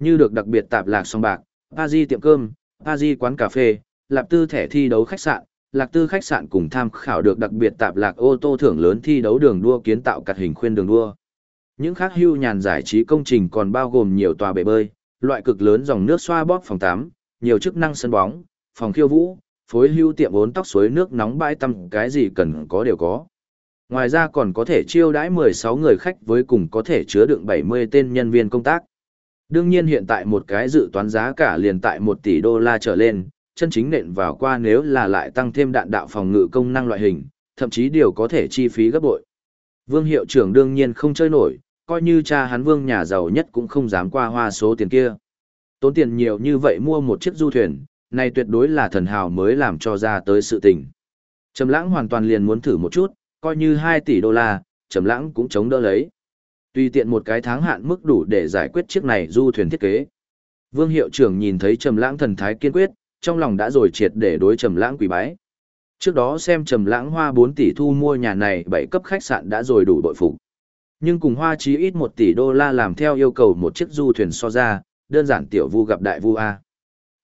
Như được đặc biệt tạp lạc song bạc, Paris tiệm cơm, Paris quán cà phê, lạp tư thẻ thi đấu khách sạn, lạc tư khách sạn cùng tham khảo được đặc biệt tạp lạc ô tô thưởng lớn thi đấu đường đua kiến tạo cặt hình khuyên đường đua. Những khác hưu nhàn giải trí công trình còn bao gồm nhiều tòa bể bơi, loại cực lớn dòng nước xoa bóp phòng tắm, nhiều chức năng sân bóng, phòng khiêu vũ, phối hưu tiệm bốn tóc suối nước nóng bãi tăm cái gì cần có đều có. Ngoài ra còn có thể chiêu đãi 16 người khách với cùng có thể chứa đựng 70 tên nhân viên công tác. Đương nhiên hiện tại một cái dự toán giá cả liền tại 1 tỷ đô la trở lên, chân chính nện vào qua nếu là lại tăng thêm đạn đạo phòng ngự công năng loại hình, thậm chí điều có thể chi phí gấp bội. Vương hiệu trưởng đương nhiên không chơi nổi, coi như cha hắn vương nhà giàu nhất cũng không dám qua hoa số tiền kia. Tốn tiền nhiều như vậy mua một chiếc du thuyền, này tuyệt đối là thần hào mới làm cho ra tới sự tình. Trầm lãng hoàn toàn liền muốn thử một chút, coi như 2 tỷ đô la, Trầm lãng cũng chống đỡ lấy. Tuy tiện một cái tháng hạn mức đủ để giải quyết chiếc này du thuyền thiết kế. Vương hiệu trưởng nhìn thấy Trầm lãng thần thái kiên quyết, trong lòng đã rồi triệt để đối Trầm lãng quỳ bái. Trước đó xem Trầm lãng hoa 4 tỷ thu mua nhà này bảy cấp khách sạn đã rồi đủ bội phục. Nhưng cùng hoa chí ít 1 tỷ đô la làm theo yêu cầu một chiếc du thuyền so ra, đơn giản tiểu vu gặp đại vu A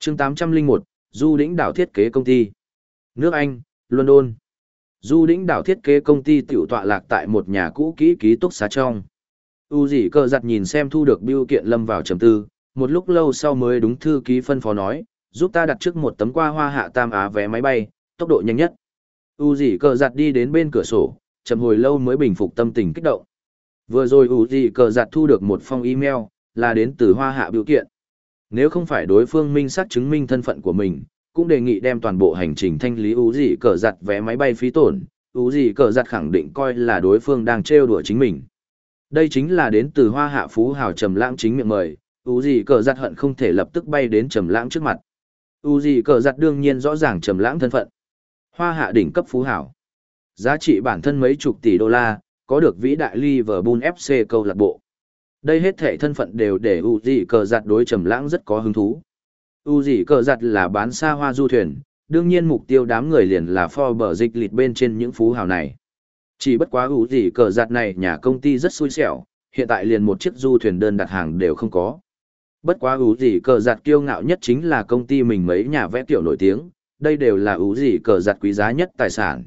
chương 801, Du đỉnh đảo thiết kế công ty. Nước Anh, London. Du đỉnh đảo thiết kế công ty tiểu tọa lạc tại một nhà cũ kỹ ký túc xá trong. U dĩ cờ giặt nhìn xem thu được biêu kiện lâm vào trầm tư, một lúc lâu sau mới đúng thư ký phân phó nói, giúp ta đặt trước một tấm qua hoa hạ tam á vé máy bay, tốc độ nhanh nhất. U dĩ cờ giặt đi đến bên cửa sổ, chậm hồi lâu mới bình phục tâm tình kích động. Vừa rồi U dĩ cờ giặt thu được một phong email, là đến từ hoa hạ biểu kiện. Nếu không phải đối phương minh xác chứng minh thân phận của mình, cũng đề nghị đem toàn bộ hành trình thanh lý U gì cờ giặt vé máy bay phí tổn, U gì cờ giặt khẳng định coi là đối phương đang trêu đùa chính mình. Đây chính là đến từ hoa hạ phú hào trầm lãng chính miệng mời, U gì cờ giặt hận không thể lập tức bay đến trầm lãng trước mặt. U gì cờ giặt đương nhiên rõ ràng trầm lãng thân phận. Hoa hạ đỉnh cấp phú Hào, Giá trị bản thân mấy chục tỷ đô la, có được vĩ đại Liverpool FC câu lạc bộ. Đây hết thể thân phận đều để U dĩ cờ giặt đối trầm lãng rất có hứng thú. U dĩ cờ giặt là bán xa hoa du thuyền, đương nhiên mục tiêu đám người liền là Forbes dịch lịt bên trên những phú hào này. Chỉ bất quá U dĩ cờ giặt này nhà công ty rất xui xẻo, hiện tại liền một chiếc du thuyền đơn đặt hàng đều không có. Bất quá U Dị cờ giặt kiêu ngạo nhất chính là công ty mình mấy nhà vẽ tiểu nổi tiếng, đây đều là U Dị cờ giặt quý giá nhất tài sản.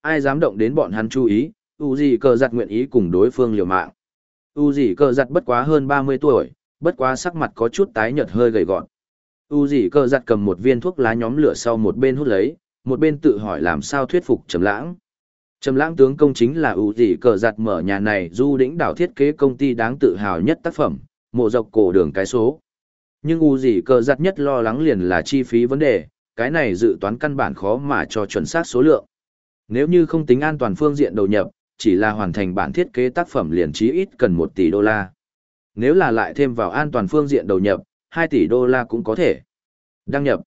Ai dám động đến bọn hắn chú ý, U Dị cờ giặt nguyện ý cùng đối phương liều mạng. U dị cờ giặt bất quá hơn 30 tuổi, bất quá sắc mặt có chút tái nhợt hơi gầy gọn. U dị cờ giặt cầm một viên thuốc lá nhóm lửa sau một bên hút lấy, một bên tự hỏi làm sao thuyết phục Trầm Lãng. Trầm Lãng tướng công chính là ưu dị cờ giặt mở nhà này du đỉnh đảo thiết kế công ty đáng tự hào nhất tác phẩm, mộ dọc cổ đường cái số. Nhưng u dị cờ giặt nhất lo lắng liền là chi phí vấn đề, cái này dự toán căn bản khó mà cho chuẩn xác số lượng. Nếu như không tính an toàn phương diện đầu nhập, chỉ là hoàn thành bản thiết kế tác phẩm liền chí ít cần 1 tỷ đô la. Nếu là lại thêm vào an toàn phương diện đầu nhập, 2 tỷ đô la cũng có thể. Đăng nhập.